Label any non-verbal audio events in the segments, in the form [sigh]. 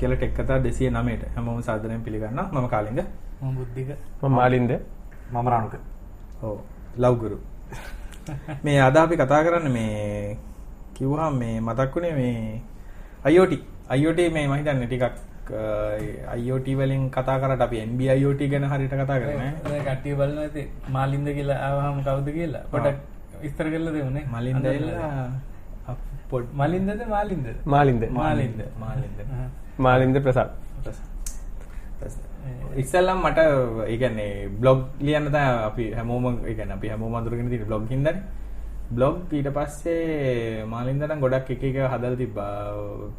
කියල ටෙක් කතා දෙසිය නමට හැමෝම සාධනයෙන් පිළිගන්න ම කාලින්ද? බුද්ධික මාලින්ද? මම රණුක. ඕ ලව්ගුරු. මේ අද අපි කතා කරන්න මේ කිව්හා මේ මතක් වුණේ මේ අයෝට අයෝට මේ මහිතන්න ටිකක් අයෝට වලින් කතා කරට අපි එන්බ අයෝට ගැන හරිට කතා කරන කට්ටිය බලන ඇති මාලින්ද කියලා ආවහම කවුද කියලා. පොටක් විස්තර කරල දෙවනේ. මලින්ද පොඩ් මලින්දද මාලින්ද. මාලින්ද. මාලින්ද. මාලින්ද මාලින්ද ප්‍රසාත් ඉස්සල්ලම් මට ඒගන්නේ බ්ලොග් ලියන්න අපි හැමෝම එකන අපි හැමෝ මදුරගෙන ති බ්ලොග් හිදන බ්ලොග් ඊට පස්සේ මාලින්දන ගොඩක් එක එක හදල් තිබා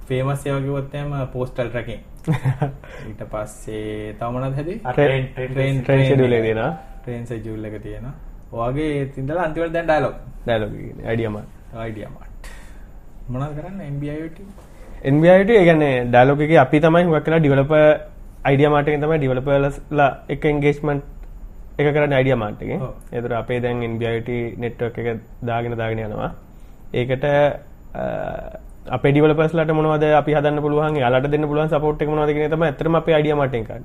ෆේමස් යවගවත්තයම පෝස්ටල් රැකින් ඊට පස්සේ තමනත් හැද ට්‍රේන් ෂෙඩියුලේ දෙන ට්‍රේන්ස ජුල්ල එක තියෙන වගේ තිදල අන්තිවල් දැන් ඩයිලොක් ඩයිලොග් අඩියම අයිඩියමට මොනද කරන්න? එම්බියට එන්බට ඒගැන ඩයිලොග එක අපි තමයි හුවක් කියලා ඩිවලප අයිඩිය මාටක තමයි ඩිවලපලස්ලා එක එන්ගේස්මන්ට් එක කරන්න අයිඩිය මාටක. එතුර අපේ දැන් ඉන්බියට නෙට්වක් එක දාගෙන දාගෙන යනවා ඒකට අප ඩිවලපස්ලට මොනවද අපි හදන්න පුළුවන් යාලට දෙන්න පුළුවන් සපෝට් එක මොනවද කියන තමයි ඇත්තටම අපේ අයිඩිය මාටෙන් ගන්න.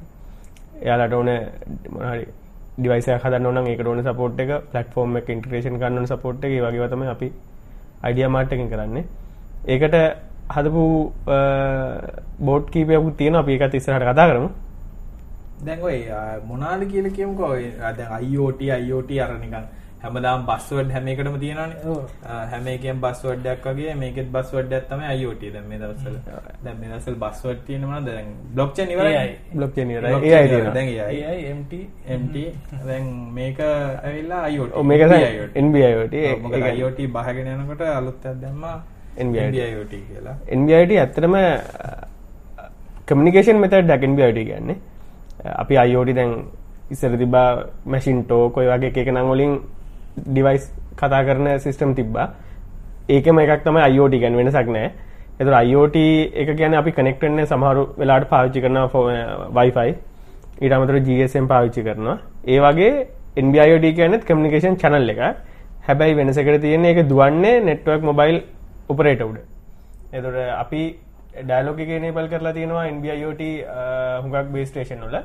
එයාලට ඕන මොනහරි ඩිවයිස් හදන්න ඕන ඒකට ඕන සපෝට් එක ප්ලැට්ෆෝම් එක ඉන්ටග්‍රේෂන් කරන්න සපෝට් එක වගේ තමයි අපි අයිඩියා මාට් එකෙන් කරන්නේ. ඒකට හදපු බෝඩ් කීපයකුත් තියෙනවා. අපි ඒකත් ඉස්සරහට කතා කරමු. දැන් ඔය මොනාද කියල කියමුකෝ? අද අයිෝට අයිෝට අර නිකන් හැමදාම් බස්වඩ් හැම එකටම තියෙනනේ ඔව්. හැම එකෙන් බස්වඩ්ඩක් වගේ මේකෙත් බස්වඩ් ඇත්තම අයිෝට දැන් මේ දවස්වල. දැන් මේ දවස්වල බස්වඩ් තියෙනවා දැන් බ්ලොක්චේන් ඉවරයි. AI. බ්ලොක් කියන ඒයි Blockchain තියෙනවා. ඉවරයි. දැන් AI. ඒයි MT MT දැන් මේක ඇවිල්ලා IoT ඔව් මේක ඒක- IoT බහගෙන යනකොට අලුත් එකක් දැම්මා NB-IoT කියලා. NBIT ඇත්තටම කමිනිකේෂන් මෙතඩ් ඩැකන්බිට ගන්නේ අපි අයෝඩි දැන් ඉස්සර තිබා මැසින් ටෝකොයි වගේ එක නම් වලින් ඩිවයිස් කතා කරන සිස්ටම් තිබ්බා. ඒකම එකක් තමයි අයෝට ගැන වෙනසක් නෑ එතුර අයෝට එක ගැන අපි කනෙක්ටන්න සමහරු වෙලාට පාවිච්චි කරන වයිෆයි ඊට අමතර GSM පාවිච්චි කරනවා. ඒ වගේ NBIOD කියනෙත් කමිනිකේෂන් චනල් එක හැබැයි වෙනසකට තියෙන එක දුවන්නේ නෙට්වක් මොබයිල් උපරේට උඩ එතුට අපි ඩයිලෝක නේපල් කරලා තියෙනවා NBIOT හුඟක් බේස්ටේෂන් වල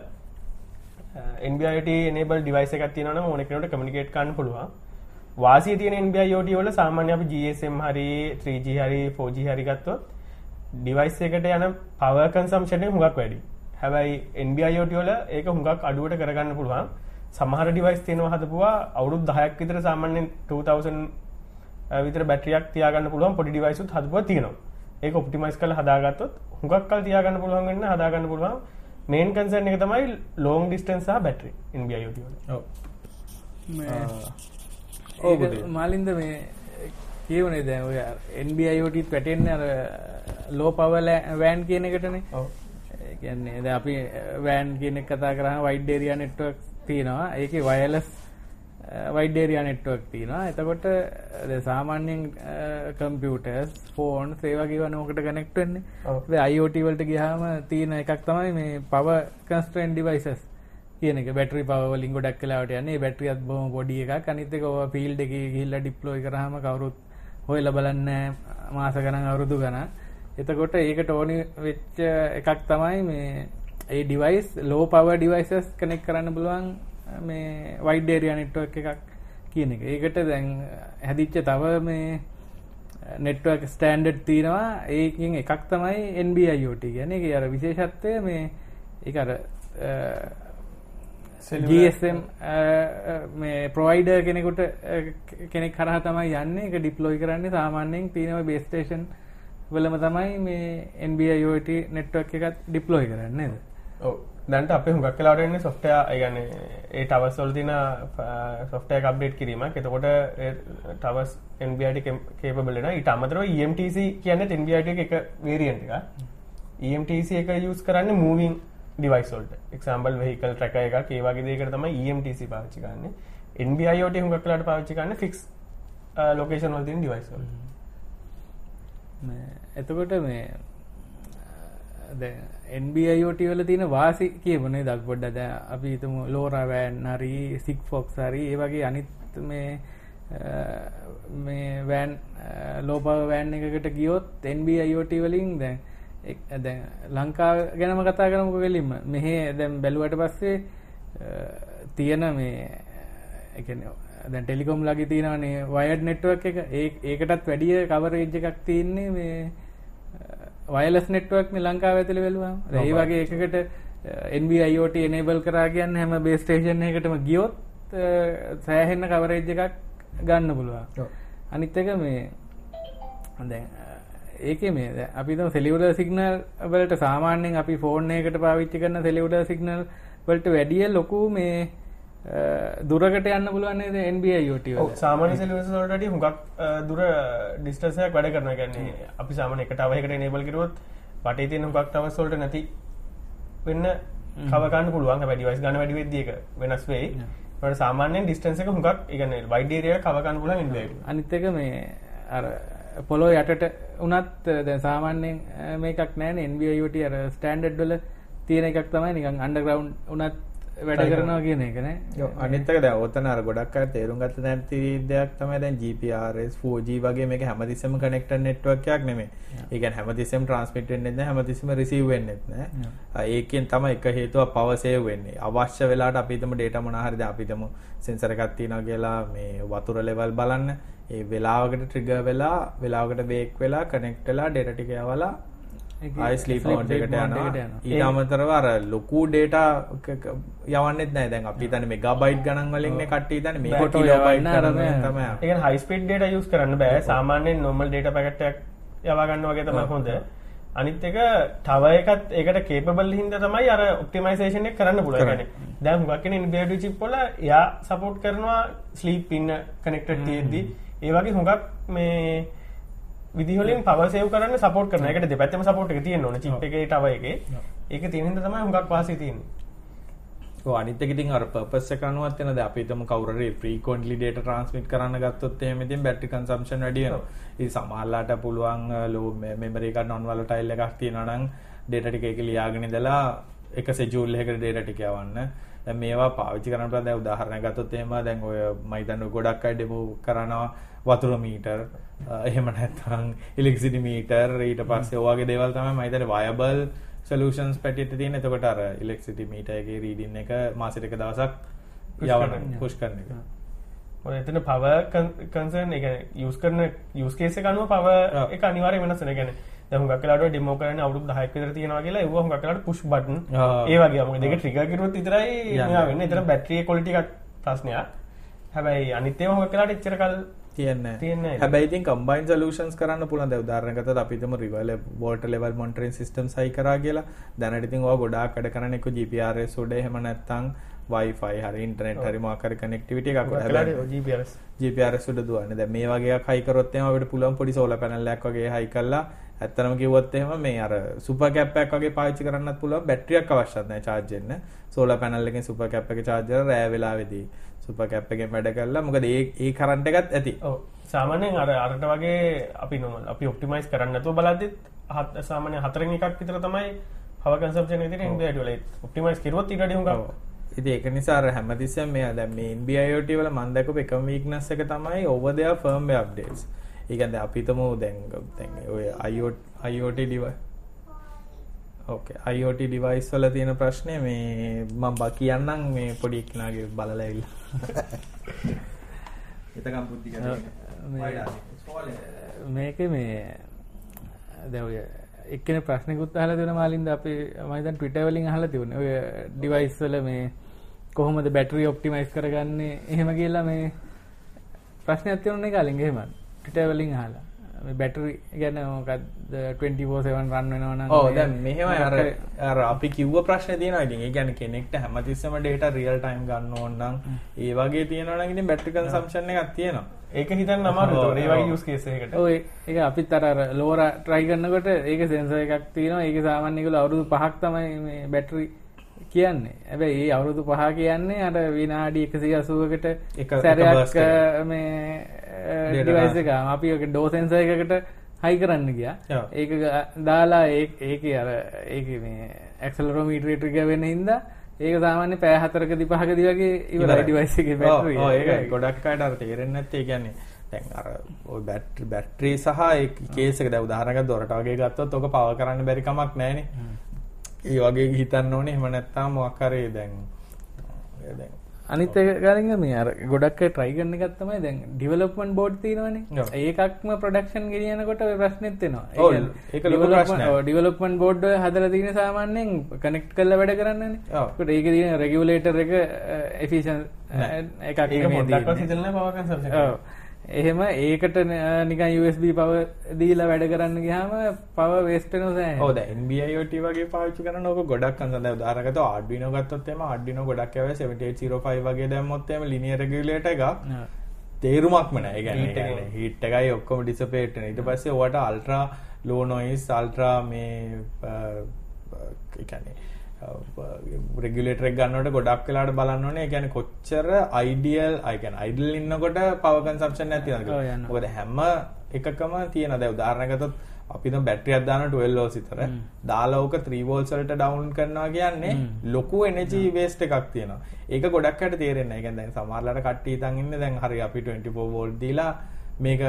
NBIOT නේබල් ඩිවයිස එකක් තියෙනවනම් ඕන කෙනෙකුට කමියුනිකේට් කරන්න පුළුවන් වාසිය තියෙන NBIOT වල සාමාන්‍ය අපි GSM හරි 3G හරි 4G හරි ගත්තොත් ඩිවයිස් එකට යන පවර් කන්සම්ප්ෂන් එක හුඟක් වැඩි. හැබැයි NBIOT වල ඒක හුඟක් අඩුවට කරගන්න පුළුවන්. සමහර ඩිවයිස් තියෙනවා හදපුවා අවුරුදු 10ක් විතර සාමාන්‍යයෙන් 2000 විතර බැටරියක් තියාගන්න පුළුවන් පොඩි ඩිවයිස් උත් හදපුවා තියෙනවා. ඒක ඔප්ටිමයිස් කරලා හදාගත්තොත් හුඟක් කල් තියාගන්න පුළුවන් වෙන්න හදාගන්න පුළුවන්. මේන් කන්සර්න් එක තමයි ලෝං ඩිස්ටන්ස් සහ බැටරි NBIOT වල. ඔව් මාලින්ද මේ කියවනේ දැන් ඔය NBIOT වැටෙන්න අර ලෝ පවල වෑන් කියන එකටනේ ඔව්. ඒ කියන්නේ දැන් අපි වෑන් කියන එක කතා කරාම වයිඩ් ඒරියා නෙට්වර්ක් තියෙනවා ඒකේ වයර්ලස් වයිඩ් ඒරියා නෙට්වර්ක් තියෙනවා. එතකොට දැන් සාමාන්‍යයෙන් කම්පියුටර්ස් වගේ ඒවා නෝකට කනෙක්ට් වෙන්නේ? ඔව්. දැන් IoT වලට ගියාම තියෙන එකක් තමයි මේ power constraint devices කියන බැටරි පව වලින් ගොඩක් වෙලාවට යන්නේ. බැටරියත් බොහොම පොඩි එකක්. අනිත් එක ඔය ෆීල්ඩ් එකේ ගිහිල්ලා ඩිප්ලොයි කරාම කවුරුත් හොයලා බලන්නේ නැහැ. මාස ගණන් අවුරුදු ගණන්. එතකොට ඒකට ඕනි වෙච්ච එකක් තමයි මේ ඒ device low power devices connect කරන්න පුළුවන් මේ වයිඩ් ඒරියා නෙට්වර්ක් එකක් කියන එක. ඒකට දැන් හැදිච්ච තව මේ නෙට්වර්ක් ස්ටෑන්ඩඩ් තියෙනවා. ඒකින් එකක් තමයි IoT කියන්නේ. ඒක අර විශේෂත්වය මේ ඒක අර අ, මේ ප්‍රොවයිඩර් කෙනෙකුට කෙනෙක් කරහා තමයි යන්නේ. ඒක ඩිප්ලොයි කරන්නේ සාමාන්‍යයෙන් තියෙනවා බේස් ස්ටේෂන් වලම තමයි මේ NB IoT නෙට්වර්ක් එකත් ඩිප්ලොයි කරන්නේ නේද? ඔව් දැන්ට අපේ හුඟක් වෙලාවට එන්නේ software ඒ කියන්නේ ඒ towers වල තියෙන software එක update කිරීමක්. එතකොට ඒ towers NB-IoT capable වෙනවා. ඊට අමතරව EMTC කියන්නේ NB-IoT එක එක variant එකක්. EMTC එක use කරන්නේ moving device වලට. example vehicle tracker එකක් ඒ වගේ දෙයකට තමයි EMTC පාවිච්චි කරන්නේ. NB-IoT හුඟක් වෙලාවට පාවිච්චි කරන්නේ fixed location වල තියෙන device වලට. මේ එතකොට මේ දැන් NBIOT වල තියෙන වාසි කියමුනේ දක් පොඩ්ඩක්? දැන් අපි හිතමු ලෝරා වෑන් හරි සික් ෆොක්ස් හරි ඒ වගේ අනිත් මේ අ, මේ වෑන් ලෝපව වෑන් එකකට ගියොත් NBIOT වලින් දැන් එක්- දැන් ලංකා ගැනම කතා කරමුක වෙලින්ම මෙහෙ දැම් බැලුවට පස්සේ අ, තියෙන මේ එකන දැන් ටෙලිකොම් ලගේ තියෙනවනේ වයඩ් නෙට්ුවක් එක. ඒ- ඒකටත් වැඩිය කවරේජ් එකක් තියන්නේ මේ වයලස් නෙට්ුවක් මේ ලංකා ඇතුළ වෙලවා ඒ වගේ එකකට NBIOT එනේබල් කරා කියන්න හැම බේස්ටේෂන් එකටම ගියොත් සෑහෙන්න කවරේජ් එකක් ගන්න පුළුවන්. ඔව්. අනිත් එක මේ දැන් ඒක මේ අපි තම සෙලිවුඩර් සිග්නල් වලට සාමාන්‍යයෙන් අපි ෆෝන් එකකට පාවිච්චි කරන සෙලිවුඩර් සිග්නල් වලට වැඩිය ලොකු මේ දුරකට යන්න පුළුවන් නේද NB IoT වල? ඔව්, සාමාන්‍ය සෙලිවස් වලට හුඟක් දුර ඩිස්ටන්සයක් වැඩ කරන කියන්නේ අපි සාමාන්‍ය එකට අවයකට එනේබල් කරුවොත් වටේ තියෙන හුඟක් තවස් වලට නැති වෙන්න කව ගන්න පුළුවන්. හැබැයි ඩිවයිස් ගන්න වැඩි වෙද්දී ඒක වෙනස් වෙයි. ඒකට සාමාන්‍යයෙන් ඩිස්ටන්ස් එක හුඟක් ඒ කියන්නේ වයිඩ් ඒරියා කව ගන්න පුළුවන් ඉන්නේ අනිත් එක මේ අර පොලෝ යටට උනත් දැන් සාමාන්‍යයෙන් අ, මේකක් නෑනේ NB IoT අර ස්ටෑන්ඩඩ් වල තියෙන එකක් තමයි නිකන් අන්ඩර්ග්‍රවුන්ඩ් උනත් වැඩ කරනවා කියන එක නේ අනිත්තක දැ ඔතන අර ගොඩක් අය තේරුම් ගත නැති දෙයක් තමයි දැන් GPRS 4G වගේ මේක හැමතිස්සෙම කනෙක්ටර් නෙට්වර්ක් එකක් නෙමෙයි. ඒ කියන්නේ හැමතිස්සෙම ට්‍රාන්ස්මිට් වෙන්නේ නැහැ හැමතිස්සෙම රිසීව් වෙන්නේ නැහැ. ඒකෙන් තමයි එක හේතුව පවර් සේව් වෙන්නේ. අවශ්‍ය වෙලාවට අපි හිතමු data මොනවා හරි දැන් අපි හිතමු සෙන්සර් එකක් තියනවා කියලා මේ වතුර ලෙවල් බලන්න. ඒ වෙලාවකට ට්‍රිගර් වෙලා වෙලාවකට බේක් වෙලා කනෙක්ට් වෙලා data ටික යවලා ඒක ස්ලීප මෝඩ්කට යන ඊට අමතරව අර ලොකු ඩේට යවන්නෙත් නෑ. දැන් අපි තන මේ ගබයිට් ගණන් වලින් කට්ටි තන මේ කොට ම ඒ හයිස්පිට් ඩේට යුස් කරන්න බෑ. සාමාන්‍යෙන් නොමල් ඩේට පැකට්ටක් යවාගන්න වගේ තම හොඳ. අනිත් එක තව එකත් ඒකට කේපබල් හින්ද තමයි අර ඔප්ටිමයිසේෂන් එක කරන්න පුළුවන්. දැන් හුඟක් කෙනෙක් ඉන්බිඩ් චිප් වල එයා සපෝට් කරනවා ස්ලීප් ඉන්න කනෙක්ටඩ් තියෙද්දි. ඒ වගේ හුඟක් මේ power save කරන්න support කරනවා. ඒකට දෙපැත්තම support එක තියෙන්න ඕන chip එකේ තව එකේ. ඒක තියෙන හින්දා තමයි හුඟක් වාසිය තියෙන්නේ. ඔව් අනිත් එක ඉතින් අර පර්පස් එක අනුවත් වෙනද අපි හිතමු කවුරු හරි frequently data transmit කරන්න ගත්තොත් එහෙම ඉතින් battery consumption වැඩි වෙනවා. ඉතින් සමහරලාට පුළුවන් low memory එකක් non volatile එකක් තියෙනවා නම් data ටික ඒක ලියාගෙන ඉඳලා එක schedule එකකට data ටික යවන්න. දැන් මේවා පාවිච්චි කරන්න පුළුවන් දැන් උදාහරණයක් ගත්තොත් එහෙම දැන් ඔය මම හිතන්නේ ගොඩක් අය demo කරනවා වතුර මීටර් එහෙම නැත්නම් electricity meter ඊට පස්සේ ඔය වගේ දේවල් තමයි මම හිතන්නේ viable සොලූෂන්ස් පැටියට තියෙන එතකොට අර ඉලෙක්ට්‍රිසිටි මීටර් එකේ රීඩින් එක මාසෙට එක දවසක් යවන. පුෂ් කරන එක. ඔය එතන power concern එක use කරන use case එක අනුව ඔව්. එක අනිවාර්යයෙන් වෙනස් වෙනවා. කියන්නේ කරන්නේ අවුරුදු 10ක් විතර තියෙනවා කියලා ඒව හුඟක් වෙලාවට push button ආ. ඒ වගේ මොකද ඒක trigger කරුවොත් විතරයි යන්නේ. මෙයා වෙන්නේ. battery quality එකක් ප්‍රශ්නයක්. හැබැයි අනිත් ඒවා හුඟක් වෙලාවට එච්චර කල් තියන්නේ තියන්නේ නැහැ. හැබැයි ඉතින් combine solutions කරන්න පුළුවන් දැන් උදාහරණයක් ගත්තොත් අපි හිතමු river water level monitoring systems හයි කරා කියලා දැනට ඉතින් ඔය ගොඩාක් වැඩ කරන්නේ එක්ක GPRS උඩ එහෙම නැත්නම් Wi-Fi හරි internet හරි මොකක් හරි connectivity එකක් GPRS උඩ දුවන්නේ. දැන් මේ වගේ එකක් හයි කරොත් එහෙම අපිට පුළුවන් පොඩි panel එකක් වගේ හයි කරලා ඇත්තටම කිව්වොත් එහෙම මේ අර super cap එකක් වගේ පාවිච්චි කරන්නත් පුළුවන් බැටරියක් අවශ්‍යත් නැහැ charge වෙන්න. solar panel එකෙන් super cap එකේ charger රෑ වෙලාවේදී super cap එකෙන් වැඩ කරලා මොකද ඒ ඒ current එකත් ඇති. ඔව් සාමාන්‍යයෙන් අර අරට වගේ අපි normal අපි ඔප්ටිමයිස් කරන්න නැතුව බලද්දිත් හත් සාමාන්‍ය හතරෙන් එකක් විතර තමයි power consumption එක තියෙන NVIDIA වල ඔප්ටිමයිස් කරුවොත් ඊට වඩා. හුඟක් ඉතින් ඒක නිසා අර හැමතිස්සෙම මෙයා දැන් මේ NB-IoT වල මම දැකපු එකම weakness එක තමයි over there firmware updates. ඒ කියන්නේ අපි හිතමු දැන් දැන් ඔය IoT device ඕකේ IoT device වල තියෙන ප්‍රශ්නේ මේ මම බා කියන්නම් මේ පොඩි එක්කෙනාගේ බලලා ඇවිල්ලා. [laughs] එතකම් බුද්ධි මේක මේ දැව එක්කන ප්‍රශ්නකුත් අහල දෙන මාලින්ද අපි මයිතන් ටවිට වලින් අහල තිවුණ ඔය ඩිවයිස් වල මේ කොහොමද බැටරි ඔප්ටිමයිස් කරගන්නේ එහෙම කියලා මේ ප්‍රශ්න ඇතිවුණේ කාලින් එහෙම ටිට වලින් අහලා බැටරි ගැන මොකක්ද? 24/7 රන් වෙනවා නම් ඔව් මේ දැන් මෙහෙම අර අර අපි කිව්ව ප්‍රශ්නේ තියෙනවා. ඉතින් ඒ කියන්නේ කෙනෙක්ට හැමතිස්සෙම data real time ගන්න ඕන නම් ඒ වගේ තියෙනවා නම් ඉතින් battery consumption එකක් තියෙනවා. ඒක හිතන්න අමාරුයි. ඔව්, ඒ වගේ use case එකකට. ඔය ඒක අපිත් අර අර ලෝර ට්‍රයි කරනකොට ඒක සෙන්සර් එකක් තියෙනවා. ඒක සාමාන්‍ය ඒගොල්ලෝ අවුරුදු 5ක් තමයි මේ බැටරි කියන්නේ. හැබැයි ඒ අවුරුදු 5 කියන්නේ අර විනාඩි 180කට එක- එක සැරයක් එක. මේ ඩිවයිස් එක අපි ඔක ඩෝ සෙන්සර් එකකට හයි කරන්න ගියා. ඒක දාලා ඒකේ අර ඒකේ මේ ඇක්සලරෝමීටර් ට්‍රිගර් වෙන හින්දා ඒක සාමාන්‍ය පැය 4කදී 5කදී වගේ ඉවරයි ඩිවයිස් එකේ බැටරි. ඔව් ඒකයි ගොඩක් අයට අර තේරෙන්නේ නැත්තේ කියන්නේ දැන් අර ඔය බැටරි බැටරි සහ ඒ කේස් එක දැන් උදාහරණයක් දොරට වගේ ගත්තොත් ඔක පවර් කරන්න බැරි කමක් නැහැනේ. ඒ වගේ හිතන්න ඕනේ එහෙම නැත්නම් මොකක් හරි දැන් දැන් අනිත් එක ගරින් මේ අර ගොඩක් try කරන එකක් තමයි දැන් development board තියෙනවනේ. ඒකක්ම production ගෙනියනකොට ඔය ප්‍රශ්නෙත් එනවා. ඒක ලොකු ප්‍රශ්නයක්. development board ඔය හදලා තියෙන සාමාන්‍යයෙන් connect කරලා වැඩ කරන්නනේ. ඒකට ඒකේ තියෙන regulator එක efficient එකක් ඒක නෙමෙයි තියෙන්නේ. හිතලා නැහැ power consumption. එහෙම ඒකට නිකන් USB power දීලා වැඩ කරන්න ගියාම power waste වෙනවා සෑහෙන. ඔව් දැන් NB IoT වගේ පාවිච්චි කරන ඕක ගොඩක් අන්සන් දැන් උදාහරණයක් ගත්තොත් Arduino ගත්තොත් එහෙම Arduino ගොඩක් ඇවිල්ලා 7805 වගේ දැම්මොත් එහෙම linear regulator එකක්. තේරුමක්ම නෑ. ඒ Heat කියන්නේ. හීට් එකයි ඔක්කොම ඩිසපේට් වෙන. ඊට පස්සේ ඔයාට අල්ට්‍රා ලෝ නොයිස් අල්ට්‍රා මේ ඒ කියන්නේ රෙගුලේටර් එක ගන්නකොට ගොඩක් වෙලාවට බලන්න ඕනේ. ඒ කියන්නේ කොච්චර අයිඩියල්, කියන්නේ අයිඩල් ඉන්නකොට ඔව්, වෙනවද යනවා. මොකද හැම එකකම තියෙන උදාහරණයක් ගත්තොත් අපි දැන් බැටරියක් දාන 12 volts විතර හ්ම්. දාලා ඕක 3 volts වලට ඩවුන් කරනවා කියන්නේ. ලොකු එනර්ජි වේස්ට් එකක් තියෙනවා. ඒක ගොඩක් අයට තේරෙන්නේ නැහැ. ඒ කියන්නේ දැන් සමහරලාට කට්ටිය හිතන් ඉන්නේ දැන් හරි අපි 24 volt දීලා මේක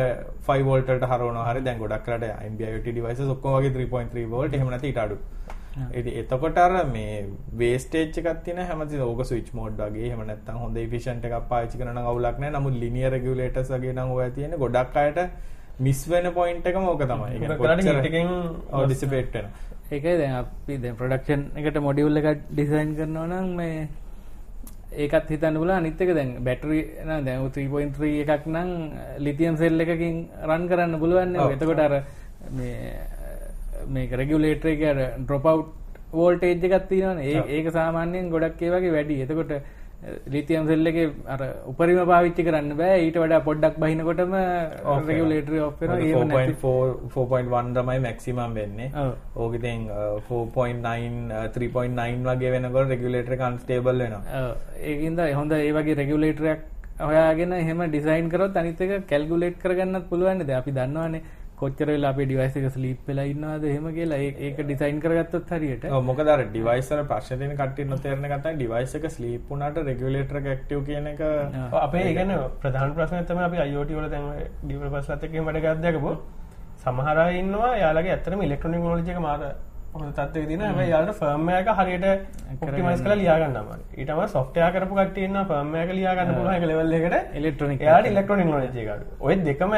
5 volt වලට හරවනවා. හරි දැන් ගොඩක් කරලා MB IoT devices ඔක්කොම වගේ 3.3 volt එහෙම නැති ඊට අඩු. ඉතින් එතකොට අර මේ වේස්ටේජ් එකක් තියෙන හැමතිස්සෙම ඕක ස්විච් මෝඩ් වගේ එහෙම නැත්නම් හොඳ efficient එකක් පාවිච්චි කරන නම් අවුලක් නැහැ. නමුත් linear regulators වගේ නම් ඔය තියෙන ගොඩක් අයට මිස් වෙන point එකම ඕක තමයි. ඒ කියන්නේ ඔව් dissipate වෙනවා. ඒකයි දැන් අපි දැන් ප්‍රොඩක්ෂන් එකට මොඩියුල් එකක් ඩිසයින් කරනවා නම් මේ ඒකත් හිතන්න පුළුවන් අනිත් එක දැන් බැටරි නේද දැන් ඔය 3.3 එකක් නම් ලිතියම් සෙල් එකකින් රන් කරන්න පුළුවන් නේ. එතකොට අර මේ මේක රෙගියුලේටර් එකේ අර ඩ්‍රොප් අවුට් වෝල්ටේජ් එකක් තියෙනවනේ. ඒ. ඒක සාමාන්‍යයෙන් ගොඩක් ඒ වගේ වැඩි. එතකොට ලිතියම් සෙල් එකේ අර උපරිම පාවිච්චි කරන්න බෑ. ඊට වඩා පොඩ්ඩක් බහිනකොටම Off රෙගියුලේටර් ඔෆ් වෙනවා. මොකද එහෙම නැති. 4.4 4.1 තමයි මැක්සිමම් වෙන්නේ. ඕක ඉතින් 4.9 3.9 වගේ වෙනකොට රෙගියුලේටර් එක අන්ස්ටේබල් වෙනවා. ඒකින්ද හොඳ ඒ වගේ රෙගුලේටරයක් හොයාගෙන එහෙම ඩිසයින් කරොත් අනිත් එක කැල්කුලේට් කරගන්නත් පුළුවන් නේද අපි දන්නවනේ කොච්චර වෙලා අපේ ඩිවයිස් එක ස්ලීප් වෙලා ඉන්නවද එහෙම කියලා ඒක ඩිසයින් කරගත්තොත් හරියට. ඔව් මොකද අර ඩිවයිස් වල ප්‍රශ්න තියෙන කට්ටිය නොතේරෙන තමයි ඩිවයිස් එක ස්ලීප් වුණාට රෙගියුලේටර් එක ඇක්ටිව් කියන එක අපේ ඒ කියන්නේ ප්‍රධාන ප්‍රශ්නය තමයි අපි IoT වල දැන් ඔය ඩිවෙලොපර්ස්ලාත් එක්ක එහෙම වැඩ කරද්දී සමහර අය ඉන්නවා යාළගේ ඇත්තටම ඉලෙක්ට්‍රොනික නොලොජි එක මාර හොඳ හැබැයි යාළට ෆර්ම්වෙයාර් එක හරියට ඔප්ටිමයිස් කරලා ලියා ගන්න අමාරුයි ඊට අමතර සොෆ්ට්වෙයාර් කරපු කට්ටිය ඉන්නවා ෆර්ම්වෙයාර් එක ලියා ගන්න පුළුවන් එක ලෙවල් එකට ඉලෙක්ට්‍රොනික අඩුයි ඔය දෙකම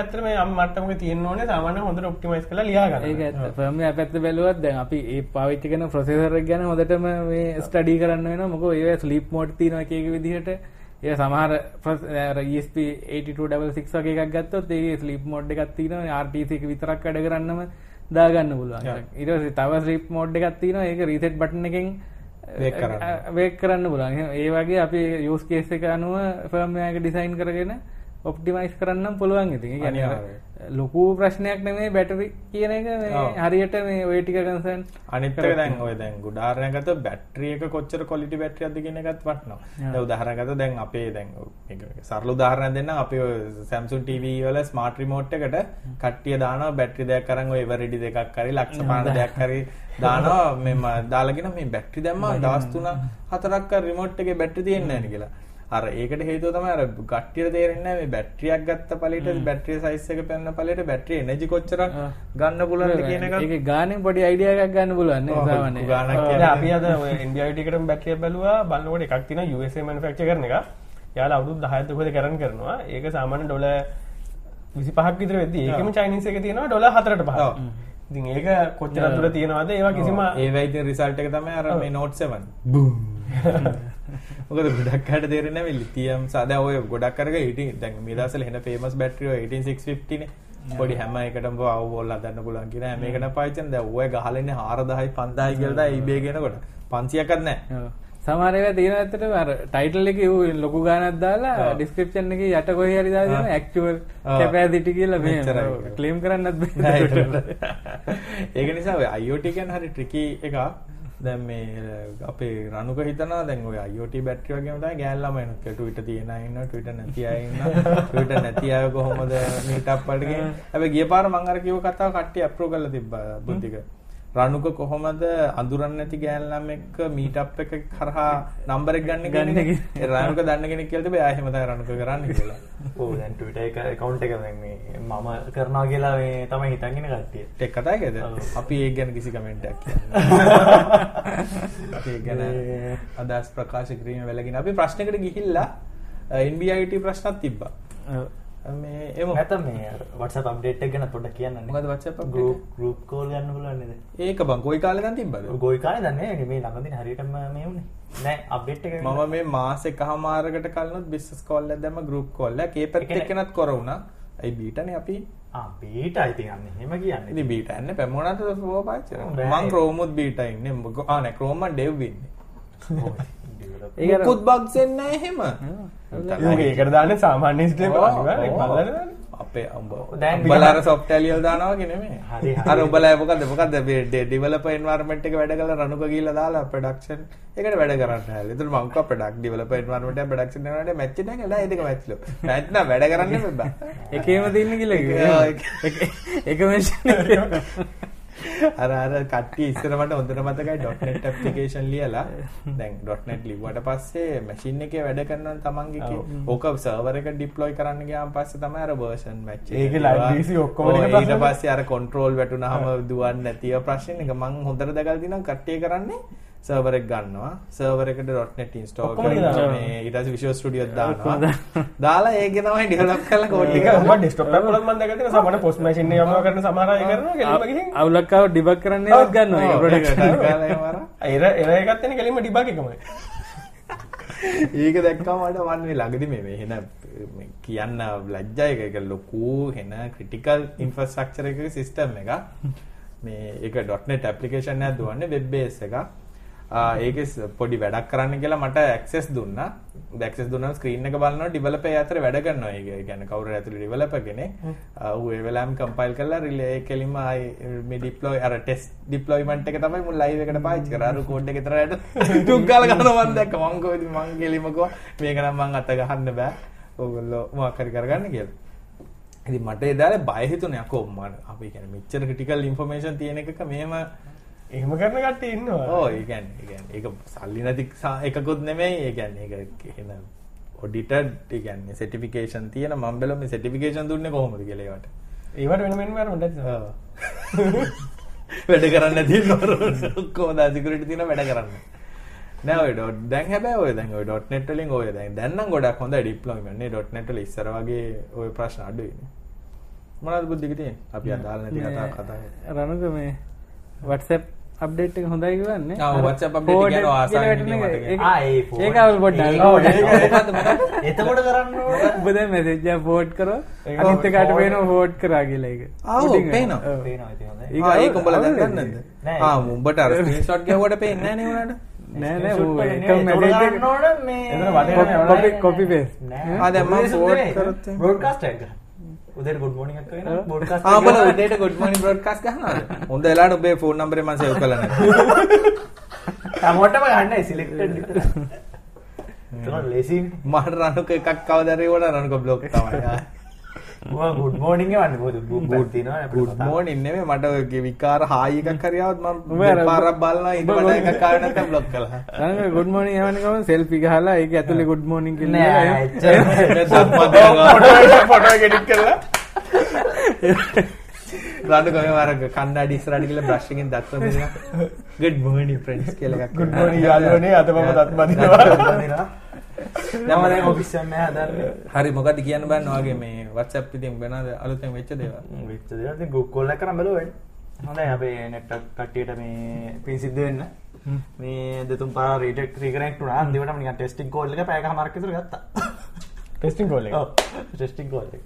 මට්ටමක තියෙන්න ඕනේ. සාමාන්‍යයෙන් හොඳට ඔප්ටිමයිස් කරලා ලියා ගන්න ඒක ඇත්ත. ෆර්ම්වෙයාර් පැත්ත බැලුවත් දැන් අපි ඒ පාවිච්චි කරන ප්‍රොසෙසර් ගැන හොඳටම මේ ස්ටඩි කරන්න වෙනවා. මොකද ඒවා ස්ලීප් මෝඩ් තියෙනවා එක එක විදිහට. ඒ සමහර ප්‍රොස- අර ESP8266 වගේ එකක් ගත්තොත් ඒකේ ස්ලීප් මෝඩ් එකක් තියෙනවා. RTC එක විතරක් වැඩ කරන්නම දාගන්න පුළුවන්. පස්සේ තව ස්ලීප් මෝඩ් එකක් තියෙනවා. ඒක රීසෙට් බටන් එකෙන් කරන්න. වේක් කරන්න එහෙනම් ඒ වගේ අපි යූස් කේස් එක අනුව ෆර්ම්වෙයාර් එක ඩිසයින් කරගෙන ඔප්ටිමයිස් කරන්නම් පුළුවන් ඉතින් ලොකු ප්‍රශ්නයක් නෙමෙයි බැටරි කියන එක. හරියට මේ ඔය ටික කන්සර්න් අනිත් එක දැන් ඔය දැන් උදාහරණයක් ගත්තොත් බැටරි එක කොච්චර ක්වොලිටි බැටරියක්ද කියන එකත් වටනවා. Yeah. දැන් අපේ දැන් සරල උදාහරණයක් දෙන්නම් අපි Samsung TV වල ස්මාර්ට් රිමෝට් එකට කට්ටිය දානවා බැටරි දෙකක් අරන් ඔය එවරෙඩි දෙකක් හරි ලක්ෂ පාන දෙකක් හරි දානවා මෙම දාලාගෙන මේ බැටරි දැම්මා දවස් 3 4ක් අර රිමෝට් එකේ බැටරි තියෙන්නේ නැහැ කියලා. අර ඒකට හේතුව තමයි අර කට්ටියට තේරෙන්නේ නැහැ මේ බැටරියක් ගත්ත පළේට බැටරි සයිස් එක පෙන්න පළේට බැටරි එනර්ජි කොච්චරක්. ගන්න පුළුවන්ද කියන එක ඒක ගානෙන් පොඩි අයිඩියා එකක් ගන්න පුළුවන් නේ ඔව්, සාමාන්‍යයෙන්. ගානක්. කියන්නේ. දැන් අපි අද ඔය NBIT එකටම බැටරියක් බැලුවා බලනකොට එකක් තියෙනවා USA manufacture කරන එක. යාලා අවුරුදු 10ක් දුකද කරන් කරනවා. ඒක සාමාන්‍ය ඩොලර් 25ක් විතර වෙද්දී ඒකෙම චයිනීස් එකේ තියෙනවා ඩොලර් 4ට පහක්. ඔව්. ඉතින් ඒක කොච්චර දුර තියෙනවද ඒවා කිසිම ඒ වයිති රිසල්ට් එක තමයි අර මේ Note 7 බූම් [laughs] [laughs] මොකද ගොඩක් අයට තේරෙන්නේ නැහැ මේ ලිතියම් සාදා ඔය ගොඩක් අරක 18 දැන් මේ දවස්වල එන famous battery ඔය 18650 නේ පොඩි හැම එකටම පවර් බෝල් හදන්න පුළුවන් කියන හැම එකටම පාවිච්චි කරන දැන් ඔය ගහලන්නේ 4000යි 5000යි කියලා තමයි eBay කියනකොට 500ක්වත් නැහැ. සමහර ඒවා තියෙන ඇත්තටම අර ටයිටල් එකේ ලොකු ගානක් දාලා. ඩිස්ක්‍රිප්ෂන් එකේ යට කොහේ හරි දාලා දෙනවා ඇක්චුවල්. කැපැසිටි කියලා මේ. ක්ලේම් කරන්නත් බෑ. [laughs] [laughs] ඒක නිසා ඔය IoT කියන්නේ හරි ට්‍රිකි එකක්. දැන් මේ අපේ රණුක හිතනවා දැන් ඔය IoT බැටරි වගේම තමයි ගෑන් ළමයි නුත් Twitter තියෙන අය ඉන්නවා Twitter නැති අය ඉන්නවා Twitter නැති අය කොහොමද මීට් අප් වලට ගියේ. හැබැයි ගිය පාර මම අර කිව්ව කතාව කට්ටිය අප්‍රූව් කරලා තිබ්බා බුද්ධික. රණුක කොහොමද අඳුරන්නේ නැති ගෑනලම් එක්ක මීට් එක කරහා නම්බර් එක ගන්න ගන්න රණුක දන්න කෙනෙක් කියලා තිබේ ආයෙම තමයි රණුක කරන්නේ කියලා. [laughs] ඕ දැන් ටවිට එක කවුන්ට එක දැන් මේ මම කරනවා කියලා මේ තමයි හිතන්ගෙන කට්ටිය ටෙක් කතා එකද? ඔව්. අපි ඒක ගැන කිසි කමෙන්ට් එකක් [laughs] කියන්නේ. ඒක ගැන අදහස් ප්‍රකාශ කිරීම වැළකීන. අපි ප්‍රශ්නයකට ගිහිල්ලා NBIT ප්‍රශ්නක් තිබ්බා. මේ එමු. නැත මේ වටස එක ගැන පොඩ්ඩක් කියන්න මොකද WhatsApp update group group call ගන්න පුළුවන් නේද ඒක බං කොයි කාලේ දැන් තිබ්බද? ගොයි කාලේ දන්නේ මේ ළඟදී හරියටම මේ උනේ නෑ අප්ඩේට් එක මම මේ මාස එකහමාරකට කලිනුත් බිස්නස් කෝල් එකක් දැම්ම ගෲප් කෝල් එකක්. ඒ පැත්ත ඒ කියන්නේ- එක්කනත් කර වුණා. අයි බීටනේ අපි. ආ බීට ඉතින් අන්න එහෙම කියන්නේ ඉතින් බීටා ඉන්නේ පැමුණාට ෆෝ පාච්චර. බෑ. මං ක්‍රෝමුත් බීටා ඉන්නේ. ආ නෑ ක්‍රෝම් ඩෙව් ඉන්නේ. ඔව්, [laughs] develop. ඒක අර- මුකුත් බග්ස් එන්නේ නැහැ එහෙම. ඒක ඒකට දාන්න සාමාන්‍ය ඔව්. බලන්න දාන්න. අපේ උඹ දැන් උඹලා අර software ලියලා දානවා වගේ නෙමෙයි. හරි. අර උඹලා මොකද්ද මොකද්ද මේ developer environment එක වැඩ කරලා රණුක ගිහිල්ලා දාලා production එකට වැඩ කරන්න හැල. ඒතර මම කව product developer environment එක production environment match එක නෑ ඒ දෙක match ලෝ. match නම් වැඩ කරන්න බෑ. [laughs] එකේම ඒක- කිව්වා. එක- එක මෙෂන් [laughs] අර අර කට්ටිය ඉස්සර මට හොඳට මතකයි .net application ලියලා. දැන් .net ලිව්වට පස්සේ මැෂින් එකේ වැඩ කරනවා තමන්ගේ ඕක සර්වර් එක ඩිප්ලොයි කරන්න ගියාම පස්සේ තමයි අර version match එක ඒකේ DC ඔක්කොම ඊට පස්සේ අර control වැටුනහම දුවන්නේ නැතිව ප්‍රශ්න එක. මං හොඳට දැකලා දිනම් කට්ටිය කරන්නේ සර්වර් එක ගන්නවා. සර්වර් එකට .net install කරනවා. මේ ඊට පස්සේ Visual Studio එක දානවා. දාලා ඒකේ තමයි develop කරලා ඒක එක මම ඩෙස්ක්ටොප් එකක් වලත් මම දැකලා තියෙනවා. සමහර පොස්ට් මැෂින් එක යමනවා කරන සමහර අය කරනවා. කෙලින්ම ගිහින් අවුලක් ආව ඩිබග් කරන්නවත් ගන්නවා ඒක ප්‍රොඩක්ට් ඒක දාලා එහෙම අර එර එර එකක් තියෙන කෙලින්ම ඩිබග් එකමයි. ඒක දැක්කම මට මන් මේ ළඟදි මේ මේ හෙන කියන්න ලැජ්ජා එක. ඒක ලොකු හෙන ක්‍රිටිකල් ඉන්ෆ්‍රාස්ට්‍රක්චර් එකක සිස්ටම් එකක්. මේ ඒක .net application එකක් දුවන්නේ web base එකක් ඒකේ පොඩි වැඩක් කරන්න කියලා මට access දුන්නා. access දුන්නාම screen එක බලනවා ඒ අතර වැඩ කරනවා. ඒ කියන්නේ කවුරු ඇතුළේ developer කෙනෙක්. ඌ ඒ වෙලාවෙම compile කරලා relay කෙලින්ම ආයි මේ deploy අර test deployment එක තමයි මුල් live එකට පාවිච්චි කරා. අර code එක විතර වැඩ [laughs] ටුක් ගාලා ගන්නවා මම දැක්ක. මං කොහෙද මං කෙලින්ම කිව්වා මේක නම් මං අත ගහන්න බෑ. ඕගොල්ලෝ මොකක් හරි කරගන්න කියලා. ඉතින් මට එදාලේ බය හිතුනේ අකෝ මම අපි කියන්නේ මෙච්චර ක්‍රිටිකල් ඉන්ෆර්මේෂන් තියෙන එකක මෙහෙම එහෙම කරන කට්ටිය ඉන්නවා. ඕ ඒ කියන්නේ ඒ කියන්නේ. ඒක සල්ලි නැති එකකුත් නෙමෙයි ඒ කියන්නේ ඒක එහෙම ඔඩිටඩ් ඒ කියන්නේ සර්ටිෆිකේෂන් තියෙන මම බැලුවා මේ සර්ටිෆිකේෂන් දුන්නේ කොහොමද කියලා ඒවට? ඒවට වෙන වෙනම අර මට ඔව්. [laughs] වැඩ කරන්න නැති නෝර ඔක්කොම දා සිකියුරිටි තියෙන වැඩ කරන්න. නෑ ඔය ඩොට් දැන් හැබැයි ඔය දැන් ඔය .net වලින් ඔය දැන් දැන් නම් ගොඩක් හොඳයි ඩිප්ලොයිමන්ට් නේ .net වල ඉස්සර වගේ ඔය ප්‍රශ්න අඩුයිනේ. මොනවද බුද්ධික තියෙන්නේ? අපි අදාළ නැති කතා කතා. කරා. රණුක මේ WhatsApp අප්ඩේට් එක හොඳයි කියන්නේ ආ, WhatsApp update එක ගැන ආසාවෙන් ඉන්නේ මට ඒ. ඒක අවුල් පොඩ්ඩක්? එතකොට කරන්න ඕන [laughs] ඔබ දැන් මැසේජ් එක ෆෝවර්ඩ් කරා ඒක අනිත් එකට. පේනවා ෆෝවර්ඩ් කරා කියලා ඒක ආ, ඔව්, Pudding එක. පේනවා. ඔව්. පේනවා ඉතින් හොඳයි. ඒක ආ, ඒක උඹලා දැන්? නෑ. ආ, උඹට අර [laughs] ස්ක්‍රීන්ෂොට් ගැහුවට පේන්නේ නැහැ නේ උනාට. නෑ නෑ ඌ එක මැසේජ් එක එතන වටේ යනවා. කොපි කොපි පේස්ට් නෑ. ආ, දැන් මම නෙමෙයි. කරොත්. Broadcast එක. උදේට good morning එකක් ඔව්. broadcast ආ, කරනවා. උදේට good morning broadcast ගහනවද? හොඳ වෙලාවට ඔබේ ෆෝන් නම්බරේ මම සේව් කරලා නැහැ. හැමෝටම [laughs] ගන්නයි selected විතරයි. එතකොට ලේසියිනේ. මට රණුක එකක් කවදා හරි වුණා රණුක බ්ලොක් තමයි. තියෙනවා අපිට good කතා. morning නෙමෙයි. මට විකාර හායි එකක් හරි ආවොත් මම උඹ අර- පාරක් බලනවා. ඊට උඹ පස්සේ එකක් ආවෙ නැත්නම් බ්ලොක් good morning යවන්න ගමන් selfie ගහලා ඒක ඇතුලේ කියලා නෑ [laughs] මම ෆොටෝ එක එඩිට් කරලා. රණුක මේ වර කණ්ණාඩි ඉස්සරහට ගිහලා බ්‍රෂ් එකෙන් දත් වදිනවා. [laughs] good morning friends කියලා එකක්. good morning දැන් මම ඔෆිස් එකේ නෑ හදන්නේ. හරි මොකද්ද කියන්න බෑන ඔයාගේ මේ WhatsApp ඉතින් වෙනද අලුතෙන් වෙච්ච දේවල්. වෙච්ච දේවල් ඉතින් group call එකක් කරන් බලුවා වැඩි. හොඳයි අපේ network කට්ටියට මේ පින් සිද්ධ වෙන්න. මේ දෙතුන් පාර රීඩෙක්ට් රීකනෙක්ට් වුණා. අන්තිමට නිකන් ටෙස්ටිං කෝල් එක පැයකමාරක් විතර ගත්තා. ටෙස්ටිං කෝල් එක ඔව් ටෙස්ටිං කෝල් එක.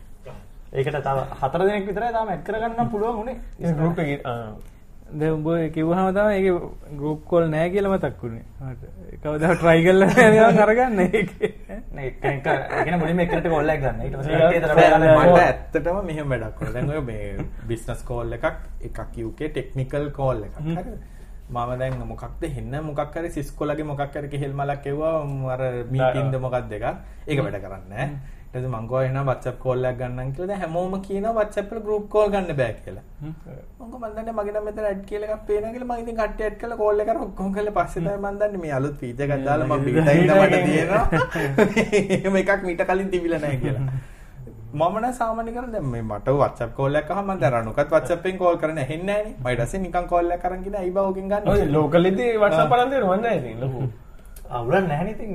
ඒකට තව හතර දිනක් විතරයි තාම ඇඩ් කරගන්න පුළුවන් උනේ. ගෲප් එකේ දැන් උඹ කිව්වහම තමයි ඒක group call නෑ කියලා මතක් වුනේ මට කවදා try කරලා නැහැ මම අරගන්න ඒක නේ ඒ කියන්නේ මුලින්ම එක්කෙනෙක්ට කෝල් එකක් ගන්න. ඊට පස්සේ ඒක තමයි තරම මට ඇත්තටම මෙහෙම වැඩක් වුණා. දැන් ඔය මේ බිස්නස් කෝල් එකක් එකක් UK ටෙක්නිකල් කෝල් එකක්. හරිද? මම දැන් මොකක්ද හෙන්න මොකක් හරි සිස්කෝ ලගේ මොකක් හරි කෙහෙල් මලක් එවුවා අර මීටින්ද මොකක්ද එකක්. ඒක වැඩ කරන්නේ නැහැ. ඊට පස්සේ මං කිව්වා එහෙනම් WhatsApp call එකක් ගන්නම් කියලා. දැන් හැමෝම කියනවා WhatsApp වල group call ගන්න බෑ කියලා. මං කිව්වා මන් දන්නේ මගේ නම් මෙතන ඇඩ් කියලා එකක් පේනවා කියලා මං ඉතින් කට්ටිය ඇඩ් කරලා call එක කරා ඔක්කොම කරලා පස්සේ තමයි මන් දන්නේ මේ අලුත් feature එකක් දාලා මම ඉඳ මට තියෙනවා. [laughs] එහෙම එකක් මීට කලින් තිබිලා නැහැ කියලා. මම නම් සාමාන්‍ය කරන්නේ දැන් මේ මට WhatsApp call එකක් අහම මම දැන් රණුකත් WhatsApp එකෙන් call කරන්න ඇහෙන්නේ නැහැ නේ. මම ඊට පස්සේ නිකන් call එකක් අරන් ගිහින් අයි බවකින් ගන්න. ඔය ලෝකලෙදි WhatsApp අරන් දෙනවා මන් ඉතින් ලොකු. අවුලක් නැහැ නේ ඉතින්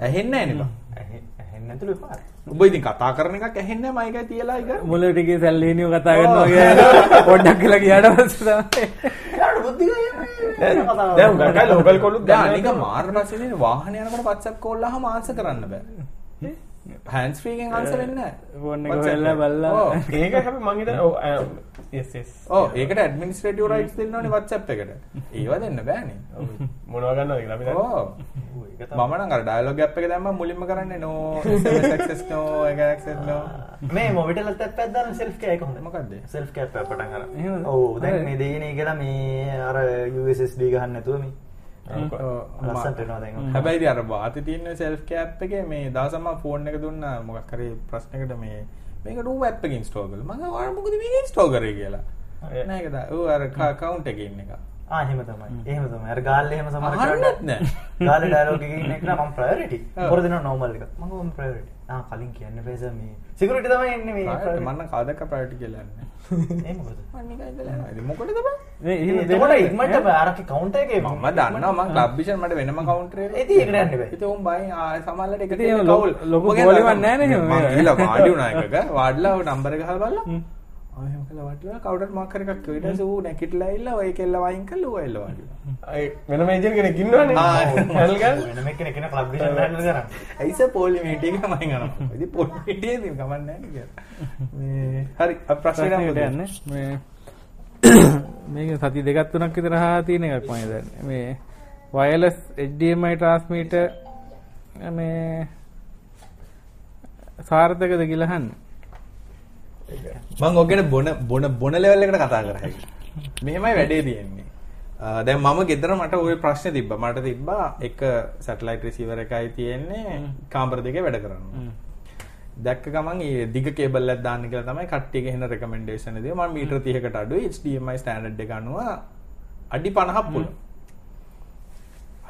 ඇහෙන්නේ නැහැ නේ බං. ඇහෙන්නේ නැතුළු එපා ඔබ ඉතින් කතා කරන එකක් ඇහෙන්නේ නැහැ මයිකයි තියලා ඉතින්. මුලටිගේ සැල්ලීනියෝ කතා කරනවා කියලා. පොඩ්ඩක් කියලා ගියාට පස්සේ තමයි. යාට බුද්ධිය දැන් ගටයි ලෝකල් කොලුත් දැන් අනික මාර පස්සේ වාහනේ යනකොට WhatsApp call අහම ආන්සර් කරන්න බෑ. ෆෝන් එක WhatsApp හොයලා එක. බලලා. ඒක හැබැයි මං හිතන්නේ ඔව් yes yes. ඔව් ඒකට ඇඩ්මිනිස්ට්‍රේටිව් රයිට්ස් දෙන්න ඕනේ WhatsApp එකට. ඒව දෙන්න බෑනේ. මොනවා ගන්නවද කියලා අපි දන්නේ. ඔව්. මම නම් අර ඩයලොග් ඇප් එක දැම්මම මුලින්ම කරන්නේ access no. මේ මොවිටල තැප් ඇදදාන සෙල්ෆ් කෑ කොහොමද මොකද්ද? සෙල්ෆ් කෑප් පටන් එහෙමද? ඔව් දැන් මේ දෙයනේ කියලා මේ අර USSD ගහන්න නැතුව මේ හැබැයි ඉතින් අර වාතේ තියෙන self cap එකේ මේ දවසම මම ෆෝන් එක දුන්නා. මොකක් හරි ප්‍රශ්නයකට මේ මේක රූ ඇප් එක ඉන්ස්ටෝල් කරලා. මම ඔයාලා මොකද මේක ඉන්ස්ටෝල් කරේ? කියලා. නෑ ඒක දා ඌ අර account එකේ ඉන්න එක. ආ එහෙම තමයි. එහෙම තමයි. අර ගාල්ල එහෙම සමහර අහන්නත් නෑ. ගාල්ල ඩයලොග් එකේ ඉන්න එක නම් මම ප්‍රයොරිටි ඔව්. පොර දෙනවා නෝමල් එක මම ප්‍රයොරිටි කලින් කියන්න බෑ මේ සිකියුරිටි තමයි එන්නේ මේ ප්‍රයොරිටි මම නම් කවදාක ප්‍රයොරිටි කියලා යන්නේ. ඒ මොකද? මම නිකන් ඉඳලා යනවා. ඉතින් මොකටද බං? මේ ක්ලබ් විෂන් මට වෙනම කවුන්ටර් එකක් ඉතින් ඒකට උන් බයි සමහරවිට එක එහෙම ලොකු- ලොකු call එකක් නෑ නේ එහෙම. මම ගිහලා වාඩි වුණා එකක. වාඩිලා නම්බර ගහලා බලලා ආ එහෙම කළා වාඩිලා කවුරුත් මාක් කර එකක් කිව්වා ඊට පස්සේ ඌ නැගිටලා ඇවිල්ලා ඔය කෙල්ල වයින් කළා ඌ ඇවිල්ලා වාඩිලා අය වෙනම ඒජන්ට් කෙනෙක් ඉන්නවනේ. ආ, හැල් ගන්න. වෙනම එක්කෙනෙක් කෙනෙක් ක්ලබ් විෂන් හැන්ඩල් කරන්නේ ඇයිස පොලි මීටිය එක මයින් යනවා ඉතින් පොලි මීටිය ඉතින් කමක් නැහැ කියලා. මේ හරි ප්‍රශ්නයට යමු. යන්න මේ [coughs] මේක සති දෙකක් තුනක් විතර හා තියෙන එකක් මම දන්නේ මේ වයර්ලස් HDMI ට්‍රාන්ස්මීටර් මේ සාර්ථකද කියලා අහන්න මං ඔගෙන බොන බොන බොන ලෙවල් එකට කතා කරා මෙහෙමයි වැඩේ තියෙන්නේ. දැන් මම ගෙදර මට ওই ප්‍රශ්නේ තිබ්බා. මට තිබ්බා එක සැටලයිට් රිසීවර් එකයි තියෙන්නේ. කාමර දෙකේ වැඩ කරනවා. දැක්ක ගමන් ඒ දිග කේබල් එකක් දාන්න කියලා තමයි කට්ටිය ගෙහෙන රෙකමෙන්ඩේෂන් එක මම මීටර 30කට අඩුයි. HDMI ස්ටෑන්ඩඩ් එක අනුව අඩි 50ක් පුළුවන්.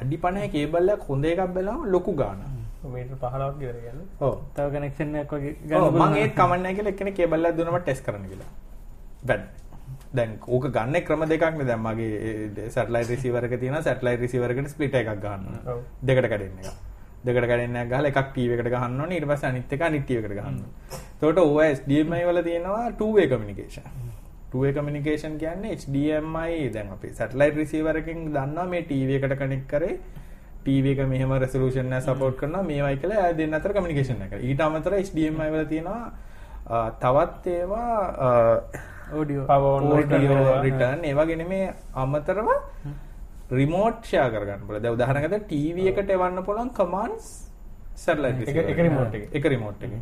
අඩි 50 කේබල් එකක් හොඳ එකක් බැලුවම ලොකු ගාණක් මීටර් 15ක් ගෙදර ගන්න. ඔව් තව කනෙක්ෂන් ගන්න ඒත් කමන්නේ කියලා එක්කෙනෙක් කේබල් එකක් දුන්නම ටෙස්ට් කරන්න කියලා. වැඩ. දැන් ඕක ගන්න ක්‍රම දෙකක් නේ දැන් මගේ සැටලයිට් රිසීවර් එක තියෙනවා සැටලයිට් රිසීවර් එකට ස්ප්ලිට් එකක් ගන්න. දෙකට කැඩෙන්න එක. දෙකට කැඩෙන්න එකක් ගහලා එකක් ටීවී එකට ගහන්න ඕනේ ඊට පස්සේ අනිත් එක අනිත් ටීවී එකට ගහන්න ඕනේ. එතකොට OS HDMI වල තියෙනවා communication. two way communication කියන්නේ HDMI දැන් අපි සැටලයිට් රිසීවර් එකෙන් දන්නවා මේ ටීවී එකට කනෙක්ට් කරේ ටීවී එක මෙහෙම රෙසලූෂන් එක සපෝට් කරනවා මේවයි කියලා එයා දෙන්න අතර කමියුනිකේෂන් එක. ඊට අමතරව HDMI වල තියෙනවා තවත් ඒවා ඕඩියෝ Power ඕඩියෝ return. ඒ වගේ නෙමේ අමතරව රිමෝට් ෂෙයා කරගන්න පුළුවන්. දැන් උදාහරණයකට ටීවී එකට එවන්න පුළුවන් කමාන්ඩ්ස් සැටලයිට් එක- එක remote එකේ. එක රිමෝට් එකේ.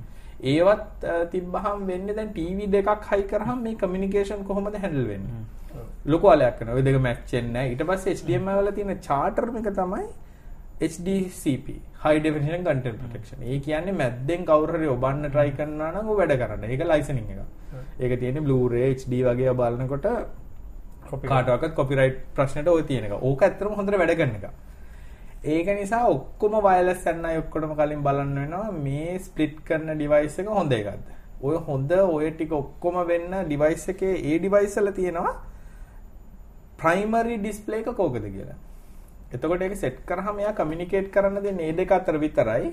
ඒවත් තිබ්බහම වෙන්නේ දැන් ටීවී දෙකක් හයි කරාම මේ කමියුනිකේෂන් කොහොමද හැන්ඩල් වෙන්නේ? ලොකු අලයක් කරනවා. ඔය දෙක මැච් වෙන්නේ නැහැ. ඊට පස්සේ HDMI වල තියෙන charter එක තමයි HDCP high definition content protection. ඒ කියන්නේ මැද්දෙන් කවුරු හරි ඔබන්න try කරනවා නම් ਉਹ වැඩ කරන්න. ඒක licensing එක. ඒක තියෙන්නේ Blu-ray HD වගේ බලනකොට කාටවත් copyright ප්‍රශ්නෙට ඔය තියෙන එක. ඕක ඇත්තටම හොඳට වැඩ කරන එක. ඒක නිසා ඔක්කොම වයර්ලස් යන අය ඔක්කොටම කලින් බලන්න වෙනවා මේ ස්ප්ලිට් කරන ඩිවයිස් එක හොඳ එකක්ද. ඔය හොඳ ඔය ටික ඔක්කොම වෙන්න ඩිවයිස් එකේ ඒ ඩිවයිස් වල තියෙනවා ප්‍රයිමරි ඩිස්ප්ලේ එක කෝකද කියලා. එතකොට ඒක සෙට් කරාම එයා කමියුනිකේට් කරන්න දෙන්නේ මේ දෙක අතර විතරයි.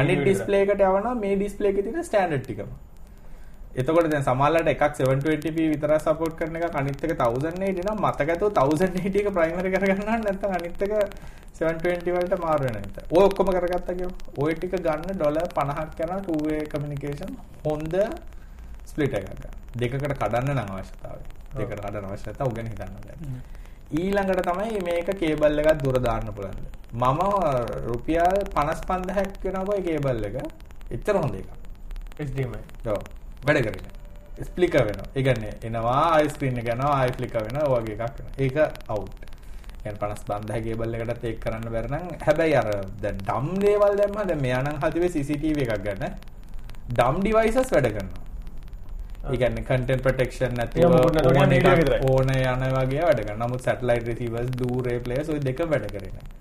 අනිත් ඩිස්ප්ලේ එකට යවනවා මේ ඩිස්ප්ලේ එකේ තියෙන ස්ටෑන්ඩඩ් ටිකම. එතකොට දැන් සමහරවිට එකක් 720p විතරක් සපෝට් කරන එකක් අනිත් එක 1080 නම් මතක ඇතුව 1080 එක ප්‍රයිමරි කරගන්න නම් නැත්නම් අනිත් එක 720 වලට මාරු වෙන විතර. ඔය ඔක්කොම කරගත්තා කියමු. ඔය ටික ගන්න ඩොලර් 50ක් යනවා two way communication හොඳ ස්ප්ලිට් එකක් ගන්න. දෙකකට කඩන්න නම් අවශ්‍යතාවය. දෙකකට කඩන්න අවශ්‍ය නැත්නම් උගෙන හිතන්න බෑ. ඊළඟට තමයි මේක කේබල් එකක් දුර දාන්න පුළුවන්. මම රුපියල් 55000ක් වෙනවා ඔය කේබල් එක. එච්චර හොඳ එකක්. HDMI. ඔව් වැඩ කරගෙන ස්ප්ලිකර් වෙනවා. ඒ කියන්නේ එනවා ආයි ස්ක්‍රීන් එක යනවා ආයි ෆ්ලිකර් වෙනවා ඔය වගේ එකක් වෙනවා. ඒක අවුට්. يعني 55000 කේබල් එකටත් ඒක කරන්න බැරි නම් හැබැයි අර දැන් ඩම් දේවල් දැම්මා දැන් මෙයා නම් හදුවේ CCTV එකක් ගන්න. ඩම් ඩිවයිසස් වැඩ කරනවා ඒගන්න කටන් ප්‍රටෙක්ෂන් නැති. ඕන යන වගේ වැඩ. නමුත් සැටලයිට් රිසීවර්ස් දූරේ ප්ලේයර්ස් ඔය දෙක වැඩ කරන්නේ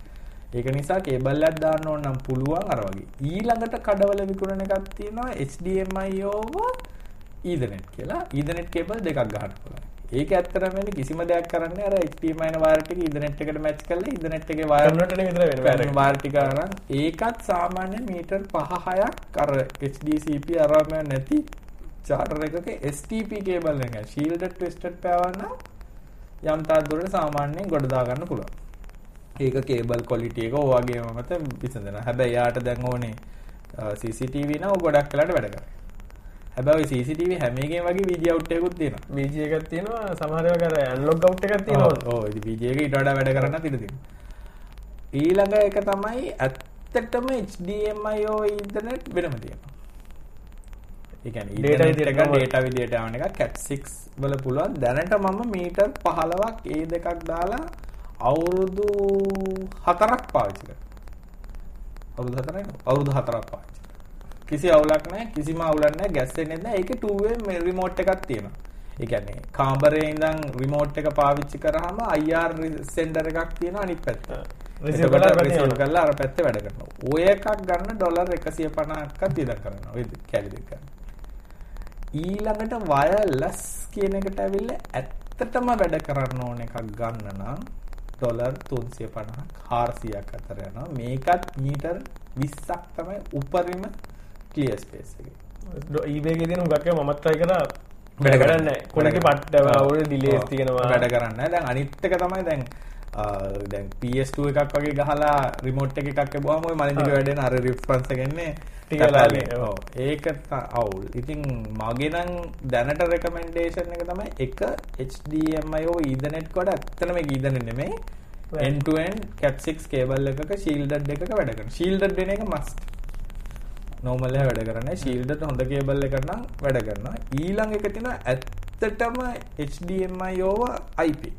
ඒක නිසා කේබල් එකක් දාන්න ඕන නම් පුළුවන් අර වගේ ඊළඟට කඩවල විකුණන එකක් තියෙනවා HDMI Ethernet කියලා Ethernet කේබල් දෙකක් ගහන්න පුළුවන් ඒක ඇත්තටම වෙන්නේ කිසිම දෙයක් කරන්නේ අර HDMI වයර් ටික Ethernet එකට මැච් කරලා Ethernet එකේ වයර් එක විතර වෙන වැඩ. වයර් ටික අරන් ඒකත් සාමාන්‍ය මීටර් 5 6ක් අර HDCP අරම නැති චාර්ටර් එකක STP කේබල් එක shielded twisted පෑවන්න යම් තාක් දුරට සාමාන්‍යයෙන් ගොඩ දා ගන්න පුළුවන්. ඒක කේබල් ක්වොලිටි එක ඔයගෙම මත විසඳනවා. හැබැයි යාට දැන් ඕනේ CCTV නම් ගොඩක් වෙලාට වැඩ කරනවා. හැබැයි CCTV හැම එකේම වගේ වීඩියෝ අවුට් එකකුත් තියෙනවා. BG එකක් තියෙනවා සමහර ඒවා කර ඇන්ලොග් අවුට් එකක් තියෙනවා ඔව් ඉතින් VJ එක ඊට වඩා වැඩ කරන්න ඉඩ තියෙනවා. ඊළඟ එක තමයි ඇත්තටම HDMI or Ethernet වෙනම තියෙනවා. Ethernet විදියට යවන එක Cat6 වල පුළුවන්. දැනට මම මීටර් 15ක් ඒ දෙකක් දාලා අවුරුදු 4ක් පාවිච්චි කරනවා. අවුරුදු 4යි නේද? අවුරුදු 4ක් පාවිච්චි. කිසි අවුලක් නැහැ කිසිම අවුලක් නැහැ ගැස්සෙන්නේ නැහැ. ඒකේ 2 way රිමෝට් එකක් තියෙනවා. ඒ කියන්නේ කාමරේ ඉඳන් රිමෝට් එක පාවිච්චි කරාම IR සෙන්ඩර් එකක් තියෙනවා අනිත් පැත්තේ. එතකොට යනවා. කරලා අර පැත්තේ වැඩ කරනවා. ඔය එකක් ගන්න ඩොලර් 150ක්වත් ඉඳන් කරනවා. ඔය කැලි දෙක ගන්න ඊළඟට වයර්ලස් කියන එකට ඇවිල්ලා ඇත්තටම වැඩ කරන්න ඕන එකක් ගන්න නම් ඩොලර් 350ක් 400ක් අතර යනවා. මේකත් මීටර් 20ක් තමයි උපරිම ක්ලියර් ස්පේස් එකේ. ඊබේ එකේ හුඟක් ඒවා මමත් try කරා වැඩ කරන්නේ කරන්නේ කොලේ පට්ට අවුල ඩිලේස් තියෙනවා. වැඩ කරන්නේ දැන් අනිත් එක තමයි දැන් දැන් PS2 එකක් වගේ ගහලා රිමෝට් එක එකක් මලින්දික ආ. වැඩෙන අර රිෆරන්ස් එක එන්නේ ටික වෙලාවකින්, තැපැල්ලේ. ඔව්. ඔව්. ඒක අවුල්. ඉතින් මගේ නම් දැනට රෙකමෙන්ඩේෂන් එක තමයි එක HDMI Ethernet නෙමෙයි Right. end to end Cat6 cable එකක shielded එකක වැඩ කරනවා. shielded වෙන එක normal එක වැඩ කරන්නේ shielded හොඳ කේබල් එකක් නම් වැඩ කරනවා. ඊළඟ එක තියෙනවා ඇත්තටම HDMI over IP.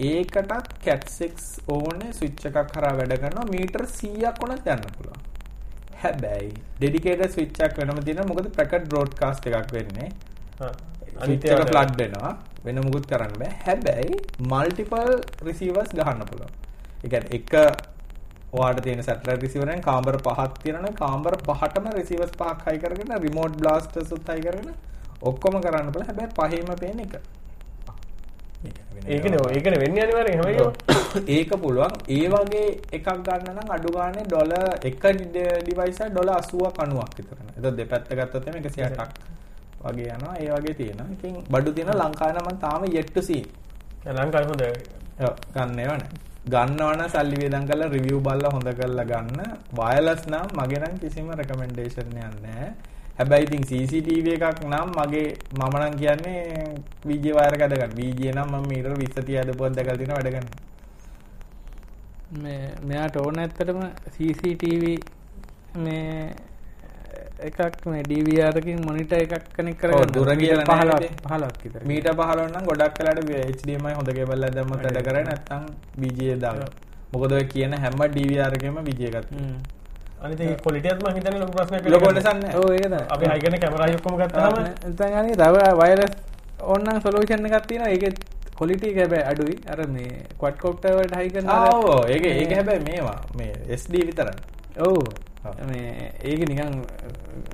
ඒකටත් Cat6 ඕනේ ස්විච් එකක් කරා වැඩ කරනවා මීටර් 100ක් වුණත් යන්න පුළුවන්. හැබැයි ඩෙඩිකේටඩ් ස්විච් එකක් වෙනම තියෙනවා මොකද පැකට් බ්‍රෝඩ්කාස්ට් එකක් වෙන්නේ. ස්විච් එක ප්ලග් වෙනවා වෙන මුකුත් කරන්න බෑ. හැබැයි මල්ටිපල් රිසීවර්ස් ගහන්න පුළුවන්. ඒ කියන්නේ එක ඔයාට තියෙන සැටලයිට් රිසීවර් එකෙන් කාමර පහක් තියෙනවනේ කාමර පහටම රිසීවර්ස් පහක් හයි කරගෙන රිමෝට් බ්ලාස්ටර්ස් උත් හයි කරගෙන ඔක්කොම කරන්න පුළුවන්. හැබැයි පහේම පේන එක. ඒකනේ ඒකනේ වෙන්නේ අනිවාර්යෙන් හැම [coughs] ඒක පුළුවන් ඒ වගේ එකක් ගන්න නම් අඩු ගානේ ඩොලර් එක ඩිවයිස් එක ඩොලර් 80ක් 90ක් විතර යනවා. ඒක දෙපැත්ත ගත්තොත් එimhe 160ක් වගේ යනවා. ඒ වගේ තියෙනවා. ඉතින් බඩු නම් මම තාම yet to see. ලංකාවේ හොඳ ඔව් ගන්න ඒවා නෑ. ගන්නවා නම් සල්ලි වේදම් කරලා රිවිව් බලලා හොඳ කරලා ගන්න. වයර්ලස් නම් මගේ නම් කිසිම රෙකමෙන්ඩේෂන් එකක් නෑ. හැබැයි ඉතින් CCTV එකක් නම් මගේ මම නම් කියන්නේ VJ වයර් අද ගන්න. VJ නම් මම මීටර 20 30 අදපුවක් දැකලා තියෙනවා වැඩ ගන්න. මේ මෙයාට ඕන ඇත්තටම CCTV මේ එකක් මේ DVRකින් මොනිට එකක් කනෙක් ඔව්, කරගන්න දුර කියලා නෑ පහලක් ඉතින්. පහලක් විතර මීට 15 නම් ගොඩක් වෙලාට HDMI හොඳ කේබල් එකක් දැම්මත් වැඩ කරේ නැත්නම් VGA දාන්න. මොකද ඔය කියන හැම DVR එකෙම VGA එකක් තියෙනවා. ඒ එකත් මම හිතන්නේ ලොකු ප්‍රශ්නයක් ලොකු වෙන්නේ. වෙනසක් නැහැ. ඔව් ඒක තමයි අපි හයි කරන කැමරා ඔක්කොම ගත්තාම නැත්නම් අනේ තව වයර්ලස් ඕනනම් සොලියුෂන් එකක් තියෙනවා ඒකේ ක්වොලිටි එක හැබැයි අඩුයි අර මේ ක්වඩ් කොප්ටර් වලට හයි කරන ආ අර- ඔව් ඒක හැබැයි මේවා මේ SD විතරයි. ඔව් ඒක නිකන්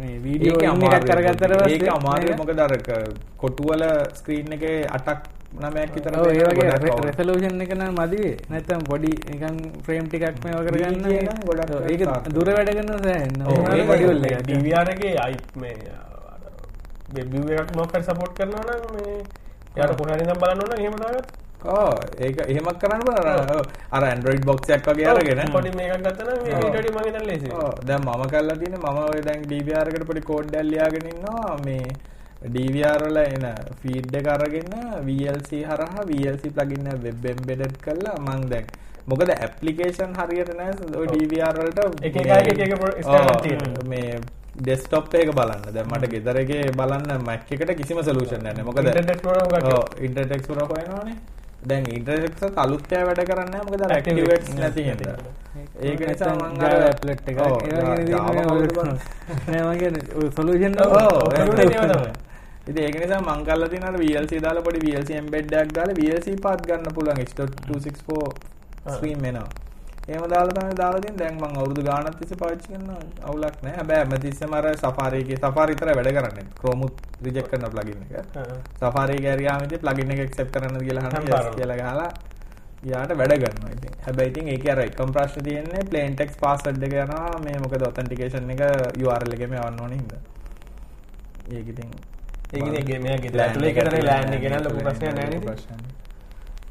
මේ වීඩියෝ අමාරුයි. කරගත්තට ඒක අමාරුයි මේක- මොකද අර ක- කොටුවල ස්ක්‍රීන් එකේ 8ක් 9ක් විතර ඔව් ඒ තියෙනවා. වගේ ගොඩක් අවුල්. රෙසලූෂන් එක නම් මදි නැත්නම් පොඩි නිකන් ෆ්‍රේම් ටිකක් මේව කරගන්න ගොඩක් ඒක. දුර වැඩ කරන සෑහෙන ඔව්, ඕනෑම ඒක module මේ මේ මොකක් හරි සපෝට් කරනවා නම් මේ යාට කොහේ හරි ඉඳන් බලන්න ඕන නම් එහෙම දාගත්ත ඔව් ඒක එහෙමත් කරන්න බෑ අර box එකක් වගේ අරගෙන පොඩි මේකක් ගත්තා නම් මේ ඔව්. ඊට වඩා මම හිතන්නේ ලේසියි. ඔව් දැන් මම කරලා තියෙන්නේ මම ඔය දැන් එකට පොඩි කෝඩ් එකක් ලියාගෙන ඉන්නවා මේ DVR වල එන ෆීඩ් එක අරගෙන VLC හරහා VLC plugin එක web embedded කරලා මම දැන් මොකද ඇප්ලිකේෂන් හරියට නැහැ ඔය DVR වලට එක එක එක එක ඔව්, තියෙනවා. මේ ඩෙස්ක්ටොප් එක බලන්න. දැන් මට ගෙදර එකේ බලන්න Mac එකට කිසිම සොලියුෂන් නැහැ. මොකද Explorer උගක් ඔව් ඉන්ටර්නෙට් එක්ස්ප්ලෝරර් හොයනවානේ. දැන් ඉන්ටරෙක්ස් අලුත්ය වැඩ කරන්න මොකද ඇක්ටිවේට්ස් නැති හින්දා. ඒක නිසා මං අර ප්ලට් එක ඔව්, Java කවුද බලන්න? සොලූෂන් ඔව්, ඉතින් ඒක නිසා මං කරලා තියෙන අර VLC දාලා පොඩි VLC embed එකක් දාලා VLC path ගන්න පුළුවන් H.264 stream එනවා. එහෙම දාලා තමයි දාලා තියෙන්නේ. දැන් මං අවුරුදු ගාණක් තිස්සේ පාවිච්චි කරනවා. අවුලක් නැහැ. හැබැයි හැමතිස්සෙම අර Safari එකේ Safari විතරයි වැඩ කරන්නේ. Chrome උත් reject කරන plugin එක. Safari එක ඇරියාම ඉතින් plugin එක accept කරන්නද කියලා අහනවා. yes. කියලා ගහලා යාට වැඩ ගන්නවා ඉතින්. හැබැයි ඉතින් ඒකේ අර එකම ප්‍රශ්නේ තියෙන්නේ plain text password එක යනවා. මේ මොකද authentication එක URL එකේම යවන්න ඕනේ හින්දා. ඒක ඉතින් ඒකනේ ගේ මෙයා ගෙදර ඇතුලේ කරන ලෑන් එක ගැන ලොකු නේද? ප්‍රශ්නයක් නැහැ.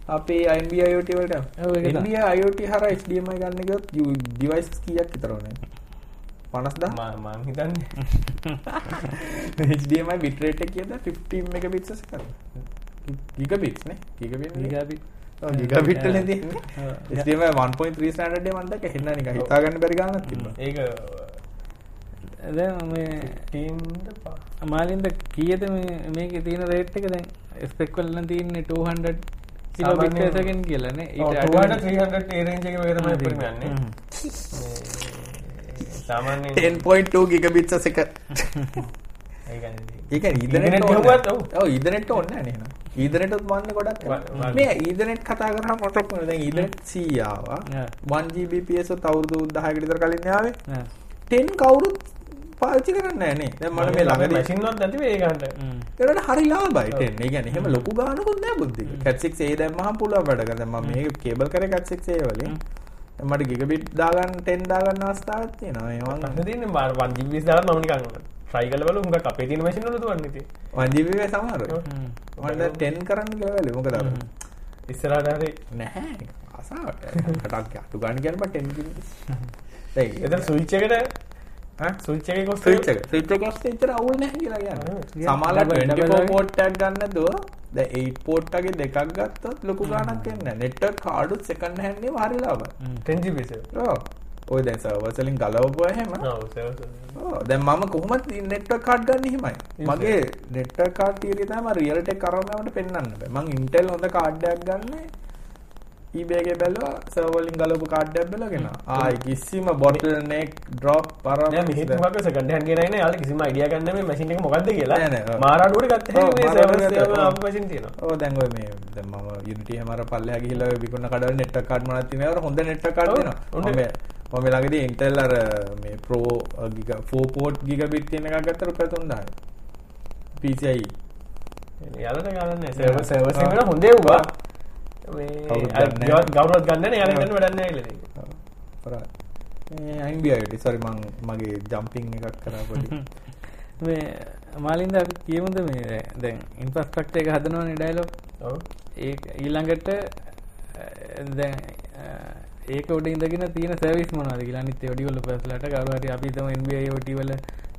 අපි NB IoT වලට ඔව්, ඒක NB IoT හරහා HDMI ගන්න ගියොත් you- devices කීයක් විතර ඕනේ? 50000? මම මං හිතන්නේ [laughs] bitrate එක කියද 15 megabits a second. gigabits නේ? gigabit නේ? ගිගාපි ඔව් gigabit වලින් තියෙන්නේ. ඔව්. HDMI 1.3 standard එක මම දැක්ක හෙන්න නිකන් හිතා ගන්න බැරි ගානක් තිබ්බා. ඒක දැන් මේ ටීම්ද පා මාලින්ද කීයද මේ මේකේ තියෙන රේට් එක දැන් ස්පෙක් වල නම් තියෙන්නේ 200 කිලෝබිට් සාමාන්‍යයෙන්- per second කියලා නේ ඔව්, ඊට 200 300 ඒ රේන්ජ් එකේ වගේ තමයි හරි. උඩරිම යන්නේ හ්ම්. මේ සාමාන්‍යයෙන් 10.2 gigabits a second. ඒ කියන්නේ ඒක ඊදනෙට් Ethernet ඕනේ. ගහුවත් ඔව්. ඔව් ඊදනෙට් ඕනේ නැහැ නේද? ඊදනෙට් උත් වන්නේ ගොඩක්. ව- ව- මේ ඊදනෙට් කතා කරාම මොකක්ද දැන් ඊදනෙට් C ආවා. Yeah. 1 Gbps උත් අවුරුදු 10කට විතර කලින් ආවේ. නෑ. 10 කවුරුත් පාවිච්චි කරන්නේ නැහැ නේ. දැන් මම මේ ළඟදී මැෂින් වලත් නැති වෙයි ගන්න. ඒකට හරි ලාභයි 10. ඒ කියන්නේ එහෙම ලොකු ගානකුත් නෑ බුද්ධික. cat 6a දැම්මහම පුළුවන් වැඩ කරන්න. දැන් මම මේක කේබල් කරේ cat 6a වලින්. මට ගිගබිට් දාගන්න 10 දාගන්න අවස්ථාවක් තියෙනවා. මේ මම ප්‍රශ්න තියෙන්නේ මාර 1 GB දාලා මම නිකන් try කරලා බලමු හුඟක් අපේ තියෙන මැෂින් වල දුවන්නේ ඉතින් 1 GB වේ සමහර. හ්ම්. මම දැන් 10 කරන්න කියලා වෙලේ. මොකද අර ඉස්සරහට හරි නැහැ. අසාවට. කටක් අතු ගන්න කියන බට 10 GB. දැන් එතන ස්විච් එකට එක ඔස්සේ ඉතර අවුල් නැහැ කියලා කියන්නේ. Yeah. සමහරවිට Double- 24 double පෝට් එකක් ගන්න නැතුව දැන් 8 පෝට් එකේ දෙකක් ගත්තොත් ලොකු ගාණක් එන්නේ. නෙට්වර්ක් කාඩුත් ලාභයි. 10 GB එක ඔව්. ඔය දැන්. ඔව් සර්වර් ඔව්. දැන් මම කොහොමද නෙට්වර්ක් කාඩ් ගන්න එහෙමයි. මගේ නෙට්වර්ක් කාඩ් තීරිය තමයි රියල් ටෙක් කරවම යවට පෙන්වන්න බෑ. මං Intel හොඳ කාඩ් එකක් ගන්න එකේ බැලුවා සර්වර් වලින් ගලවපු කාඩ් එකක් බැලගෙන. ආයි කිසිම බොටල් නෙක් ඩ්‍රොප් පරම නෑ මෙහෙත් මොකක්ද සෙකන්ඩ් හෑන්ඩ් ගෙන ඉන්නේ? යාළුවා කිසිම අයිඩියා ගන්න මේ මැෂින් එක මොකද්ද කියලා. ඔව්. මාරාඩුවට ගත්ත ඔව්, මේ සර්වර් ඔව්. අප මැෂින් තියෙනවා. ඕ දැන් ඔය මේ දැන් මම Unity හැම අර පල්ලෙහා ගිහිල්ලා ඔය විකුණන කඩවල නෙට්වර්ක් කාඩ් මොනවද තියෙනවද හොඳ නෙට්වර්ක් කාඩ් ඔව්, දෙනවා. මම ළඟදී Intel අර මේ Pro ගිගා 4 port gigabit තියෙන එකක් ගත්තා රුපියල් 3000 PCIe යාළුවට ගන්න නෑ. සර්වර් සර්වර් හොඳේ වුණා අර ගන්න. නෑ. ගෞරවත් ගන්න නෑ යාළුවා ගන්න වැඩක් නෑ කියලා ඉතින්. ඔව්, කරා මේ මගේ ජම්පින් එකක් කරා පොඩි [laughs] මේ මාලින්ද අපි කියමුද මේ දැන් ඉන්ෆ්‍රාස්ට්‍රක්චර් එක හදනවනේ ඩයලොග් ඔව්. ඒ ඊළඟට දැන් ඒක උඩ ඉඳගෙන තියෙන සර්විස් මොනවද කියලා? ඔඩියෝ ලොපස්ලට කවුරු හරි අපි හිතමු NBA IoT වල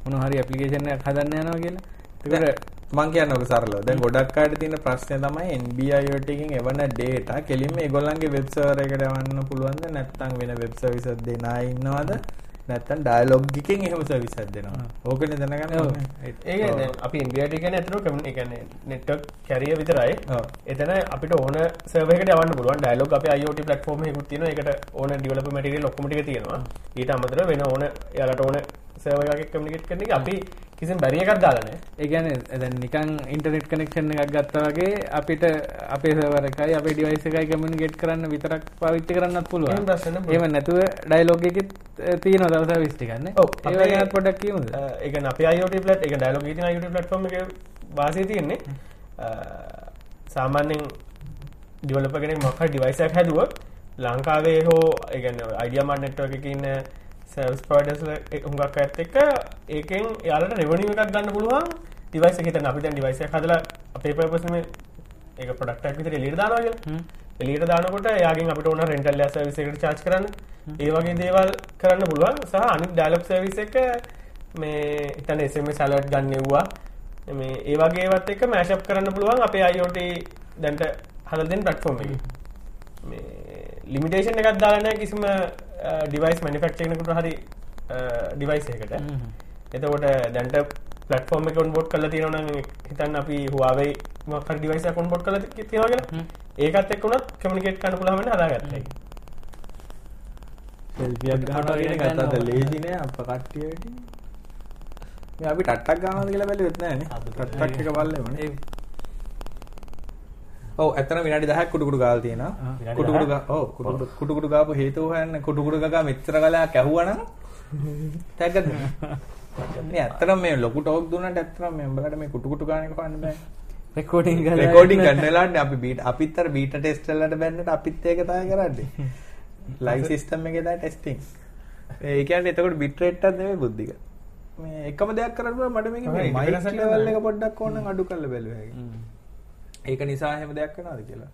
මොන හරි ඇප්ලිකේෂන් එකක් හදන්න යනවා කියලා. ඒකට මං කියන්න ඔක සරලව දැන් ගොඩක් අයට තියෙන ප්‍රශ්නය තමයි NB IoT එකෙන් එවන data කෙලින්ම ඒගොල්ලන්ගේ වෙබ් සර්වර් එකට යවන්න පුළුවන්ද නැත්නම් වෙන වෙබ් සර්විස් එකක් දෙන අය ඉන්නවද නැත්නම් ඩයලොග් එකෙන් එහෙම සර්විස් එකක් දෙනවා ඕකනේ දැනගන්න. ඕනේ. ඒක දැන් අපි ඉන්ඩියාට කියන්නේ අතන කමියුනි ඒ කියන්නේ නෙට්වර්ක් කැරියර් විතරයි. එතන අපිට ඕන සර්වර් එකට යවන්න පුළුවන්. ඩයලොග් අපේ IoT platform එකකුත් තියෙනවා. ඒකට ඕන developer material ඔක්කොම ටික තියෙනවා. ඊට අමතරව වෙන ඕන එයාලට ඕන එකක් කමියුනිකේට් කරන එක අපි කිසිම බැරි එකක් දාලා නැහැ. ඒ කියන්නේ දැන් නිකන් ඉන්ටර්නෙට් කනෙක්ෂන් එකක් ගත්තා වගේ අපිට අපේ සර්වර් එකයි අපේ ඩිවයිස් එකයි කමියුනිකේට් කරන්න විතරක් පාවිච්චි ප්‍රශ්න නැහැ. එහෙම නැතුව ඩයලොග් එකෙත් තියෙනවා තව සර්විස් ටිකක් නේ. ඔව්, ඒ? ඒ කියන්නේ අපේ කියන්නේ ඩයලොග් එකේ IoT platform එකේ වාසිය තියෙන්නේ අ, සාමාන්‍යයෙන් ඩෙවලොපර් කෙනෙක් මොකක් හරි ඩිවයිස් එකක් හැදුවොත් ලංකාවේ හෝ ඒ කියන්නේ Idea Mart එකේ සර්විස් ප්‍රොවයිඩර්ස් හුඟක් අයත් එක්ක ඒකෙන් එයාලට රෙවෙනියු එකක් ගන්න පුළුවන් ඩිවයිස් එක හිතන්න අපි දැන් ඩිවයිස් එකක් හදලා අපේ ඒක ප්‍රොඩක්ට් එකක් විතර කියලා. හ්ම්. එළියට දානකොට එයාගෙන් අපිට ඕන රෙන්ටල් සර්විස් එකට charge කරන්න. ඒ වගේ දේවල් කරන්න පුළුවන්. සහ අනිත් ඩයලොග් සර්විස් එක මේ හිතන්න SMS alert ගන්න එව්වා. මේ ඒ එක්ක mash up කරන්න පුළුවන් අපේ IoT දැන්ට හදලා දෙන platform එකේ. මේ limitation එකක් දාලා නැහැ කිසිම device manufacturer කෙනෙකුට හරි device එකකට. හ්ම්. එතකොට දැන්ට පලටෆෝර්ම් එක ඔන්බෝඩ් කල තියෙනවන හිතන්න අපි හවාවේ මොකක් හරි ඩිවයිස් එකක් ඔන්බෝඩ් කරලා තියෙනවා කියලා ඒකත් එක්ක උනත් කමියුනිකේට් කරන්න පුළුවන් වෙන හදාගත්තා ඒක සෙල්ෆියක් ගන්නවා කියන එක ගන්නවා. අතට ලේසි නෑ අප කට්ටියට මේ අපි ටට්ටක් ගන්නවද කියලා බැලුවෙත් නෑනේ අද ටට්ටක් එක බලලෙමනේ ඒ ඔව් ඇත්තටම විනාඩි 10ක් කුඩු කුඩු ගාලා තියෙනවා. විනාඩි කුඩු කුඩු 10ක්? ගා ඔව් කුඩු කුඩු- කුඩු කුඩු ගාපු හේතුව හොයන්න කුඩු කුඩු ගා මෙච්චර කලක් ඇහුවනම් ටැග්. මේ ඇත්තටම මේ ලොකු ටෝක් දුන්නට ඇත්තටම මේ උඹලට මේ කුටු ගාන එක හොයන්න බෑ. රෙකෝඩින් කරලා රෙකෝඩින් කරන වෙලාවනේ අපි බීට අපිත් අර බීටා ටෙස්ට් වලට බැන්නට අපිත් ඒක තමයි කරන්නේ ලයිව් සිස්ටම් එකේ තමයි ටෙස්ටිං ඒ කියන්නේ එතකොට බිට් රේට් එකක් නෙමෙයි බුද්ධික. මේ එකම දෙයක් කරන්න මට මේකේ තමයි, මයික් ලෙවල්. එක පොඩ්ඩක් ඕනනම් අඩු කරලා බැලුවා ඒක නිසා එහෙම දෙයක් වෙනවද කියලා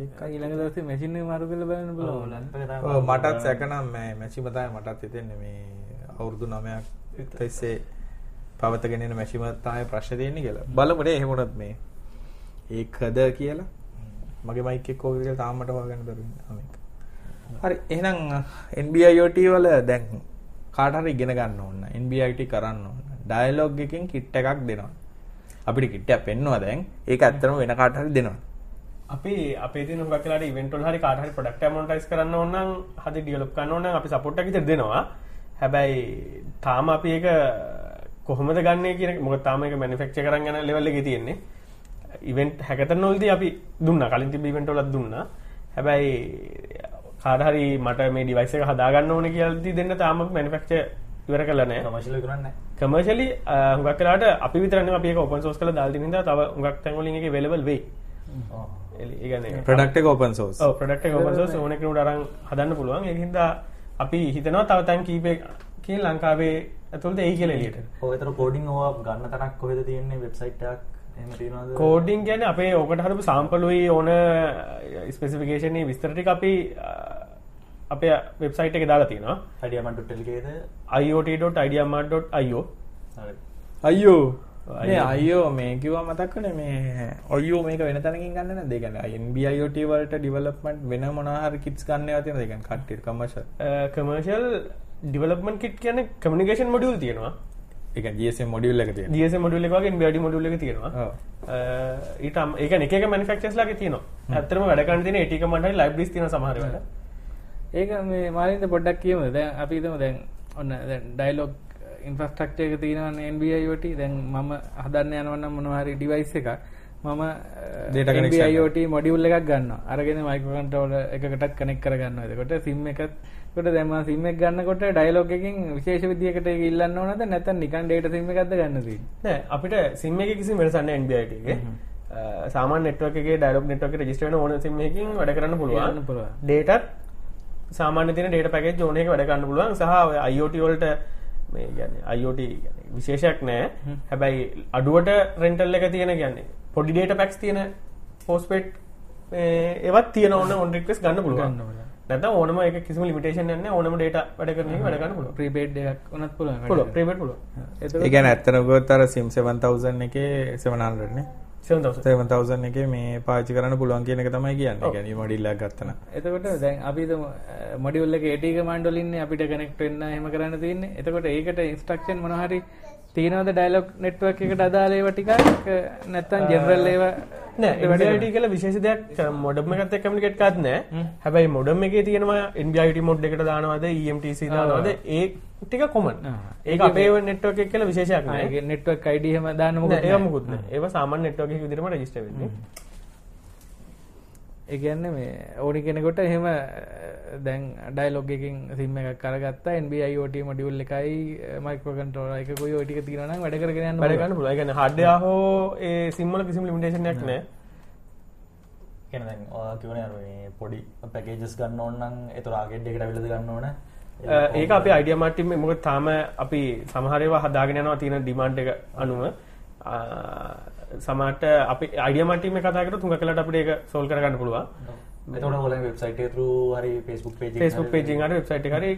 ඒක ඊළඟ දවසේ මැෂින් එක මාරු කරලා බලන්න තමයි ඔව්, මටත් සැකනම් මේ මැෂිම තමයි මටත් හිතෙන්නේ මේ අවුරුදු 9ක් තිස්සේ පවතගෙන එන මැෂිම තමයි ප්‍රශ්නේ තියෙන්නේ කියලා. බලමු නේ එහෙම වුණත් මේ ඒකද කියලා. මගේ මයික් එක කෝල් කියලා තාම මට හොයාගන්න බැරි වෙනවා මේක. හරි එහෙනම් NBIoT වල දැන් කාට හරි ඉගෙන ගන්න ඕන. NBIoT කරන්න ඕන. ඩයලොග් එකෙන් කිට් එකක් දෙනවා. අපිට කිට් එකක් පෙන්නවා දැන්. ඒක ඇත්තටම වෙන කාට හරි දෙනවා. අපි අපේ තියෙන හුඟක් වෙලාට ඉවෙන්ට් වල හරි කාට හරි ප්‍රොඩක්ට් එක මොනටයිස් කරන්න ඕන නම් හරි ඩෙවලොප් කරන්න ඕන නම් අපි සපෝට් එකක් විතර දෙනවා. හැබැයි තාම අපි ඒක කොහොමද ගන්නේ කියන එක මොකද තාම ඒක මැනුෆැක්චර් කරන් යන ලෙවල් එකේ තියෙන්නේ. ඉවෙන්ට් හැකතන් වලදී අපි දුන්නා. කලින් තිබ්බ ඉවෙන්ට් වලත් දුන්නා. හැබැයි කාට හරි මට මේ ඩිවයිස් එක හදාගන්න ඕනේ කියලාදී දෙන්න තාම මැනුෆැක්චර් ඉවර නැහැ. කමර්ෂියල් කරන්නේ කමර්ශලි හුඟක් කලාට අපි විතරන්න අපි ඔපන් සෝස් කළ දාල් හිද තව හුඟක් තැන්වලින් එක වෙලබල් ඒගන ප්‍රොඩක්ට් එක open source. ප්‍රඩක්ට ඔපන් සෝස් ඕනකනට අරන් හදන්න පුළුවන්. ඒහින්ද අපි හිතනවා තව තැන් කීපය කිය ලංකාවේ ඇතුළට ඒ කියල එලියට ඔය විතර කෝඩින් ඕවා ගන්න තැනක් කොහෙද තියෙන්නේ? වෙබ්සයිට් එකක් එහෙම තියෙනවද? කෝඩිං ගැන අපේ ඕකට හරපු සාම්පලුයි ඕන ස්පෙසිෆිකේෂන විස්තරටික අපි අපේ වෙබ්සයිට් එක දාලා තියෙනවා අයියෝ මේ අයියෝ. අයියෝ මේ කිව්වා මතක් වුණේ මේ ඔයියෝ මේක වෙන තැනකින් ගන්න නැද්ද? ඒ කියන්නේ NB-IoT වලට ඩෙවලොප්මන්ට් වෙන මොනවා හරි කිට්ස් ගන්න? ඒ කියන්නේ කට්ටියට කමර්ෂල්. කමර්ශල් ඩිවලපමන් කිට් කියන කමිනිකේෂන් මොඩියල් තියෙනවා ඒ කියන්නේ GSM මොඩියුල් එක තියෙනවා. දියස මොඩුල එකගේ බඩි මොඩුල එක තියෙනවා ඔව්. ඊට ඒක එක මනිෆක්ස් ලගේ තියනවා ඇතරම වැඩකන් තින ඒටික මටයි ලයිබ්ලිස් තින සමහරවට ඒක මේ මාලින්ද පොඩ්ඩක් කියමු දැන් අපි හිතමු දැන් ඔන්න දැන් ඩයලොග් ඉන්ෆ්‍රාස්ට්‍රක්චර් එක තියෙනවනේ NB-IoT දැන් මම හදන්න යනවා නම් මොනවා හරි ඩිවයිස් එකක්. මම Data connection NB-IoT මොඩියුල් එකක්. ගන්නවා. අරගෙන මයික්‍රෝ කන්ට්‍රෝලර් එකකටත් කනෙක්ට් කරගන්නවා. එතකොට SIM එකත් කොට දැන් මම SIM එක ගන්නකොට ඩයලොග් එකකින් විශේෂ විදියකට ඒක ඉල්ලන්න ඕනද? නැත්නම් නිකන් data SIM එකක්ද ගන්න තියෙන්නේ? නෑ අපිට සිම් එක කිසි වෙනසන්න එන්බයිටගේ සාමාන් නෙට්වගේ ඩයිලොක් නෙට්වක රජිස්ටන ඕන සිම්මකින් වැඩ කරන්න පුළුවන්. ඩේටත් සාමාන්‍ය තින ඩේට පැකේ ජෝනක වැඩ කරන්න පුළුවන්. සහ අයිෝට වලට මේ ගැන අයිෝට විශේෂයක් නෑ. හැබැයි අඩුවට රෙන්ටල් එක තියෙන කියන්නේ පොඩි ඩේට පැක්ස් තියෙන පෝස්පෙට් ඒවත් තියන ඕන ඔන්ඩික්ස් ගන්න පුළුවන්. ගන්න පුළුවන්. නැත ඕනම එක කිසිම ලිමිටේෂන් න්න ඕනම ඩේට වැඩ කරන වැඩ ගන්න පුළුවන්. ප්‍රීපේඩ් එකක් උනත් පුළුවන් පුළුවන් ප්‍රේමට් පුළුවන්. එතකොට ඒ ඇත්තටම ගොත් අර SIM 7000 එකේ 700 නේ. 7000 7000 එකේ මේ පාවිච්චි කරන්න පුළුවන් කියන එක තමයි කියන්නේ. ඒ කියන්නේ මොඩියුල් එකක් ගත්තා නම්. එතකොට දැන් අපි මොඩියුල් එක AT කමාන්ඩ් වලින් අපිට කනෙක්ට් වෙන්න එහෙම කරන්න තියෙන්නේ. එතකොට ඒකට ඉන්ස්ට්‍රක්ෂන් මොනවා හරි තියෙනවද ඩයලොග් නෙට්වර්ක් එකට අදාළ ඒවා ටිකක්? නැත්නම් ජෙනරල් ඒවා නෑ වැඩට කියල විශේෂ දෙයක් මොඩම එකත් කමිකට් කාත් නෑ. හැබැයි මොඩම් එක තියෙනවා එන්බයිට මොඩ් එකට දානවද EMTC දානවද ඒ ටික කොමන්. ඒ අපේ නෙට්වක් එක කියල විශේෂයක් නෑ නෙට්වර්ක් ID එහෙම දාන්න මොකද ඒ සාමන් නෙට්වක විදිරම රජිස්ට වෙන්නේ ඒ කියන්නේ මේ ඕනි කෙනෙකුට එහෙම දැන් ඩයලොග් එකකින් සිම් එකක් කරගත්තා IoT මොඩියුල් එකයි මයික්‍රෝ කන්ට්‍රෝලර් එකකුයි ওই ටික තියෙනවා නම් වැඩ කරගෙන යන්න වැඩ පුළුවන්. ගන්න පුළුවන්. ඒ කියන්නේ hardware හෝ ඒ සිම්වල කිසිම ලිමිටේෂන් එකක් නෑ. කියන දැන් ඔයා මේ පොඩි පැකේජස් ගන්න ඕන නම් ඒතර ආගෙඩ් එකට අවිලද ගන්න ඕන ඒක අපි අයිඩියා මාටිම් මොකද තාම අපි සමහර ඒවා හදාගෙන යනවා තියෙන ඩිමාන්ඩ් එක අනුව සමහරට අපි අයිඩියා මාටිම් එක කතා කරලා තුඟ කළාට අපිට ඒක සෝල්ව් කරගන්න පුළුවන්. එතකොට ඔයාලගේ වෙබ්සයිට් එක through හරි Facebook page එක Facebook page එකෙන් හරි වෙබ්සයිට් එකේ හරි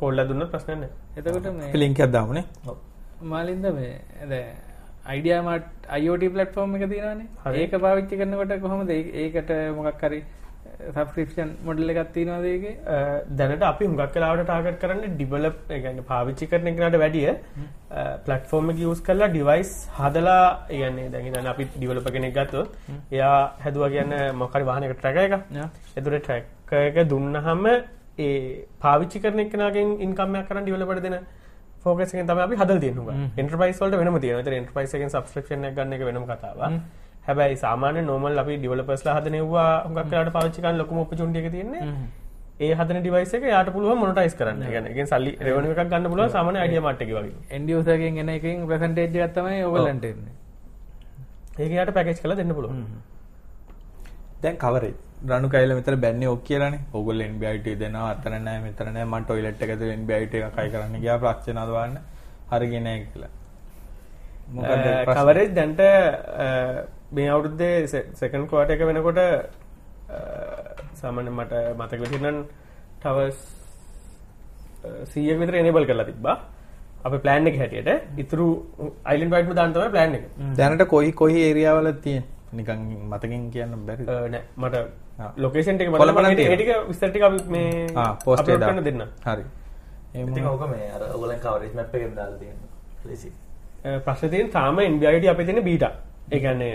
කෝල් එකක් දුන්නත් ප්‍රශ්නයක් නෑ. එතකොට මේ අපි ලින්ක් එකක් දාමුනේ. ඔව්. මාලින්ද මේ දැන් අයිඩියා මාට් IoT ප්ලට්ෆෝම් එක තියෙනවානේ. හරි. ඒක පාවිච්චි කරනකොට කොහොමද ඒකට මොකක් හරි සබස්ක්‍රිප්ෂන් මොඩල් එකක් තියෙනවද ඒකේ? දැනට අපි හුඟක් කලාවට ටාගට කරන්න ඩිවලප් ගැන පාවිච්චි කරන එකනට වැඩිය. පලටෆෝර්ම යස් කරලා ඩිවයිස් හදලා ඒගන්නේ දැඟ අපි ඩිවලප කෙනෙක් ගත්තොත් එයා හැදුව කියන්න මොකරි වාහනක ට්‍රැක එක එතුර ට්‍රැක්ක එක දුන්න හම ඒ පාවිච්චි කරන එකනගෙන් ඉන්කම්මයක් කරන්න ඩිවලපට දෙන ෆෝකසෙන් තම අපි හද තියනවා එන්ට්‍රපයිස් වලට වෙනම තියෙන එන්ට්‍රපයිසගෙන් සබස්ක්‍රපෂන ගන්න එක වෙනම කතාව හැබැයි සාමාන්‍ය නෝමල් අපි ඩිවලපස්ලා හදනවා හුඟක් කලාට පාවිච්චිකන් ලොකුම ඔපචුන්ටිය තියෙන්නේ. ඒ හදන ඩිවයිස එක යාට පුළුව මොනටයිස් කරන්න. ගැනගෙන් සල්ලි රවන එකක් ගන්න පුළුව සාමන අඩිය මට්ටක වගේ. එන්ඩියෝසගෙන් එන එකින් ප්‍රසන්ටේජ් ගත්තමයි ඔවලන්ටෙන්නේ ඒක යට පැකච් කල දෙන්න පුළුව දැන් කවරේ රණු කයිල මෙතර බැන්නේ ඔක් කියලානේ. ඔගොල්ලෝ NBIT දෙනවා අතන නෑ මෙතන නෑ. මම টয়ලට් එක කයි කරන්න ගියා. ප්‍රශ්න අදවන්න හරියන්නේ නෑ කියලා. කවරේජ් දැන්ට මේ අවුරුද්දේ සෙකන්ඩ් ක්වාටර් එක වෙනකොට සාමාන්‍ය මට මතක විදිහට ටවර්ස් 100ක් විතර එනේබල් කරලා තිබ්බා. අපේ ප්ලෑන් එක හැටියට. ඉතුරු අයිලන්ඩ් වයිඩ්ම දාන්න තමයි ප්ලෑන් එක. දැනට කොයි කොයි ඒරියාවල තියෙන? නිකන් මතකින් කියන්න බැරි නෑ. මට ලොකේෂන් එක මට. ටික විස්තර ටික අපි මේ ආ පෝස්ට් කරන්න දෙන්න. හරි. ඉතින් ඕක මේ අර ඔයගලන් කවරේජ් මැප් එකෙන් දාලා තියෙනවා. ලේසි ප්‍රශ්නේ තියෙන තාම NBIT අපේ තියෙන බීටා ඒ කියන්නේ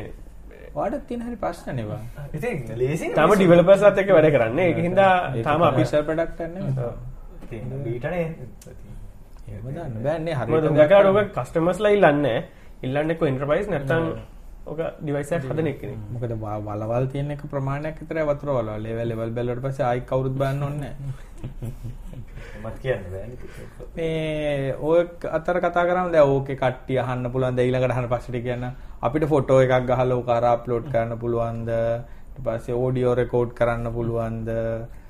වාඩත් තියෙන හරි ප්‍රශ්න නේ බං. ඉතින් ලේසි තාම ඩිවෙලොපර්ස්ලත් එක්ක වැඩ කරන්නේ. ඒක හින්දා තාම අපි ඔෆිෂල් ප්‍රොඩක්ට් එකක් නෙමෙයි. බීටනේ. එහෙම දාන්න බෑනේ මොකද හරියට උගකට ඔක කස්ටමර්ස්ලා ඉල්ලන්නේ ඉල්ලන්නේ කො එන්ටර්ප්‍රයිස් නැත්නම් ඔක ඩිවයිස් එකක් හදන එක්කනේ මොකද වා- වලවල් තියෙන එක ප්‍රමාණයක් විතරයි වතුර වලවල්. ලෙවල් ලෙවල් බැලුවට පස්සේ ආයි කවුරුත් බලන්න ඕනේ නැහැ මේ ඔය අතර කතා කරාම දැන් ඕකේ කට්ටිය අහන්න පුළුවන් දැන් ඊළඟට අහන ප්‍රශ්නෙට කියන්න. අපිට ෆොටෝ එකක් ගහලා ඕක අර අප්ලෝඩ් කරන්න පුළුවන්ද? ඊට පස්සේ ඕඩියෝ රෙකෝඩ් කරන්න පුළුවන්ද?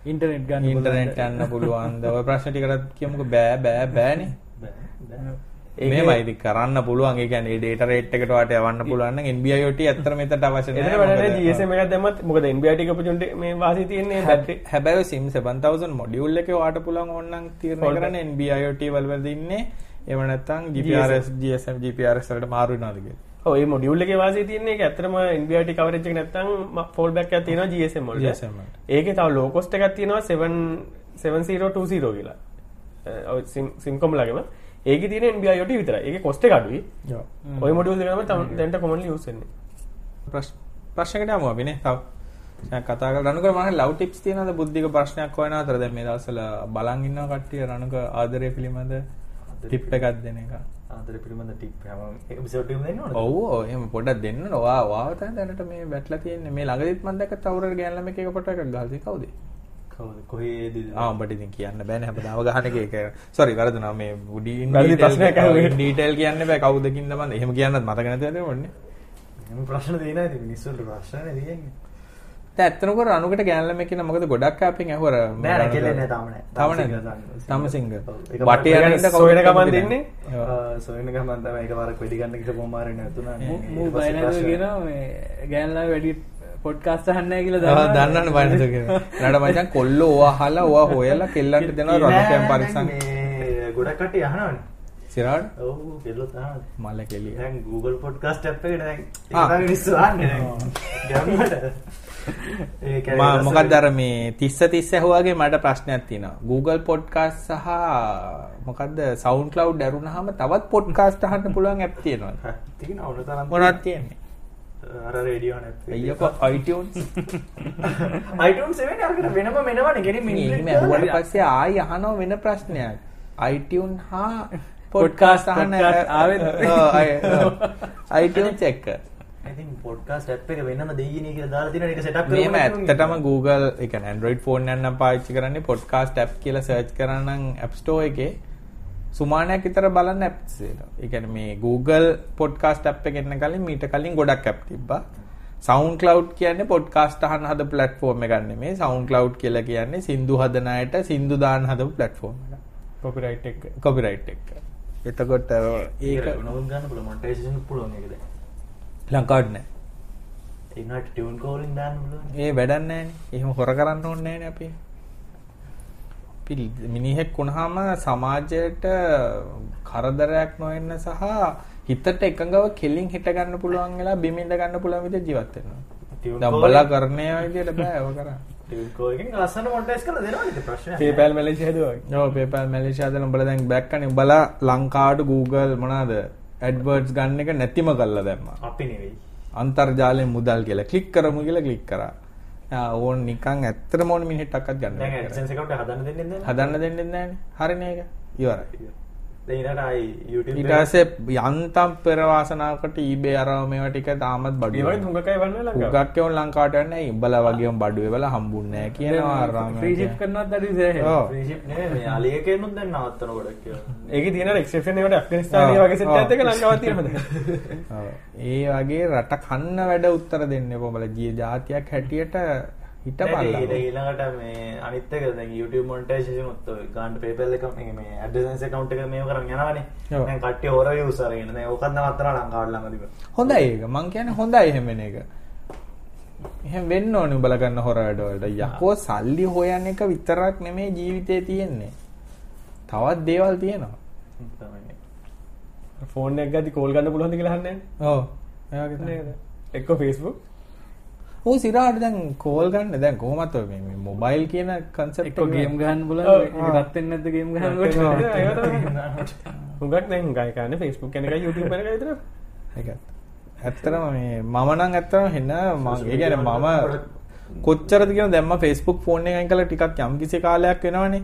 ඉන්ටනෙට් ගන්න ඉන්ටර්නෙට් යන්න පුළුවන්ද? ඔය ප්‍රශ්න ටිකට කියමුකෝ. බෑ බෑ බෑනේ. බෑ මේමයි ඉතින් කරන්න පුළුවන්. කියන්නේ ඩේටා රේට් එකට වාට යවන්න පුළුවන් NB-IoT ඇත්තට මෙතනට අවශ්‍ය නැහැ. GSM එකක් දැම්මත් මොකද NBIT එක පුජුන්ට මේ වාසිය තියෙන්නේ බැටරි හැබැයි SIM 7000 මොඩියුල් එකේ වාට පුළුවන් ඕනනම් තීරණය. කරන්න NB-IoT වල වල ඉන්නේ. එහෙම නැත්නම් GPRS GSM GPRS වලට මාරු වෙනවද කියලා. ඔය මොඩියුල් එකේ වාසිය තියෙන්නේ ඒක ඇත්තටම NBIT කවරේජ් එක නැත්නම් ෆෝල් බෑක් එකක් තියෙනවා GSM වලට. GSM වලට. ඒකේ තව ලෝ කොස්ට් එකක් තියෙනවා 7 7020 කියලා. ඔය සිම් සිම්කොම් ලගේම ඒකේ තියෙන NB-IoT විතරයි. ඒකේ කොස්ට් එක අඩුයි. යෝ. ඔය මොඩියුල් දෙක තමයි තම- දැන්ට කොමන්ලි යූස් වෙන්නේ. ප්‍රශ්- ප්‍රශ්නකට යමු අපි නේ. තව දැන් කතා කරලා රණුක මම ලව් ටිප්ස් තියනවාද? බුද්ධික ප්‍රශ්නයක් හොයන අතර? දැන් මේ දවස්වල බලන් ඉන්නවා කට්ටිය රණුක ආදරය පිළිබඳ ටිප් එකක් දෙන එක. ආදර පිළිබඳ ටිප් ඔව් ඔව් එහෙම පොඩ්ඩක් දෙන්න ඔයාව තමයි දැනට මේ වැටලා තියෙන්නේ. මේ ළඟදිත් මම දැක්ක තවුරට ගෑන ළමෙක් එක ගහලා තියෙන්නේ. කවුද කවුද? කොහේද ආ උඹට ඉතින් කියන්න බෑනේ. හැමදාම ගහන එක ඒක සෝරි වැරදුනා. මේ උඩි වැරදි ප්‍රශ්නයක් අහුවේ. ඩීටේල් කියන්න බෑ. කවුද කින්ද මන්ද? එහෙම කියන්නත් මතක නැතුව දෙන්නේ එහෙම ප්‍රශ්න දෙන්නේ නැහැ ඉතින් මිනිස්සුන්ට ප්‍රශ්නනේ තියෙන්නේ. දැන් ඇත්තනම කර අනුකට ගෑන ළමෙක් කියන මොකද ගොඩක් කැපින් ඇහුවර නෑ නෑ කෙල්ලේ නෑ තාම නෑ. තාම නෑ. තම සිංග ඔව්. ඒක වටේ යන ඉඳ සොයන ගමන් දෙන්නේ? සොයන ගමන් තමයි එකපාරක් වෙඩි ගන්න ගිහලා බොමාරේ නැතුණා. මූ බයනද කියන මේ ගෑන්ලා වැඩි පොඩ්කාස්ට හන්න කියල දන්නන්න බයනතු නට මචන් කොල්ල ඕවා අහලා ඕවා හොයලා කෙල්ලන්ට දෙනවා රණකෑම් පරික්ෂණ මේ ගොඩක් කට්ටිය අහනවනේ සිරාට ඔව් කෙල්ලොත් අහනවා. මල කෙලිය. දැන් Google දැන් දැන්. ගැම්මට. ඒ කියන්නේ මා තිස්ස තිස්ස ඇහුවාගේ මට ප්‍රශ්නයක් තියෙනවා. Google podcast සහ මොකක්ද SoundCloud ඇරුණාම තවත් podcast අහන්න පුළුවන් app තියෙනවා හා, තියෙනවා ඕන තරම් මොනවද තියෙන්නේ රේඩියෝ අයියෝ iTunes. [laughs] iTunes 7 අරකට වෙනම මෙනවනේ. එහෙම ඇහුවට පස්සේ ආයි අහනවා වෙන ප්‍රශ්නයක්. iTunes හා [laughs] podcast අහන්න podcast ආවෙත්. [laughs] ඔව්, අය- ඔව්. iTunes එක ඉතින් පොඩ්කාස්ට් ඇප් එක වෙනම දාලා තියෙනවා. ඒක සෙටප් මේම ඇත්තටම Google Android phone එකක් නම් පාවිච්චි කරන්නේ podcast app කියලා search කරා නම් App Store එකේ සුමානයක් විතර බලන්න apps එනවා. ඒ කියන්නේ මේ Google podcast app එක එන්න කලින් මීට කලින් ගොඩක් app තිබ්බා. SoundCloud කියන්නේ podcast අහන්න හද platform එකක් නෙමෙයි. SoundCloud කියලා කියන්නේ සින්දු හදන අයට සින්දු දාන්න හදපු platform එකක්. කොපිරයිට් එක copyright එක. එතකොට ඒක නෝන් ගන්න පුළුවන් මොනිටයිසේෂන් පුළුවන් ඒක දැන් ලංකාවට නෑ. ඒනට ටියුන් කෝලින් දාන්න පුළුවන් ඒ වැඩක් නැහැනේ. එහෙම හොර කරන්න ඕනේ නැහැනේ අපි. අපි මිනිහෙක් වුණාම සමාජයට කරදරයක් නොවෙන්න සහ හිතට එකඟව කෙලින් හිට ගන්න පුළුවන් වෙලා බිමින්ද ගන්න පුළුවන් විදිහට ජීවත් වෙනවා. Tune දැන් calling- බලා කරන්නේ විදිහට බෑ ඒව කරන්න. ටිකෝකින් ලස්සන මොන්ටේස් කරලා දෙනවා ඉතින් ප්‍රශ්නයක් නෑ. පේපල් මැලේසියා හැදුවා ඔව් PayPal මැලේසියාද උඹලා දැන් බැක්කනේ උඹලා ලංකාවට Google මොනවාද AdWords ගන්න එක නැතිම කළා දැම්මා. අපි නෙවෙයි අන්තර්ජාලයෙන් මුදල් කියලා ක්ලික් කරමු කියලා ක්ලික් කරා. ඕන් නිකන් ඇත්තටම ඕන මිනිහෙක්ටවත් ගන්න දැන් බැහැ. AdSense account හදන්න දෙන්නේ නැහැ හදන්න දෙන්නේ නැහැනේ. හරිනේ ඒක. ඉවරයි. පස්සේ යන්තම් පෙර වාසනාවකට eBay අරව මේවා ටික තාමත් බඩු. ඒ වගේ තුඟකයි වන්න ලංකාව උගක් එවුන් ලංකාවට යන්නේ නැහැ. උඹලා වගේම බඩු එවලා හම්බුන්නේ නැහැ කියනවා අරම. ෆ්‍රී ෂිප් කරනවත් අඩුයි සෑහෙන. ඔව්. free ship නෙවෙයි මේ අලි එකේනුත් දැන් නවත්තන ගොඩක් එක්සෙප්ෂන් ඒකට ඇෆ්ගනිස්තානයේ ආ, වගේ සෙට් ආ. එකක් එක ලංකාවත් තියෙනවද [laughs] ඔව්. ඒ වගේ රට කන්න වැඩ උත්තර දෙන්න එපා. උඹලා ජී ජාතියක් හැටියට හිටපල්ලා. ඊළඟට මේ අනිත් එක දැන් YouTube monetization උත් ඔය ගන්න PayPal එක මේ මේ AdSense account එක මේව කරන් යනවනේ. දැන් කට්ටිය හොර views අරගෙන දැන් ඕකත් නවත්තනවා ලංකාවට ළඟදීම. හොඳයි ඒක. මං කියන්නේ හොඳයි එහෙම වෙන එක. එහෙම වෙන්න ඕනේ උඹලා කරන හොර වැඩ වලට. යකෝ සල්ලි හොයන එක විතරක් නෙමෙයි ජීවිතේ තියෙන්නේ. තවත් දේවල් තියෙනවා. ෆෝන් එක ගත්ති කෝල් ගන්න පුළුවන්ද කියලා අහන්නේ ඔව්. නේද එක්ක Facebook ඔව් සිරාට දැන් කෝල් ගන්න දැන් කොහොමද ඔය මේ මොබයිල් කියන කන්සෙප්ට් එක්ක ගේම් ගහන්න ඒක රත් වෙන්නේ නැද්ද ගේම් ගහනකොට හුඟක් දැන් ගායකයන් Facebook කෙනෙක් YouTube කෙනෙක් විතර ඒකත්. ඇත්තටම මේ මම නම් ඇත්තටම හෙන මම ඒ කියන්නේ මම කොච්චරද කියන දැන් මම Facebook ෆෝන් එක අයින් කළා ටිකක් යම් කිසි කාලයක් වෙනවනේ.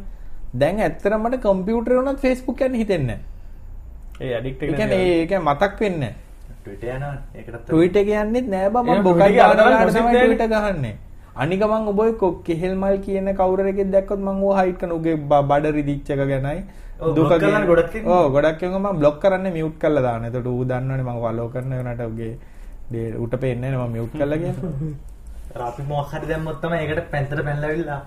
දැන් ඇත්තටම මට කම්පියුටරේ වුණත් Facebook යන්න හිතෙන්නේ නැහැ. ඒ ඇඩික්ට් එක කියන්නේ ඒ කියන්නේ මතක් වෙන්නේ නැහැ. Twitter යනවා. ඒකටත් ට්වීට් එක යන්නෙත් නෑ බං මම බොකක් Twitter එක ගන්න අරගෙන වෙලාවට gossip තමයි. ට්වීට් ගහන්නේ. අනික මං ඔබ ඔය කෙහෙල් මල් කියන කවුරු එකෙක් දැක්කොත් මං ඕවා හයිට් කරන උගේ බඩ රිදිච්ච එක ගැනයි block කරලානේ ගොඩක්. ඔව් ගොඩක් කෙනෙක් මම බ්ලොක් කරන්නේ මියුට් කරලා දාන. එතකොට ඌ දන්නවනේ මං ෆලෝ කරන උනට උගේ දේ උට පේන්නේ නැහැ මම මියුට් කරලා. අර අපි මොකක් හරි දැම්මොත් තමයි ඒකට පැන්තට පැනලාවිල්ලා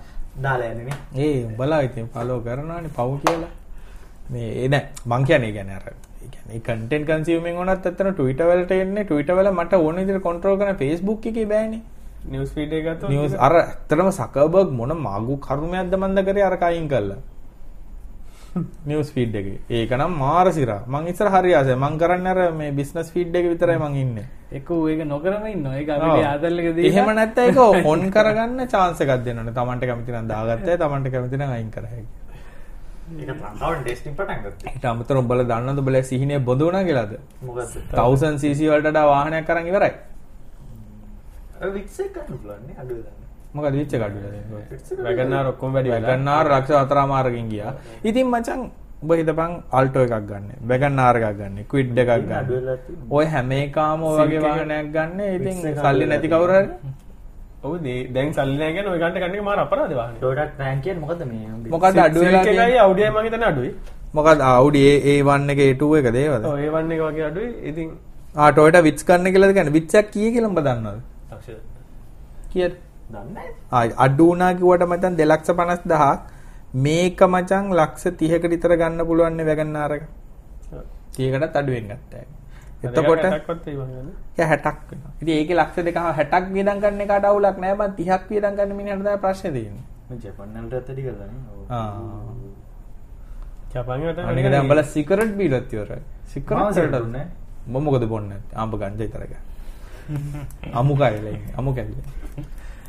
දාලා යන්නේ. ඒ උඹලා ඉතින් ෆලෝ කරනවානේ පව් කියලා. මේ ඒ නෑ මං කියන්නේ කියන්නේ අර ඒ කියන්නේ කන්ටෙන්ට් කන්සියුමින් වුණත් ඇත්තට Twitter වලට එන්නේ Twitter වල මට ඕන විදිහට කන්ට්‍රෝල් කරන්න Facebook එකේ බෑනේ. නිවස් ෆීඩ් එක ගත්තොත් නිවස් අර ඇත්තටම සකර්බර්ග් මොන මාගු කර්මයක්ද මන්ද කරේ අර කයින් කළා. නිවස් ෆීඩ් එකේ. ඒක නම් මාර සිරා. මං ඉස්සර හරි ආසයි. මං කරන්නේ අර මේ බිස්නස් ෆීඩ් එක විතරයි මං ඉන්නේ. ඌ ඒක නොකරම ඉන්නවා ඒක අපිට ආදල් එක දීලා එහෙම නැත්නම් ඒක ඔන් කරගන්න chance එකක් දෙන්න ඕනේ. Tamanට කැමති නම් දාගත්තා. Tamanට කැමති නම් අයින් කරා හැකියි. ඒක ලංකාවෙන් ටෙස්ටිං පටන් ගත්තා. ඊට අමතරව උඹලා දන්නවද උඹලා සිහිනේ බොඳ වුණා කියලාද? මොකද්ද? 1000 cc වලට වඩා වාහනයක් අරන් ඉවරයි. මොකද විච්ච එක වැගන්නාර ඔක්කොම වැඩි වෙලා වැගන්නාර ලක්ෂ හතරමාරකින් ගියා. ඉතින් මචං ඔබ හිතපන් අල්ටෝ එකක් ගන්න. වැගන්නාර එකක් ගන්න. ක්විඩ් එකක් ගන්න. ඔය හැම එකම ඔය වගේ Silk එක- වාහනයක් ගන්න. ඉතින් සල්ලි නැති වෙලා කවුරු හරි ඔව් දැන් සල්ලි නැහැ කියන්නේ ඔය ගන්න කන්නේ මාර අපරාධ වාහනේ ග්‍රෑන්ඩ් කියන්නේ මොකද්ද මේ? මොකද අඩු මම හිතන්නේ අඩුයි මොකද Audi A1 එකේ A2 එක දේවද? ඔව් ඒ වන් එක වගේ අඩුයි ඉතින් ආ Toyota Vitz ගන්න කියලාද කියන්නේ Vitz එකක් කීය කියලා උඹ දන්නවද? ලක්ෂ කීයද? දන්නේ නැහැ. ආ අඩු වුණා කිව්වට මචං 250000ක් මේක මචං ලක්ෂ 30කට විතර ගන්න පුළුවන් නේ වැගන්නාර එක. 30කටත් අඩුවෙන් ගත්තා. එතකොට වගේ ඒක 60ක් වෙනවා. ඉතින් ඒකේ ලක්ෂ දෙකම 60ක් වියදම් ගන්න එකට අවුලක් නෑ බං 30ක් වියදම් ගන්න මිනිහට තමයි ප්‍රශ්නේ තියෙන්නේ. මේ ජපාන් වලට ඇත්තටි කරලා නේ. ආ. ජපාන් වලට අනික දැන් බලලා සිගරට් බීලත් ඉවරයි. සිගරට් වලට දුන්නේ මම මොකද බොන්නේ? ආඹ ගංජා විතර ගන්න. අමු කයිලා. අමු කැල්ල.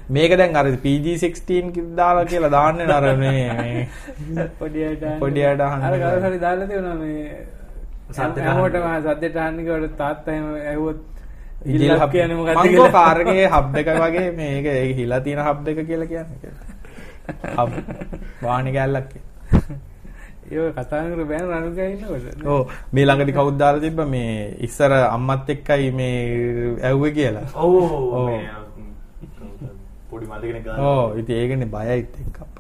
මේක දැන් අර PG16 දාලා කියලා දාන්නේ අර මේ පොඩියට පොඩියට අහන්න අර හරි දාලා තියෙනවා මේ සද්දෙට හැමෝටම සද්දෙට අහන්න කිව්වට තාත්තා එහෙම ඇහුවොත් ඉතින් ඉල්ලක් හබ් කියන්නේ මොකක්ද මං කියලා කෝ කාර් එකේ හබ් එක වගේ මේක ඒක හිලා තියෙන හබ් එක කියලා කියන්නේ. හබ් වාහනේ කැල්ලක් කියලා. ඒක කතා කර බෑන ඉන්නකොට ඔව් මේ ළඟදි කවුද දාලා තිබ්බ මේ ඉස්සර අම්මත් එක්කයි මේ ඇව්වේ කියලා. මේ පොඩි මල්ලි කෙනෙක් ගාන. ඕ ඉතින් ඒකනේ බයයිත් එක්ක අප්පා.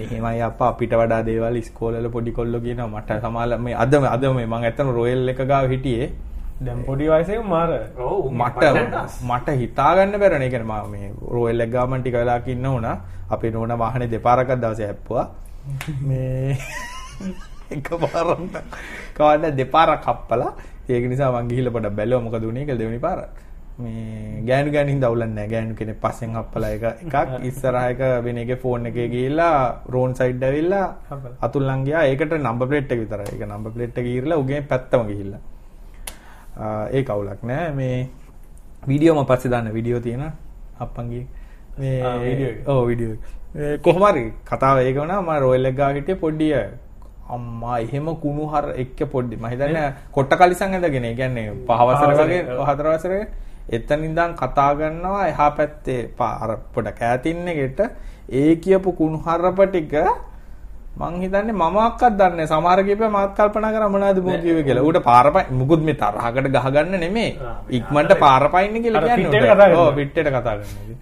මෙහෙමයි අප්පා අපිට වඩා දේවල් ඉස්කෝලේ වල පොඩි කොල්ලෝ කියනවා මට සමාල මේ අද අද මේ මම ඇත්තම රොයල් එක ගාව හිටියේ දැන් පොඩි වයසේ මාර ඔව් මට මට හිතා ගන්න බැරනේ. ඒ කියන්නේ මම මේ රොයල් එක ගාව මම ටික වෙලාවක් ඉන්න උනා. අපේ නෝනා වාහනේ දෙපාරක් දවසේ හැප්පුවා. මේ [laughs] එකපාරක් කවන්න දෙපාරක් හප්පලා. ඒක නිසා මං ගිහිල්ලා පොඩක් බැලුවා මොකද උනේ කියලා දෙවෙනි පාර. මේ ගෑනු ගෑනු හින්දා අවුලක් නැහැ. ගෑනු කෙනෙක් පස්සෙන් හප්පලා එක එකක්. ඉස්සරහ එක වෙන එකේ ෆෝන් එකේ ගිහිල්ලා රෝන් සයිඩ් ඇවිල්ලා. අතුල්ලන් ගියා. ඒකට නම්බර් ප්ලේට් එක විතරයි. ඒක නම්බර් ප්ලේට් එක ගිහිල්ලා උගේ පැත්තම ගිහිල්ලා. ආ, ඒක අවුලක් නෑ. මේ වීඩියෝ මම පස්සේ දාන්න. වීඩියෝ තියෙන අප්පන්ගේ. ආ, වීඩියෝ. ඕ විඩියෝ කොහමරි කතාව ඒක වුණා. මම රෝයල් එක ගාව හිටියේ පොඩ්ඩිය අම්මා එහෙම කුණු හර එක්ක පොඩ්ඩි මම හිතන්නේ කොට්ට කලිසම් ඇඳගෙන. ඒ කියන්නේ පහවසර වගේ හතර වසරේ එතන ඉඳන් කතා කරනවා එහා පැත්තේ අර පොඩ කෑතින් එකට ඒ කියපු කුණු හරප ටික මං හිතන්නේ මම අක්කත් දන්නේ සමහර කීපය මාත් කල්පනා කරා මොනවද මෝ කිව්වේ කියලා. ඌට පාරපයි මුකුත් මේ තරහකට ගහගන්න නෙමෙයි. ඉක්මනට පාරපයින්න කියලා අර කියන්නේ. ඔව් පිටේට කතා ගොඩ.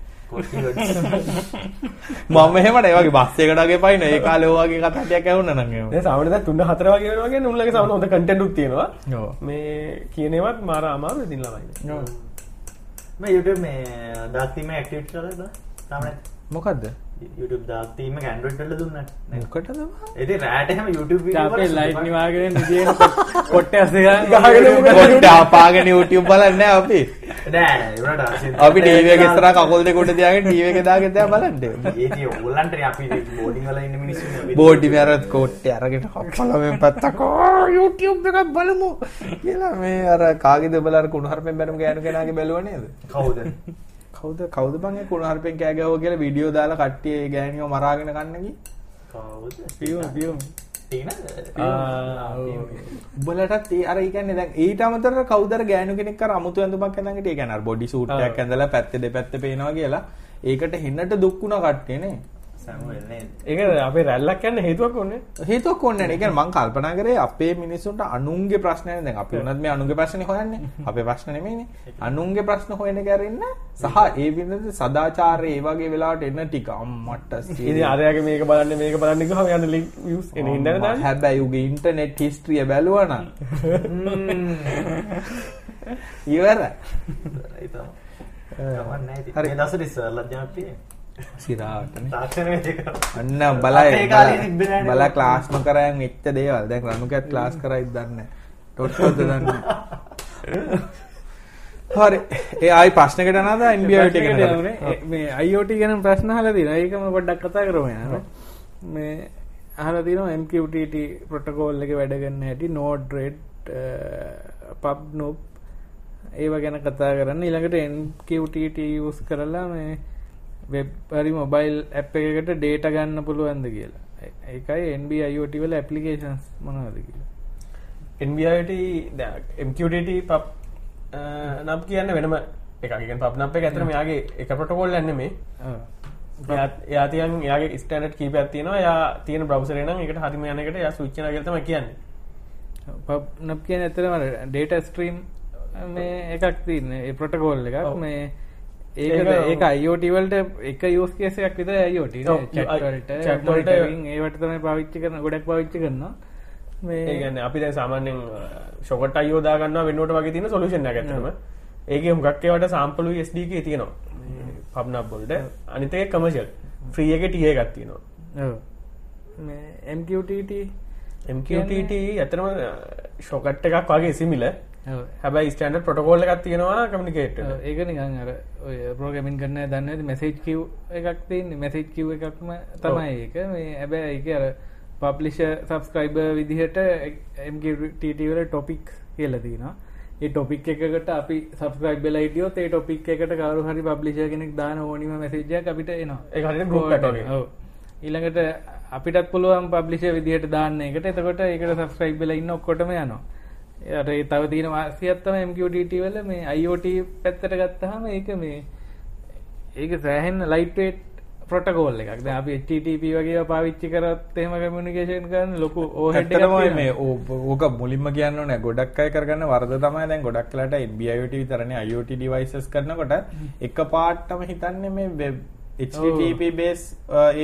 මම එහෙමට ඒ වගේ බස් එකකට වගේ පයින්න ඒ කාලේ ඔය වගේ කතා ටිකක් ඇහුණා නම් එහෙම. දැන් සාමාන්‍යයෙන් දැන් තුන හතර වගේ වෙනවා කියන්නේ උන්ලගේ සාමාන්‍ය හොඳ කන්ටෙන්ට් උත් තියෙනවා. ඔව්. මේ කියන ඒවාත් මාර අමාරු ඉතින් ළමයි. ඔව්. මේ YouTube මේ දාක් තීම ඇක්ටිවේට් කරලාද? තාම නැත්. මොකද්ද? YouTube දාක් තීම එක Android වල දුන්නා. මොකටද බං? ඉතින් රෑට හැම YouTube ලයිට් නිවාගෙන? පොඩ්ඩ අපාගෙන YouTube බලන්නේ අපි. අපි ටීවී එක ඉස්සරහා කකුල් දෙක උඩ තියාගෙන ටීවී මිනිස්සුනේ අපි බෝඩි මැරත් කෝට්ටේ අරගෙන කප්පලෙන් පැත්තක "ඕ, YouTube එකක් බලමු කියලා මේ අර කාගේද බලලා අර කුණුහරුපෙන් බැලමු ගෑනු කෙනාගේ බැලුවා නේද? කවුද කවුද කවුද බං ඒ කුණුහරුපෙන් කෑ ගැහුවා කියලා වීඩියෝ දාලා කට්ටිය ඒ ගෑනියෝ මරාගෙන කන්න ගියේ? කවුද? පියුම් පියුම්. උඹලටත් ඒ අර කියන්නේ දැන් ඊට අමතරව කවුදර ගෑනු කෙනෙක් අර අමුතු ඇඳුමක් ඇඳන් හිටියේ. ඒ කියන්නේ අර බොඩි සූට් එකක් ඇඳලා පැත්තේ දෙපැත්තේ පේනවා කියලා. ඒකට හෙන්නට දුක් වුණා කට්ටිය නේ. ඒක අපේ රැල්ලක් යන්න හේතුවක් ඕනේ. හේතුවක්. ඒ කියන්නේ මං කල්පනා කරේ අපේ මිනිස්සුන්ට අනුන්ගේ ප්‍රශ්න නේ දැන් අපි උනත් මේ අනුන්ගේ ප්‍රශ්නේ හොයන්නේ. අපේ ප්‍රශ්න නෙමෙයිනේ. අනුන්ගේ ප්‍රශ්න හොයන කැරින්න සහ ඒ විදිහට සදාචාරය ඒ වගේ වෙලාවට එන ටික අම්මට ඉතින් අරයාගේ මේක බලන්න මේක බලන්න ගිහම යන ලින්ක් views එන හින්දානේ දාන්නේ. හැබැයි උගේ ඉන්ටර්නෙට් හිස්ට්‍රිය බැලුවා නම් ඉවරයි. [laughs] ඒ තමයි හරි. ඉතින් මේ දවස්වල ඉස්සරලත් ජනප්‍රිය සිරාටනේ. ඒක අන්න බලයි. බලා ක්ලාස් නොකරයන් වෙච්ච දේවල් දැන් රණුකත් ක්ලාස් කරයිද දන්නේ නැහැ. ටොට්ටොත් දන්නේ. හරි ඒ ආයි ප්‍රශ්නකට යනවාද NBA ට ප්‍රශ්නකට ගෙන යමුනේ. මේ IoT ගැන ප්‍රශ්න අහලා තියෙනවා. ඒකම පොඩ්ඩක් කතා කරමු යනවා. මේ අහලා තියෙනවා MQTT ප්‍රොටෝකෝල් එකේ වැඩ කරන හැටි Node RED PubNob ඒව ගැන කතා කරන්න. ඊළඟට MQTT use කරලා මේ වෙබ් හරි මොබයිල් ඇප් එකකට data ගන්න පුළුවන්ද කියලා. ඒකයි NB IoT වල applications මොනවද කියලා. දැන් MQTT පබ් නම් කියන්න වෙනම කියන්නේ පබ් නප් ඇත්තටම මෙයාගේ එක ප්‍රොටෝකෝල් යන්නේ මේ ඔව්. එයා තියන් යාගේ ස්ටන්ඩ් කීපයක් තියෙනවා යා තියෙන බ්‍රවසරේ නම් ඒකට හරිම යන එකට යා කියලා තමයි කියන්නේ පබ්නප් කියන ඇතරම ඩේට ස්ට්‍රීම් මේ එකක් තින්න ඒ ප්‍රොටකෝල් එකක්. මේ ඒක- ඒක අයෝටවල්ට එක යෝස් කේසයක් විත අයෝට ඔව්, චට්වලට chat වලට- ඒවට තමයි පාවිච්චි කරන ගොඩක් පාවිච්චි කරනවා. ඒ මේ කියන්නේ අපි දැන් සාමාන්‍යයෙන් ෂොකට් ගන්නවා වෙනුවට වගේ තියෙන සොලියුෂන් එකක් ඇත්තටම. ඒකේ හුඟක් ඒවාට සාම්පලු SDK තියෙනවා. පබ් නප් වලට. අනිත් එක කමර්ෂියල් ෆ්‍රී එකේ TA එකක් තියෙනවා. ඔව්. මේ MQTT MQTT ඇත්තටම ෂොකට් එකක් වගේ සිමිල. හැබැයි ස්ටන්ඩ් ප්‍රොටෝකෝල් එකක් තියෙනවා කමියුනිකේට් ඔව්, ඒක නිකන් අර ඔය ප්‍රෝග්‍රෑමින් කරන්න දන්න මැසේජ් කිව් එකක් තියෙන්නේ. මැසේජ් කිව් එකක්ම තමයි ඒක. මේ හැබැයි ඒක අර පබ්ලිෂ සබස්ක්‍රයිබ විදිහට MQTT වල ටොපික් කියලා තියෙනවා. ඒ ටොපික් එකකට අපි සබස්ක්‍රයිබ් වෙලා හිටියොත් ඒ ටොපික් එකට කවුරු හරි පබ්ලිෂර් කෙනෙක් දාන ඕනිම මැසේජ් එකක් අපිට එනවා. වගේ. ඔව්. ඊළඟට අපිටත් පුළුවන් පබ්ලිෂර් විදිහට දාන්න එකට. එතකොට ඒකට සබස්ක්‍රයිබ් වෙලා ඉන්න ඔක්කොටම යනවා ඒ තව තියෙන වාසියක් තමයි MQTT වල මේ IoT පැත්තට ගත්තාම ඒක මේ ඒක සෑහෙන ලයිට් වේට් ප්‍රොටෝකෝල් එකක්. දැන් අපි HTTP වගේ ඒවා පාවිච්චි කරත් එහෙම කමියුනිකේෂන් කරන ලොකු ඕහෙඩ් එකක්. මේ ඕක මුලින්ම කියන්න ඕනේ ගොඩක් අය කරගන්න වරද තමයි දැන් ගොඩක් වෙලාට NB IoT විතරනේ IoT devices කරනකොට එක පාටම හිතන්නේ මේ web HTTP based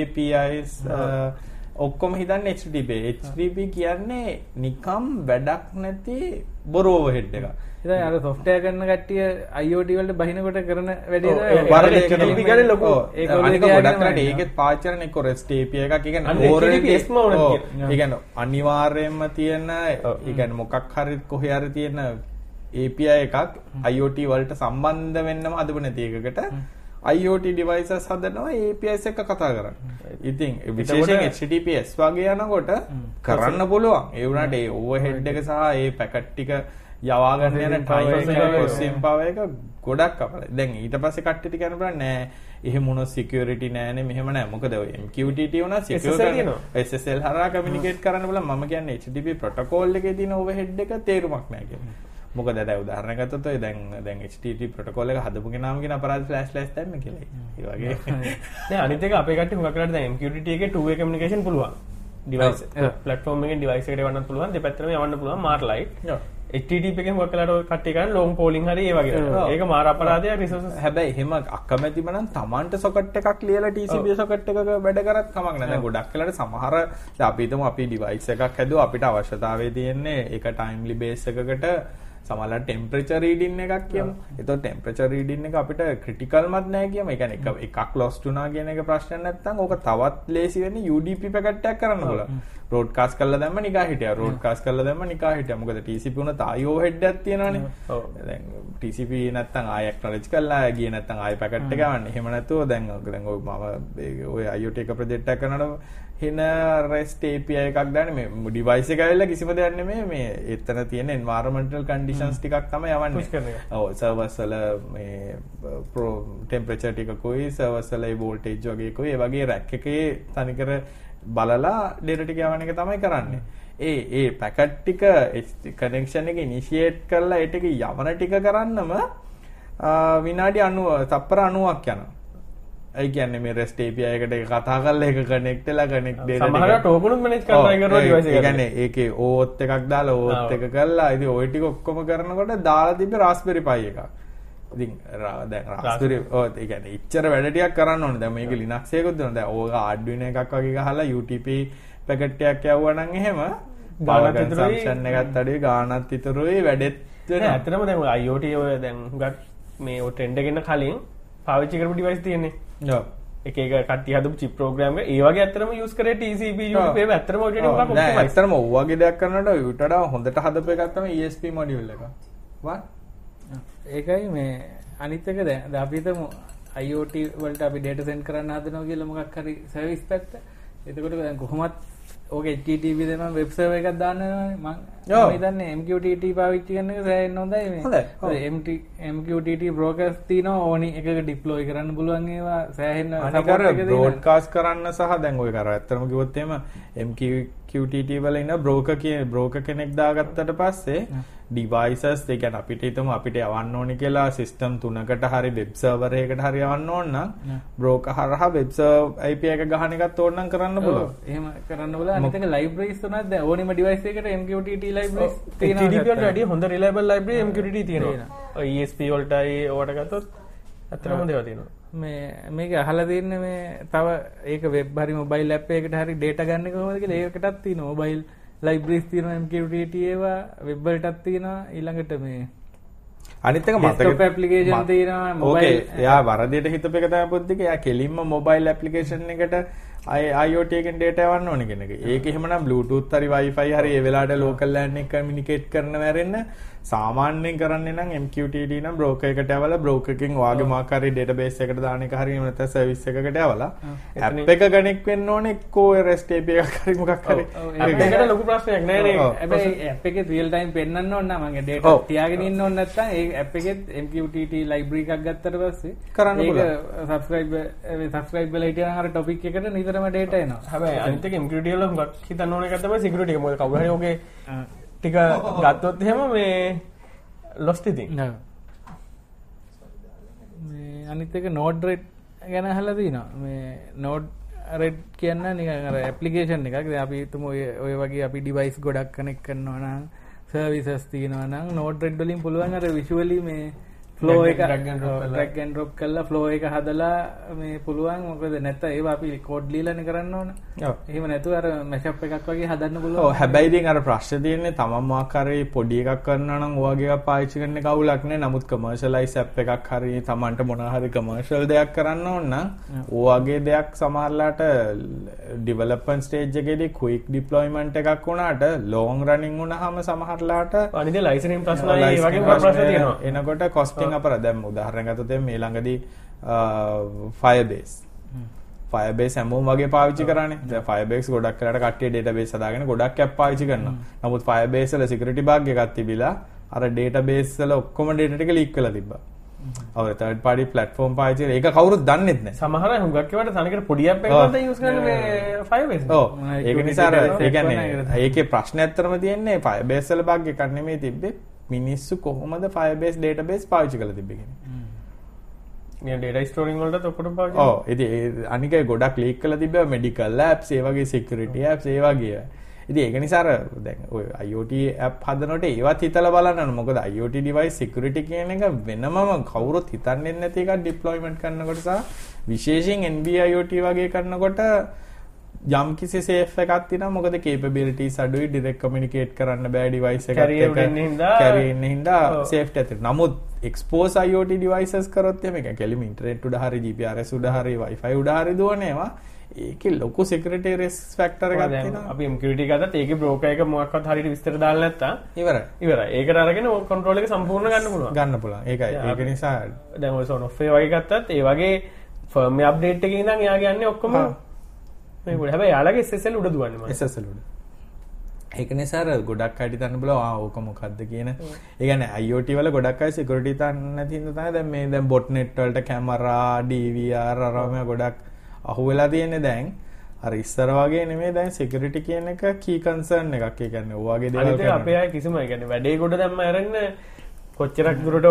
APIs uh, ඔක්කොම හිතන්නේ HTTP. HTTP කියන්නේ නිකම් වැඩක් නැති බොරු overhead එකක්. ඉතින් අර සොෆ්ට්වෙයාර් කරන කට්ටිය IoT වලට බහිනකොට කරන වැඩේ තමයි HTTP. කියන්නේ ලොකු. ඒක අනික ගොඩක් යනවා. ඒකෙත් පාවිච්චි කරන එක්ක REST API එකක්. ඒ කියන්නේ අන්න already- HTTPS ම ඕනද ඔව්. කියලා. ඒ කියන්නේ අනිවාර්යයෙන්ම තියෙන ඒ කියන්නේ මොකක් හරි කොහේ හරි තියෙන API එකක් IoT වලට සම්බන්ධ වෙන්නම අදපු නැති එකකට IoT devices හදනවා APIs එක කතා කරන්න. ඉතින් විශේෂයෙන් HTTPS වගේ යනකොට කරන්න පුළුවන්. ඒ වුණාට ඒ overhead එක සහ ඒ පැකට් ටික යවාගන්න යන Processing power එක. ටයිම් පව එක ගොඩක් අපල දැන් ඊට පස්සේ කට්ටිට කියන්න බෑ නෑ එහෙම මොන සිකියුරිටි නෑනේ මෙහෙම නෑ. මොකද ඔය MQTT වුණා තියෙනවා. SSL හරහා කමියුනිකේට් කරන්න බල මම කියන්නේ HTTP ප්‍රොටෝකෝල් එකේ තියෙන ඕවර්හෙඩ් එක තේරුමක් නෑ කියලා. උදාහරණයක් ගත්තොත් ඔය දැන් දැන් HTTP ප්‍රොටෝකෝල් එක හදපු කියන අපරාධ ෆ්ලෑෂ් ෆ්ලෑෂ් දැම්ම කියලා. වගේ. [laughs] දැන් අනිත් එක අපේ කට්ටිය හුඟක් වෙලාවට දැන් MQTT එකේ way communication පුළුවන්. platform එකෙන් device එකට යවන්නත් පුළුවන්. දෙපැත්තටම යවන්න පුළුවන්. මාර light. ඔව්. HTTP එකෙන් කට්ටිය කරන්නේ long polling හරි ඒ වගේ. ඒක මාර අපරාධයක් resources. හැබැයි එහෙම අකමැතිම නම් Tamanට සොකට් එකක් ලියලා TCP සොකට් එකක වැඩ කරත් කමක් නැහැ. ගොඩක් වෙලාවට සමහර අපි හිතමු අපි ඩිවයිස් එකක් හැදුවා. අපිට අවශ්‍යතාවය තියෙන්නේ ඒක ටයිම්ලි බේස් එකකට සමහරවිට ටෙම්පරේචර් රීඩින් එකක් කියමු. එතකොට ටෙම්පරේචර් රීඩින් එක අපිට ක්‍රිටිකල්මත් නැහැ කියමු. කියන්නේ එක එකක් ලොස්ට් වුණා කියන එක ප්‍රශ්න නැත්නම් ඕක තවත් ලේසි වෙන්නේ UDP පැකට් එකක් කරන්න පුළුවන්. බ්‍රෝඩ්කාස්ට් කරලා දැම්ම නිකා හිටියා. බ්‍රෝඩ්කාස්ට් කරලා දැම්ම නිකා හිටියා. මොකද TCP උනත් IO head එකක් තියෙනවනේ. ඔව්. දැන් TCP නැත්තම් ආය acknowledge කරලා ගියේ නැත්තම් ආය පැකට් එක ගන්න. එහෙම නැතුව දැන් ඔය දැන් ඔය මම ඔය IoT එක ප්‍රොජෙක්ට් එකක් කරනකොට හින REST API එකක් දාන්නේ මේ ඩිවයිස් එක ඇවිල්ලා කිසිම දෙයක් නෙමෙයි මේ එතන තියෙන environmental conditions ටිකක් තමයි යවන්නේ. ඔව් සර්වර්ස් වල මේ pro temperature ටිකකුයි සර්වර්ස් වල voltage වගේකුයි ඒ වගේ rack එකේ තනිකර බලලා data ටික යවන එක තමයි කරන්නේ. ඒ ඒ පැකට් ටික කනෙක්ෂන් එක ඉනිෂියේට් කරලා ඒ ටික යවන ටික කරන්නම ආ, විනාඩි 90 තප්පර 90ක් යනවා. ඒ කියන්නේ මේ ඒක කතා කරලා ඒක කනෙක්ට් වෙලා කනෙක්ට් data ටික- සමහරවිට token උත් manage කරලා try කරනවා ඔව්, device ඒ එකට. කියන්නේ ඒකේ ඕත් එකක් දාලා ඕත් එක ඉතින් ওই ටික ඔක්කොම කරනකොට දාලා තිබ්බේ Raspberry Pi එකක්. ඉතින් රා- දැන් Raspberry ඔව් ඒ කියන්නේ ඉච්චර වැඩ ටිකක් කරන්න ඕනේ. දැන් මේක දෙනවා. දැන් ඕක Arduino එකක් වගේ ගහලා UTP පැකට් එකක් යවුවා නම් එහෙම consumption එකත් අඩුයි ගාණත් ඉතුරුයි වැඩෙත් නෑ, වෙනවා. ඇත්තටම දැන් හුඟක් මේ එකෙන්න කලින් පාවිච්චි කරපු device තියෙන්නේ. ඔව්. එක එක කට්ටිය හදපු chip program එක ඒ වගේ ඇත්තටම use කරේ TCP ඔව්. UDP ඒවා ඇත්තටම ඔය ටික ඔව්. හුඟක් නෑ, optimize. ඇත්තටම ඔව් වගේ දෙයක් කරනකොට ඊට වඩා හොඳට හදපු එකක් තමයි ESP module එක. ඒකයි මේ අනිත් එක දැන් දැන් අපි හිතමු IoT වලට අපි data send කරන්න හදනවා කියලා මොකක් හරි service පැත්ත. එතකොට දැන් කොහොමත් ඕක HTTP දෙනවා web server එකක් දාන්න වෙනවනේ මම ඔව්. හිතන්නේ MQTT පාවිච්චි කරන එක සෑහෙන්න හොඳයි මේ. හොඳයි, MQTT brokers තියෙනවා ඕනි එකක deploy කරන්න පුළුවන් ඒවා සෑහෙන්න අර එක දෙනවා. බ්‍රෝඩ්කාස්ට් කරන්න සහ දැන් ඔය කර ඇත්තම කිව්වොත් එහෙම MQTT වල ඉන්න බ්‍රෝකර් කියන බ්‍රෝකර් කෙනෙක් දාගත්තට පස්සේ devices ඒ කියන්නේ අපිට හිතමු අපිට යවන්න ඕනි කියලා සිස්ටම් තුනකට හරි වෙබ් සර්වර් එකකට හරි යවන්න ඕන නම් බ්‍රෝකර් හරහා වෙබ් සර්වර් IP එක ගහන එකත් ඕන නම් කරන්න පුළුවන්. එහෙම කරන්න බලන්න අනිත් එක libraries තුනක් දැන් ඕනිම device එකකට MQTT libraries තියෙනවා HTTP වලට. වැඩිය හොඳ reliable library MQTT තියෙනවා. ESP වලටයි ඕවට ගත්තොත් හොඳ ඒවා තියෙනවා. මේ මේක අහලා තියන්නේ මේ තව ඒක වෙබ් හරි මොබයිල් ඇප් එකකට හරි ඩේටා ගන්න කොහොමද කියලා ඒකටත් තියෙනවා. මොබයිල් ලයිබ්‍රරිස් තියෙනවා MQTT ඒවා වෙබ් වලටත් තියෙනවා. ඊළඟට මේ අනිත් එක මතක මත- තියෙනවා mobile එයා වරදියට හිතපු එක තමයි පොද්දික එයා කෙලින්ම මොබයිල් ඇප්ලිකේෂන් එකට IoT එකෙන් data යවන්න ඕනේ කියන එක. ඒක එහෙමනම් Bluetooth හරි Wi-Fi හරි ඒ වෙලාවට local LAN එක communicate කරන මැරෙන්න සාමාන්‍යයෙන් කරන්නේ නම් MQTT නම් broker එකට යවලා broker එකෙන් ඔයාගේ මොකක් හරි database එකට දාන එක හරි නැත්නම් service එකකට යවලා app එක connect වෙන්න ඕනේ එක්කෝ REST API එකක් හරි මොකක් හරි ඔව්, App ඒක- එකට ලොකු ප්‍රශ්නයක් නෑ නේ. හැබැයි ඇප් එකේ රියල් ටයිම් පෙන්වන්න ඕන නම් මගේ data ඔව්. තියාගෙන ඉන්න ඕන නැත්නම් ඒ ඇප් එකෙත් MQTT library එකක් ගත්තට පස්සේ කරන්න ඒක පුළුවන්. subscribe මේ subscribe වෙලා හිටියනම් අර topic එකට නිතරම data එනවා හැබැයි අනිත් එක MQTT වල හිතන්න ඕන එක තමයි security එක. මොකද කවුරු හරි ඔගේ. ටික ගත්තොත් එහෙම මේ lost ඉතින්. ඔව්. මේ අනිත් එක නෝඩ් රෙඩ් ගැන අහලා තිනවා මේ නෝඩ් රෙඩ් කියන්න නිකන් අර ඇප්ලිකේෂන් එකක් දැන් අපි හිතමු ඔය ඔය වගේ අපි ඩිවයිස් ගොඩක් කනෙක්ට් කරනවා නම් සර්විසස් තියෙනවා නම් නෝඩ් රෙඩ් වලින් පුළුවන් අර විෂුවලි මේ ෆ්ලෝ එක ඇන්ඩ් ඩ්‍රොප් කරලා. ෆ්ලෝ එක හදලා මේ පුළුවන්. මොකද නැත්නම් ඒවා අපි කෝඩ් ලියලානේ කරන්න ඕන. එහෙම නැතුව අර මැෂප් එකක් වගේ හදන්න ඔව් පුළුවන් හැබැයි ඉතින් අර ප්‍රශ්නේ තියෙන්නේ හරි පොඩි එකක් කරනවා නම් ඔයගේ එකක් පාවිච්චි කරන්න කවුලක් නෑ. නමුත් කමර්ෂලයිස් ඇප් එකක් හරි තමන්ට මොන හරි කමර්ෂල් දෙයක් කරන්න ඕන නම් ඔයගේ දෙයක් සමහරලාට ඩිවලොප්මන්ට් ස්ටේජ් එකේදී ක්වික් ඩිප්ලොයිමන්ට් එකක් වුණාට ලොන් රනින් වුණාම සමහරලාට අනිත් licensing ප්‍රශ්න ඒ වගේ ප්‍රශ්න. එනකොට කොස්ටිං අපර දැන් උදාහරණයක් ගත්තොත් එහෙනම් මේ ළඟදී Firebase Firebase හැමෝම වගේ කරන්නේ. දැන් Firebase ගොඩක් කරලා කට්ටිය database හදාගෙන ගොඩක් app පාවිච්චි කරනවා. නමුත් වල security bug එකක් තිබිලා අර ඩේටාබේස් වල ඔක්කොම ඩේටා ටික ලීක් තිබ්බා. ඔව් තර්ඩ් පාර්ටි ප්ලැට්ෆෝම් පාවිච්චි කරලා ඒක කවුරුත් දන්නෙත් නැහැ. සමහර පොඩි කරන මේ Firebase. ඔව් ඒක නිසා අර ඒ කියන්නේ ඒක ප්‍රශ්න ඇත්තරම තියෙන්නේ බග් එකක් නෙමෙයි තිබ්බේ. මිනිස්සු කොහොමද Firebase database පාවිච්චි storing වලටත් ඔක්කොටම පාවිච්චි ඔව් ඉතින් ඒ අනික ගොඩක් ලීක් කරලා තිබ්බා මෙඩිකල් apps ඒ වගේ security apps ඒ වගේ. ඉතින් ඒක නිසා අර දැන් app හදනකොට ඒවත් හිතලා බලන්න. මොකද IoT device security කියන එක වෙනමම කවුරුත් හිතන්නේ නැති එකක් deployment කරනකොට සහ විශේෂයෙන් NB IoT වගේ කරනකොට යම් කිසි safe එකක් තියෙනවා. මොකද capabilities අඩුයි direct communicate කරන්න බෑ device එකත් හින්දා- carrier ඉන්න හින්දා safety ඇති. නමුත් expose IoT devices කරොත් එහෙම ඒක කෙලිම internet උඩ හරි GPRS උඩ හරි Wi-Fi උඩ හරි දුවනේවා. ඒකේ ලොකු security risk factor එකක් තියෙනවා. අපි MQTT ගත්තත් ඒකේ broker එක මොකක්වත් හරියට විස්තර දාලා නැත්තම් ඉවරයි. ඉවරයි. ඒකට අරගෙන control එක සම්පූර්ණ ගන්න පුළුවන්. ගන්න පුළුවන්. ඒකයි. ඒක නිසා දැන් ඔය software වගේ ගත්තත් ඒ වගේ firmware update එකකින් ඉඳන් එයාගේ යන්නේ ඔක්කොම හා. මේ උඩ. හැබැයි යාළගේ SSL උඩ දුවන්නේ මම. SSL උඩ. ඒක නිසා ගොඩක් අය හිතන්න බලව ආ ඕක මොකද්ද කියන. ඒ කියන්නේ IoT වල ගොඩක් අය security තන්න නැති හින්දා තමයි දැන් මේ දැන් botnet වලට කැමරා, DVR අරම ගොඩක් අහුවෙලා තියෙන්නේ දැන්. අර ඉස්සර වගේ නෙමෙයි දැන් security කියන එක key concern එකක්. ඒ කියන්නේ ඔය වගේ දේවල්. අපේ අය කිසිම ඒ කියන්නේ වැඩේ කොට දැම්ම අරන්න කොච්චරක් දුරට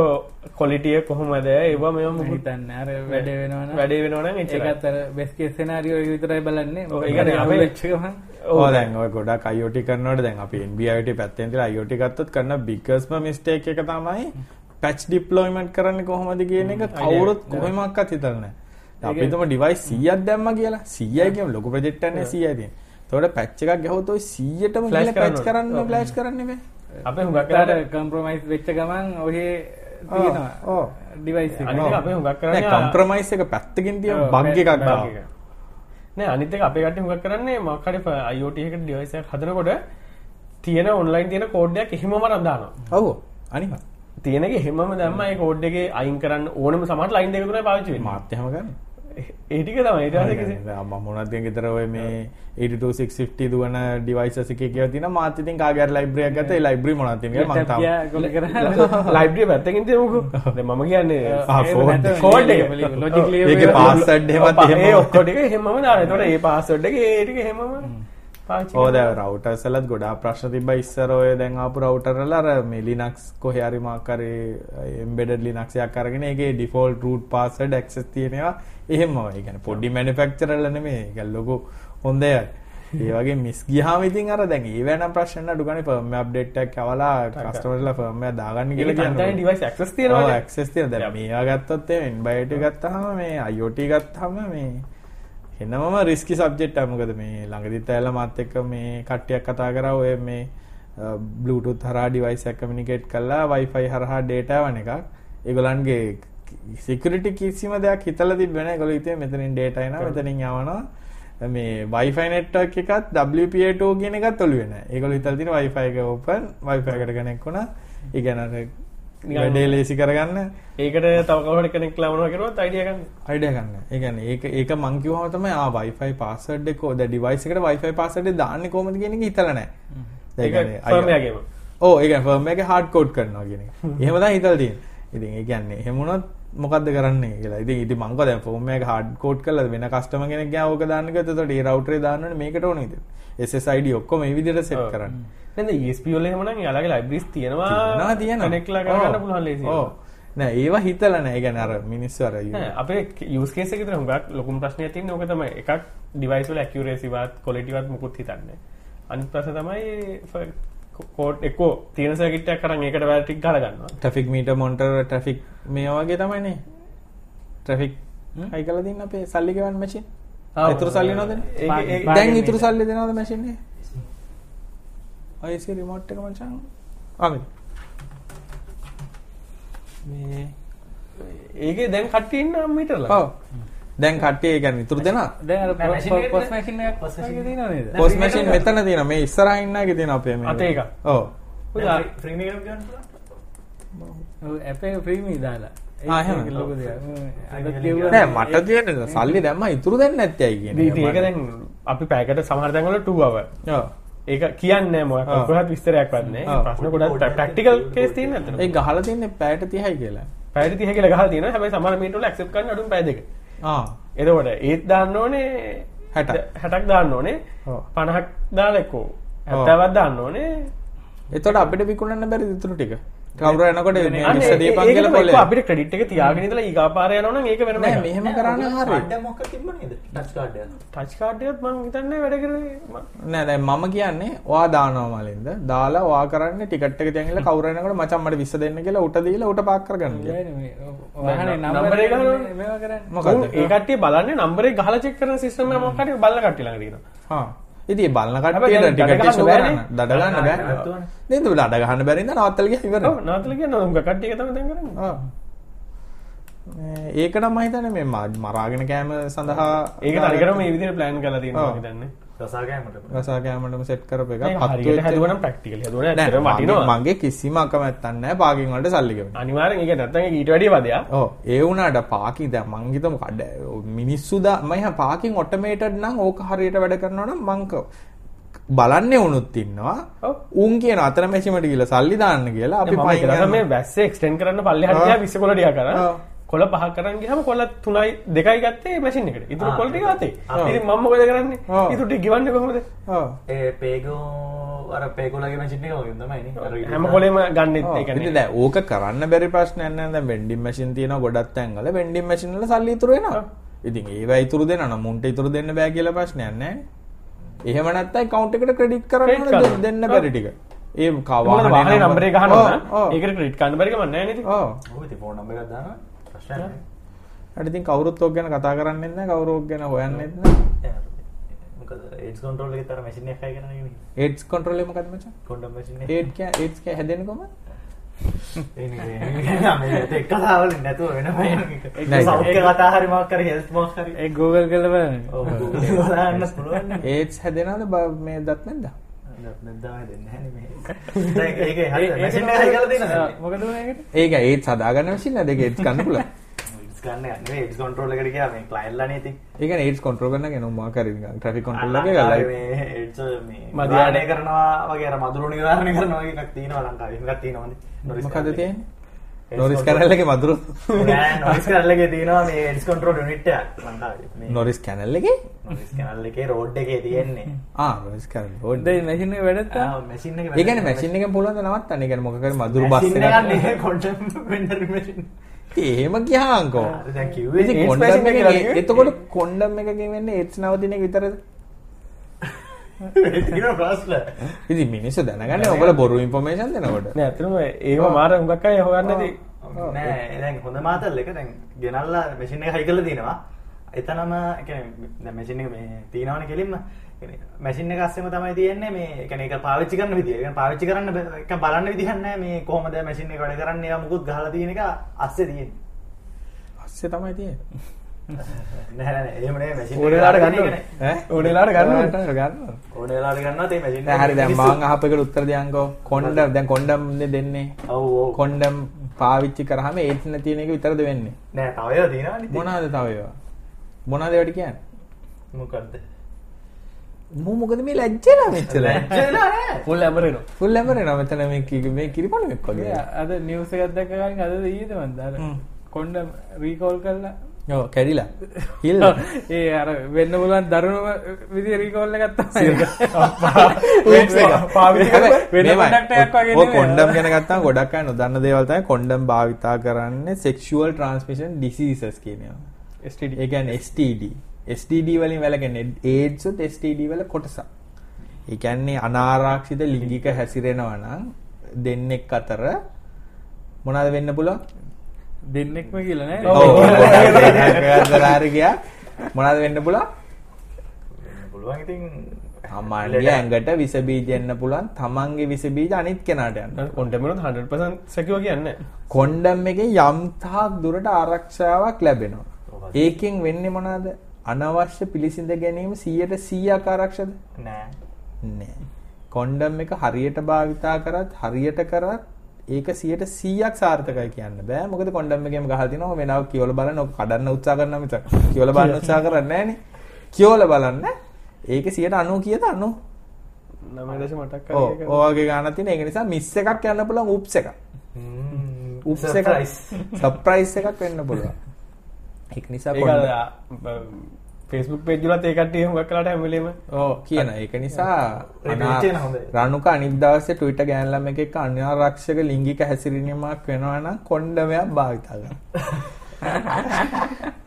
එක කොහොමද? ඒවා මොකුත් හිතන්න වැඩ වෙනවන වැඩේ වෙනවා නම් එච්චරයි. ඒකත් අර බෙස් කේස් සෙනාරියෝ එක විතරයි බලන්නේ. ඔව්, ඒ ඒක කියන්නේ අපේ- වෙච්ච ගමන් ඕ දැන් ඔය ගොඩක් IoT කරනකොට දැන් අපි NB IoT පැත්තෙන් තියලා IoT ගත්තොත් කරන biggestම mistake එක තමයි patch deployment කරන්නේ කොහොමද කියන එක. කවුරුත් කොහෙමත්වත් හිතලා නැහැ. දැන් අපි හිතමු device 100ක් දැම්මා කියලා. 100යි කියමු. ලොකු project එකක් නේ 100යි තියෙන්නේ. එතකොට patch එකක් ගැහුවොත් ඔය 100ටම Flash ගිහලා patch කරන්න කරන්න flash කරන්න බෑ. අපේ හුඟක් කරලා ඊට කම්ප්‍රොමයිස් වෙච්ච ගමන් ඔහේ. ඩිවයිස් එක අනිත් එක පැත්තකින් ඔව්, bug එකක්. නෑ අනිත් එක අපේ කට්ටිය හුඟක් කරන්නේ මොකක් හරි IoT එකකට device එකක් හදනකොට තියෙන online තියෙන කෝඩ් එකක් එහෙමම අරන් දානවා. ඔව්. අනිවා. තියෙන එක එහෙමම දැම්ම ඒ කෝඩ් එකේ අයින් කරන්න ඕනම සමහර line දෙක තුනයි පාවිච්චි වෙන්නේ. මාත් එහෙම ගන්න. ඒ ටික තමයි. ඊට පස්සේ කිසි මම මොනවද දැන් ගෙදර ඔය මේ 82650 දුවන devices එකේ කියලා තියෙනවා. මාත් ඉතින් කාගේ හරි library එකක් ගත්තා. ඒ library මොනවද තියෙන්නේ කියලා මම තාම කොල කරා. ලයිබ්‍රරිය [laughs] පැත්තකින් තියමුකෝ. මම කියන්නේ [laughs] එක. [laughs] ලොජික් ඒකේ password එහෙමත් ඒ එහෙම ඔක්කො ටික එහෙමම දානවා. එතකොට ඒ password එක ඒ ටික එහෙමම පාවිච්චි ඕ කරනවා. දැන් වල අර මේ Linux කොහේ හරි මාක් හරි embedded Linux එකක් අරගෙන ඒකේ default root password access තියෙනවා එහෙමම. ඒ කියන්නේ පොඩි manufacturer වල නෙමෙයි. ඒක ලොකු හොඳ දෙයක්. ඒ වගේ මිස් ගියාම ඉතින් අර දැන් ඒවැ නම් ප්‍රශ්න නෑ අඩු ගානේ firmware update එකක් අවලා කස්ටමර්ස්ලා firmware දාගන්න කියලා access තියෙනවා. දැන්. මේවා ගත්තොත් එහෙම Nbiotic ගත්තාම මේ IoT ගත්තාම මේ එනමම රිස්කි සබ්ජෙක්ට් එක මොකද මේ ළඟදිත් ඇවිල්ලා මාත් එක්ක මේ කට්ටියක් කතා කරා ඔය මේ Bluetooth හරහා device එක communicate කරලා Wi-Fi හරහා data වන එකක්. ඒගොල්ලන්ගේ security කිසිම දෙයක් හිතලා තිබ්බේ නැහැ. ඒගොල්ලෝ හිතුවේ මෙතනින් data එනවා මෙතනින් යවනවා. මේ Wi-Fi network එකත් WPA2 කියන එකත් ඔළුවේ නැහැ. ඒගොල්ලෝ හිතලා තියෙන Wi-Fi එක open Wi-Fi එකට connect වුණා. ඒ කියන්නේ වැඩේ ලේසි කරගන්න ඒකට තව කවුරු කෙනෙක් ලවනවා කරුවොත් idea ගන්න. අයිඩිය ගන්න. ඒ කියන්නේ ඒක ඒක මං කිව්වම තමයි ආ Wi-Fi password එක ඔය device එකට Wi-Fi password එක දාන්නේ කොහොමද කියන එක හිතලා නැහැ. ඒක කියන්නේ firmware ගේම. ඔව් ඒ කියන්නේ firmware එකේ hard code කරනවා කියන එක. එහෙම තමයි හිතලා තියෙන්නේ. ඉතින් ඒ කියන්නේ එහෙම වුණොත් මොකද්ද කරන්නේ කියලා. ඉතින් ඉතින් මං දැන් firmware එක hard code කරලා වෙන customer කෙනෙක් ගියා ඕක දාන්න එතකොට ඒ router එක දාන්න ඕනේ මේකට ඕනේ ඉතින්. SSID ඔක්කොම set ඔව්. කරන්න. එහෙම නම් යාලගේ libraries තියෙනවා. ලා කරගන්න ඔව්. පුළුවන් ලේසියෙන්. ඔව්. නෑ ඒවා හිතලා නෑ. කියන්නේ අර නෑ, අපේ එකේ විතර හුඟක් ලොකුම ප්‍රශ්නයක් තියෙන්නේ ඕක තමයි. එකක් device වල accuracy වත් quality වත් මුකුත් හිතන්නේ. අනිත් ප්‍රශ්න තමයි කෝඩ් එක්කෝ තියෙන circuit එකක් අරන් ඒකට වැල් ටික ගහලා ගන්නවා. ට්‍රෆික් මීටර් මොනිටර් ට්‍රැෆික් මේ වගේ තමයිනේ. ට්‍රැෆික් හයි කරලා දින්න අපේ සල්ලි ගෙවන්න මැෂින්. ආ, ඉතුරු සල්ලි ඒක- දැන් ඉතුරු සල්ලි දෙනවද මැෂින් එකේ? අයිසි රිමෝට් එක මචං. ආ මේ ඒකේ දැන් කට්ටිය ඉන්න මීටර්ලා. ඔව්. දැන් කට්ටිය ඒ කියන්නේ ඉතුරු දෙනවා. දැන් අර නෑ, machine එකේ පොස් නේද? මැෂින් තියෙනව නේද පෝස්ට් මැෂින් මෙතන තියෙනවා. මේ ඉස්සරහින් ඉන්න එකේ තියෙනවා අපේ මේ. අතේ එක. ඔව්. ඔය ෆ්‍රී මේකක් ගන්න පුළුවන්. ඔව් එක ප්‍රීමී දාලා නෑ මට තියෙන සල්ලි දැම්මා ඉතුරු දෙන්නේ නැත්තේ ඇයි කියන්නේ. ඉතින් ඒක දැන් අපි පැයකට සමහර තැන්වල 2 hour. ඔව්. ඒක කියන්නේ මොකක්. කොහොමද විස්තරයක් වන්නේ. ප්‍රශ්න ගොඩක් ප්‍රැක්ටිකල් කේස් තියෙන අතන ඒ ගහලා තින්නේ පැයට 30යි කියලා. පැය 30 කියලා ගහලා තියෙනවා හැබැයි සමහර මීටර වල ඇක්සෙප්ට් කරන්න අඩුම පැය දෙක ආ. එතකොට ඒත් දාන්න ඕනේ 60. 60ක් දාන්න ඕනේ ඔව්. 50ක් දාලා එක්කෝ 70ක් දාන්න ඕනේ එතකොට අපිට විකුණන්න බැරිද ඉතුරු ටික? කවුරු එනකොට මේ අන්න විස්ස ඒ- දීපන් කියලා පොල්ලේ. අපිට ක්‍රෙඩිට් එක තියාගෙන ඉඳලා ඊගා පාර යනවා නම් ඒක වෙනම. මෙහෙම කරන්න හරි. මොකක් තිබ්බ නේද ටච් කාඩ් එක ටච් කාඩ් එකත් මම හිතන්නේ වැඩ කරේ නෑ දැන් මම කියන්නේ ඔයා දානවා මලින්ද දාලා ඔයා කරන්නේ ටිකට් එක තියන් ඉල්ල කවුරු එනකොට මචං මට 20 දෙන්න කියලා උට දීලා උට පාක් කරගන්න නම්බර් ගහනවා. මේවා කරන්න මොකද්ද? ඒ කට්ටිය බලන්නේ නම්බර් ගහලා චෙක් කරන සිස්ටම් එක මොකක් හරි බලන කට්ටිය ළඟ තියෙනවා. හා. ඉතින් ඒ බලන හැබැයි කට්ටියට දැන් ටිකට් දඩ ඉෂුව ගන්න කරන්න දඩ ගන්න බෑ. නේද දඩ ගන්න බැරි ඉඳන් නවත්තල ගියා ඉවරයි. ඔව් නාතල කියන්නේ උංග කට්ටිය තමයි දැන් කරන්නේ. ආ. ඒක නම් මම හිතන්නේ මේ මරාගෙන කෑම සඳහා ඒක තනිකරම මේ විදිහට ප්ලෑන් කරලා තියෙනවා හිතන්නේ. රසාගෑමට රසා කෑමටම සෙට් කරපු එක. හැදුවනම් ප්‍රැක්ටිකලි හැදුවනම් නෑ, ඇත්තටම මගේ- කිසිම අකමැත්තක් නැහැ පාකින් වලට සල්ලි ගෙවන්න. අනිවාර්යෙන් ඒක නැත්තම් ඒක ඊට වැඩිය වදයක්. ඔව් ඒ වුණාට පාකින් දැන් මං හිතමු කඩ මිනිස්සු දා මම හිතා පාකින් ඔටෝමේටඩ් නම් ඕක හරියට වැඩ කරනවා නම් මං ක- බලන්නේ වුණුත් ඉන්නවා. උන් කියන අතර මැෂිමට ගිහලා සල්ලි දාන්න කියලා අපි. මේ වැස්සේ එක්ස්ටෙන්ඩ් කරන්න පල්ලෙහාට ඔව්. ගියා 20 කොළ ටිකක් කරා. ඔව්. කොළ පහක් කරන් ගියාම කොළ 3යි 2යි ගත්තේ මැෂින් එකට. ඉතුරු. ආ. ඉතින් මම මොකද කරන්නේ? ටික ගෙවන්නේ. ඒ පේගෝ අර නේ අර හැම කොලේම. දැන් ඕක කරන්න බැරි ප්‍රශ්නයක් නෑ දැන් වෙන්ඩින් මැෂින් තියෙනවා ගොඩක් තැන්වල වෙන්ඩින් මැෂින් වල සල්ලි ඉතුරු වෙනවා. ඉතින් ඒවා ඉතුරු දෙනවා නම් මුන්ට ඉතුරු දෙන්න බෑ කියලා ප්‍රශ්නයක් නෑ. එහෙම නැත්නම් account එකට credit කරන්න. දෙන්න ඔව්. බැරි ටික. ඒ වාහනේ නම්බරේ ඔව්. ඒකට ක්‍රෙඩිට් කාඩ් නම්බර එක මම නේද? ඔව් ඉතින් කවුරුත් ඔක් ගැන කතා කරන්නේ නැහැ කවුරු ඔක් ගැන හොයන්නෙත් නැහැ. මොකද ඒඩ්ස් කන්ට්‍රෝල් එකේ තර මැෂින් එකක් හයි කරන්නේ AIDS control එක මොකද්ද මචං? කොන්ඩම් මැෂින් එක. AIDS කිය AIDS කිය හැදෙන්නේ කොහමද? [laughs] ඒ නේ මේ එක් කතාවලින් නැතුව වෙනම නෑ, ඒක සෞඛ්‍ය කතා හරි මොකක් හරි හෙල්ත් මොකක් හරි. ඒ Google කරලා බලන්න. ඔව් Google බලන්න පුළුවන් නේ. AIDS හැදෙනවද? බ- මේ දත් නැද්ද? නැද්දාම දෙන්නේ නැහැ නේ මේ දැන් ඒකේ හරි මැෂින් එක හයි කරලා තියෙනවද ගන්න නෙවෙයි ඒඩ්ස් කන්ට්‍රෝල් එකට ගියා. මේ ක්ලයන්ට්ලා නේ ඉතින් ඒ කියන්නේ AIDS control කරන්න කියන මොකක් හරි නිකන් traffic control එකේ ලංකාවේ ගලයි. මේ ඒඩ්ස් මේ මදියානේ. නිවාරණය කරනවා වගේ අර මදුරු නිවාරණය කරනවා වගේ එකක් තියෙනවා ලංකාවේ. එකක් තියෙනවානේ නොරිස් මොකද කරලා. තියෙන්නේ? AIDS නොරිස් control. කැනල් එකේ මදුරු. නෑ නොරිස් කැනල් එකේ තියෙනවා මේ ඒඩ්ස් කන්ට්‍රෝල් යුනිට් එකක් ලංකාවේ මේ නොරිස් කැනල් එකේ? නොරිස් කැනල් එකේ රෝඩ් එකේ තියෙන්නේ ආ නොරිස් කැනල්. ඕඩ්. දැන් මැෂින් එක වැඩත් ආ මැෂින් එක ඒ කියන්නේ මැෂින් එකෙන් පුළුවන් ද නවත්තන්න? ඒ කියන්නේ මොකක් හරි මදුරු බස් මැෂින් එකක්. කොන්ඩම් වෙන්ඩර් මැෂින් එහෙම ගියාංකෝ. දැන් කිව්වේ කොන්ඩම් එක? එතකොට කොන්ඩම් එකකින් වෙන්නේ AIDS නවතින එක විතරද? ඒක ප්‍රශ්න ඉතින් මිනිස්සු දැනගන්නේ ඔයගොල්ලෝ බොරු ඉන්ෆර්මේෂන් දෙනකොට. නෑ අතනම ඒකම මාර හුඟක් අය හොයන්නේ නැති. නෑ හොඳ මාතල් එක දැන් ගෙනල්ලා මැෂින් එක හයි කරලා තිනවා එතනම කියන්නේ දැන් මැෂින් එක මේ තියනවනේ කෙලින්ම කියන්නේ මැෂින් එක අස්සෙම තමයි තියෙන්නේ මේ කියන්නේ ඒක පාවිච්චි කරන විදිය. කියන්නේ පාවිච්චි කරන්න එක බලන්න විදිහක් නෑ මේ කොහොමද මැෂින් එක වැඩ කරන්නේ මුකුත් ගහලා තියෙන එක අස්සේ තියෙන්නේ. අස්සේ තමයි තියෙන්නේ. නෑ නෑ නෑ එහෙම නෙමෙයි මැෂින් ඕන වෙලාවට ගන්න ඕනේ. ඈ? ඕන වෙලාවට ගන්න ඕනේ. ඕන වෙලාවට ගන්නවා. ඕන වෙලාවට ගන්නවා තේ මැෂින් දැන් හරි දැන් මං අහපු එකට උත්තර දියන්කෝ කොන්ඩම් දැන් කොන්ඩම් දෙන්නේ. ඔව් ඔව් කොන්ඩම් පාවිච්චි නැති වෙන එක විතරද වෙන්නේ. නෑ තව ඒවා තියෙනවනේ ඉතින්. මොනවාද තව ඒවා? මොනවාද ඒවට කියන්නේ? මොකද්ද මූ මොකද මේ ලැජ්ජලා මෙච්චර? ලැජ්ජලා නෑ ෆුල් ඇමරේනවා. ෆුල් ඇමරේනවා මෙතන මේ මේ කිරිපොණෙක් වගේ. අද නිවස් එකක් දැක්ක ගමන් අද ඊයේද මන්ද අර හ්ම්. කොණ්ඩම් රීකෝල් කරලා කැඩිලා. හිල්. [laughs] ඒ අර වෙන්න පුළුවන් දරුණුම විදිය රීකෝල් එකක් තමයි Oops [laughs] එක. [laughs] පාවිච්චි කරලා වෙන මෙහෙමයි. product එකක් වගේ ඔය නෙමෙයි. කොන්ඩම් ගැන ගත්තාම ගොඩක් අය නොදන්න දේවල් තමයි කොන්ඩම් භාවිතා කරන්නේ sexual transmission diseases කියන ඒවා. STD. ඒ කියන්නේ STD. STD වලින් AIDS උත් STD වල කොටසක්. ඒ කියන්නේ අනාරක්ෂිත ලිංගික හැසිරෙනවා නම් දෙන්නෙක් අතර මොනවද වෙන්න පුළුවන්? දෙන්නෙක්ම කියලා නෑ ඔව්. අතර [laughs] ගියා. මොනවද වෙන්න? වෙන්න පුළුවන් ඉතින් අමාන්‍ය ඇඟට විස බීජ එන්න පුළුවන්. තමන්ගේ විස බීජ අනිත් කෙනාට යන්න. කොන්ඩම් වලත් 100% සැකියෝ කියන්නේ. කොන්ඩම් එකේ යම් තාක් දුරට ආරක්ෂාවක් ලැබෙනවා. ඒකෙන් වෙන්නේ මොනවද? අනවශ්‍ය පිළිසිඳ ගැනීම 100ට 100ක් ආරක්ෂද? නෑ නෑ. කොන්ඩම් එක හරියට භාවිතා කරත් හරියට කරත් ඒක 100ට 100ක් සාර්ථකයි කියන්න බෑ. මොකද කොන්ඩම් එකේම ගහලා තිනවා වෙනව කියවල බලන්න. ඔක කඩන්න උත්සාහ කරනවා මිසක් කියවල බලන්න උත්සාහ කරන්නේ නෑනේ. කියවල බලන්න. ඒක 190 කීයද? 90 නමේ දශ මටක් ඕ ඕගේ ගාන තින එක නිසා මිස් එකක් යන්න පුළුවන් උප්ස එක උප්ස එක සප්‍රයිස් එකක් වෙන්න පුළුවන්. ඒක නිසා කොණ්ඩ- ෆෙස්බුක් පේජුලත් ඒකට හොක් කලට ඇමලීම ඕ කියන ඒක නිසා එක. රණුක අනිත් දවසේ ට්විටර් ගෑනලම් එකක අන්‍යාරක්ෂක ලිංගික හැසිරීමක් වෙනවා නම් කොණ්ඩමයක් [laughs]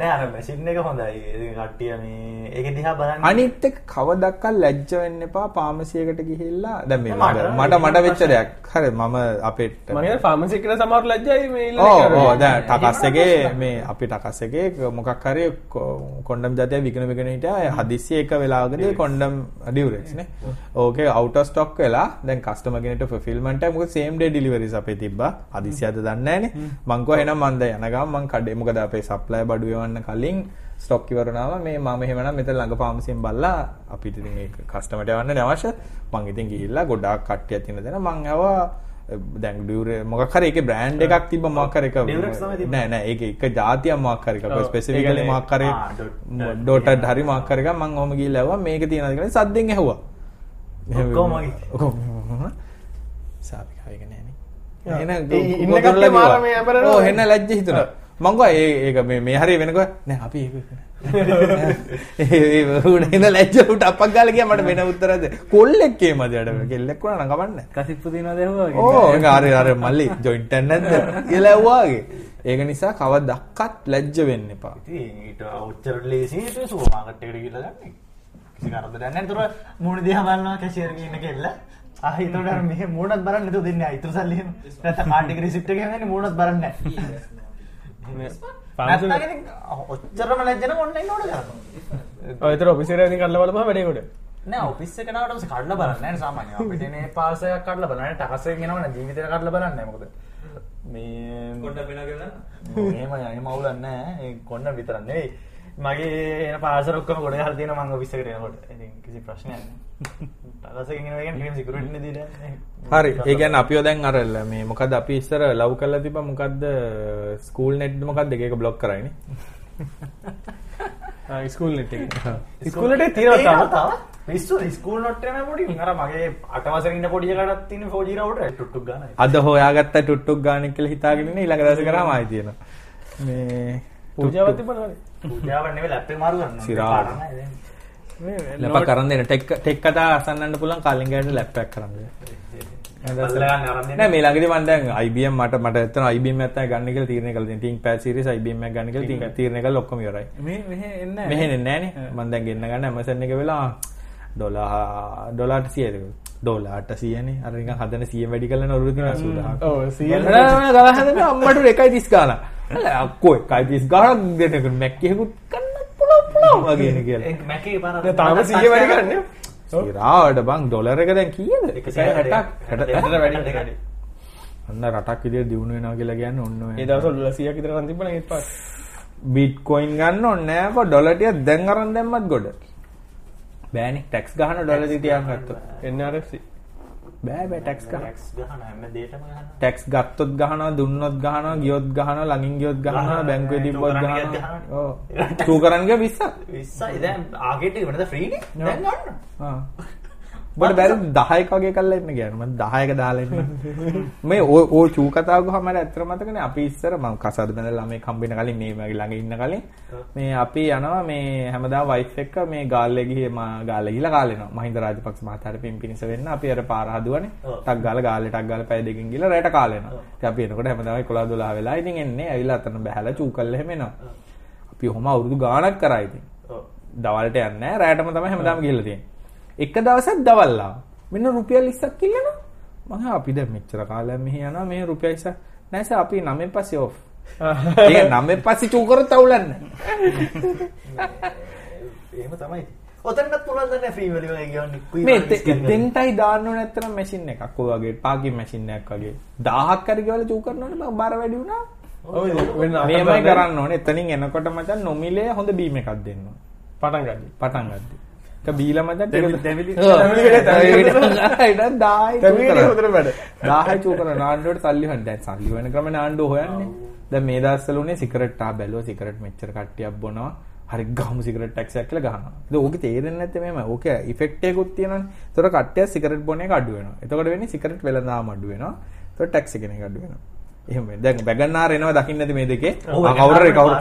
භාවිතා කරන්න. නෑ අර මැෂින් එක හොඳයි. කට්ටිය මේ ඒක දිහා බලන්න. අනිත් එක කවදක්කත් ලැජ්ජ වෙන්න එපා පාමසියකට ගිහිල්ලා. දැන් මේ මට මට වෙච්ච. දෙයක්. හරි මම අපිට මගේ ෆාමසිකට සමහර ලජ්ජයි මේ එක. ඕ දැන් ටකස් එකේ මේ අපි ටකස් එකේ මොකක් හරි කො- කොන්ඩම් ජාතිය විකන විකන හිටියා. හදිස්සිය එක වෙලාවකදී කොන්ඩම් ඩියුරෙක්ස් නේ. ඕකේ අවුට් ඔෆ් ස්ටොක් වෙලා දැන් කස්ටමර් කෙනෙක්ට ෆුල්ෆිල්මන්ට් එක මොකද සේම් ඩේ ඩෙලිවරිස් අපේ තිබ්බා. හදිස්සියද දන්නේ නැහනේ මං කෝ එහෙනම් මන් දැන් යන ගමන් මං කඩේ මොකද අපේ සප්ලයි බඩු එවන්න කලින් ස්ටොක් ඉවරනාම මේ මම එහෙමනම් මෙතන ළඟ ෆාමසියෙන් බල්ලා අපිට ඉතින් ඒක කස්ටමර්ට යවන්න අවශ්‍ය. මං ඉතින් ගිහිල්ලා ගොඩාක් කට්ටියක් තියෙන තැන. මං ආවා දැන් ඩියුරේ මොකක් හරි ඒකේ බ්‍රෑන්ඩ් එකක් තිබ්බ මොකක් හරි එක. නෑ නෑ ඒක එක જાතියක් මොකක් හරි එකක්. ස්පෙસિෆිකලි. මොකක් හරි ඩොටඩ් හරි මොකක් හරි එකක්. මං ඔහම ගිහිල්ලා ඇහුවා මේක තියනවද? කියලා සද්දෙන් ඇහුවා. ඔක්කොම. ඔක්කොම සාපිකාව එක නෑනේ. එහෙනම් ඉන්න කට්ටිය. මාර මේ අපරනවා. ඔව් එහෙනම් ලැජ්ජ හිතුණා මං ගෝ ඒ ඒක මේ හරිය වෙනකො නෑ අපි ඒක [laughs] ඒ උඩ ඉඳ ලැජ්ජ උට අපක් ගාලා ගියා මට වෙන උත්තරද කොල්ලෙක් කේමද යට කෙල්ලෙක් වුණා නම් කමන්නේ කසිප්පු තියනවද එහෙම වගේ? ඕ ඒක හරි හරි මල්ලි ජොයින්ට් එකක් නැද්ද කියලා ඇහුවාගේ ඒක නිසා කවදක්වත් ලැජ්ජ වෙන්න එපා ඉතින් ඊට ඔච්චර ලේසි ඉතින් සුපර් මාකට් එකට ගිහලා ගන්න. කිසි කරදරයක් නැහැ. ඒතර මූණ දිහා බලනවා කැෂියර් කියන කෙල්ල. ආ ඒතකොට අර මෙහෙ මූණත් බලන්න නේද දෙන්නේ. ආ ඊතර සල්ලි එහෙම. නැත්නම් කාඩ් එක රිසිප්ට් එක එහෙම මූණත් බලන්නේ නැහැ. ඔච්චරම ලැජ්ජන ඔන්ලයින් ඕඩර් කරනවා. ඔය විතර ඔෆිස් එකට ඉතින් කඩලා බලපුවා වැඩේ කොට. නෑ ඔෆිස් එකට නාවට පස්සේ කඩලා බලන්නේ නැහැ සාමාන්‍යයෙන්. අපිට එනේ පාස් එකක් කඩලා බලන්නේ. ටකස් එකෙන් එනවනේ ජීවිතේට කඩලා බලන්නේ මොකද. මේ කොණ්ඩ වෙන කියලා එහෙම එහෙම අවුලක් නැහැ. ඒ කොන්න විතරක් නෙවෙයි. මගේ ඔක්කොම ගොඩ එකට එනකොට. ඉතින් කිසි නේ දීලා. හරි ඒ කියන්නේ අපිව දැන් අර ල- මේ මොකද්ද අපි ඉස්සර ලව් කරලා තිබ්බා මොකද්ද ස්කූල් නෙට් මොකද්ද ඒක බ්ලොක් කරයිනේ ආ ස්කූල් නෙට් එක. ස්කූල් ස්කූල් එකේ තියෙනවා තාම. පිස්සු ස්කූල් නොට් යන පොඩි අර මගේ අට වසරේ ඉන්න පොඩි එකකටත් තියෙන 4G රවුටර් ටුට්ටුක් ගන්න. අද හොයාගත්ත ටුට්ටුක් ගානෙක් කියලා හිතාගෙන ඉන්නේ ඊළඟ දවසේ කරාම ආයි තියෙනවා මේ පූජාවක් තිබ්බනවනේ. පූජාවක් නෙවෙයි ලැප් එක මාරු කරනවා. සිරාවට. ලැප කරන් දෙන්න ටෙක් ටෙක් කතා අසන්නන්න පුළුවන් කලින් ගෑනට ලැප් එකක් කරන් දෙන්න. නෑ මේ ළඟදී මම දැන් IBM මට මට ඇත්තන IBM එකක් තමයි ගන්න කියලා තීරණය කළා. දැන් ThinkPad series IBM එකක් ගන්න කියලා තීරණය- කළා ඔක්කොම ඉවරයි. මේ මෙහෙ එන්නේ මෙහෙ එන්නේ නෑනේ. මම දැන් ගෙන්න ගන්න Amazon එක වෙලා ඩොලර් ඩොලර් 100ද ඩොලර් 100 නේ. අර නිකන් හදන 100 වැඩි කරලා නෝරු තියෙන 80 ඔව් 100 ගලහන ගලහන අම්මට 1.30 ගාන. අක්කෝ 1.30 ගානක් දෙන්නක මැක් එකකුත් කන්න පුළුවන් පුළුවන් වගේ නේ කියලා. තාම 100 වැඩි කරන්නේ. සිරාවට බං ඩොලර් එක දැන් කීයද? 160ක්. 160ක් වැඩි වැඩි. අන්න රටක් විදියට දියුණු වෙනවා කියලා කියන්නේ ඔන්න ඔය. ඒ දවස්වල ඩොලර් 100ක් විතර නම් තිබ්බනේ ඒත් පස්සේ. බිට්කොයින් ගන්න ඕනේ නෑ කො ඩොලර් ටික දැන් අරන් දැම්මත් ගොඩ. බෑනේ ටැක්ස් ගහන ඩොලර් ටික තියන් ගත්තොත්. NRFC. බෑ බෑ ටැක්ස් ගන්න. Max ගහන හැම දෙයකම ගහනවා. ටැක්ස් ගත්තොත් ගහනවා දුන්නොත් ගහනවා ගියොත් ගහනවා ළඟින් ගියොත් ගහනවා බැංකුවේ තිබ්බොත් ගහනවා. ඔව්. චූ කරන් ගිය 20ක්. 20යි දැන් ආගෙට වෙනද ෆ්‍රී නේ? දැන් ගන්න. ආ. බඩ බැරි 10ක වගේ කරලා ඉන්න කියන්නේ මම 10ක දාලා ඉන්න මේ ඕ ඕ චූ කතාව ගහම මට ඇත්තට මතකනේ අපි ඉස්සර මම කසාද බඳලා ළමයි කම්බින කලින් මේ මගේ ළඟ ඉන්න කලින් මේ අපි යනවා මේ හැමදාම වයිෆ් එක්ක මේ ගාල්ලේ ගිහේ මා ගාල්ලේ ගිහලා කාලේනවා මහින්ද රාජපක්ෂ මහතාට පිම්පිනිස වෙන්න අපි අර පාර හදුවනේ. ටක් ගාලා ගාල්ලේ ටක් ගාලා පැය දෙකකින් ගිහලා රැට කාලේනවා ඉතින් අපි එනකොට හැමදාම 11 12 වෙලා ඉතින් එන්නේ. ඇවිල්ලා අතන බහැලා චූ කරලා එහෙම එනවා. අපි ඔහම අවුරුදු ගාණක් කරා ඉතින්. දවල්ට යන්නේ රැටම තමයි හැමදාම ගිහලා තියෙන්නේ එක දවසක් දවල් මෙන්න රුපියල් 20ක් ඉල්ලනවා. මම අපි දැන් මෙච්චර කාලයක් මෙහි යනවා. මේ රුපියල් 20ක් නෑ සර් අපි 9න් පස්සේ ඔෆ් [laughs] ඒක 9න් පස්සේ චූ කරත් අවුලන්නේ [laughs] එහෙම තමයි. ඔතනත් පුළුවන් දැන් ෆ්‍රී වල වගේ ගියන්නේ කුයි මේ දෙන්ටයි දාන්න ඕන නැත්නම් මැෂින් එකක්. ඔය වගේ පාකින් මැෂින් එකක් වගේ. 1000ක් හරි ගෙවලා චූ කරනවනේ මම බර වැඩි වුණා. වෙන මේමයි කරන්න ඕනේ. එතනින් එනකොට මචං නොමිලේ හොඳ බීම් එකක් දෙන්න ඕනේ. පටන් ගන්න. පටන් ගද්දි එක බීලා මචං දැවිලි- දැවිලි- ඊට දායි තැමිලි හොඳට වැඩ. 1000 චූ කරන නාන්ඩුවට සල්ලි දැන් සල්ලි හොයන ක්‍රම නාන්ඩුව හොයන්නේ දැන් මේ සිගරට් ආ බැලුවා සිගරට් මෙච්චර කට්ටියක් බොනවා හරි ගහමු සිගරට් ටැක්ස් එකක් කියලා ගහනවා. ඒක ඕකේ තේරෙන්නේ නැත්නම් මෙහෙම ඕක ඉෆෙක්ට් එකකුත් තියෙනවනේ. ඒතකොට කට්ටිය සිගරට් බොන එක අඩු වෙනවා. එතකොට වෙන්නේ සිගරට් වෙළඳාම අඩු වෙනවා. ඒතකොට ටැක්ස් එක කෙනෙක් අඩු වෙනවා. එහෙම. දැන් වැගන්නාර එනවා දකින්න නැති මේ දෙකේ. කවුරු හරි කවුරු.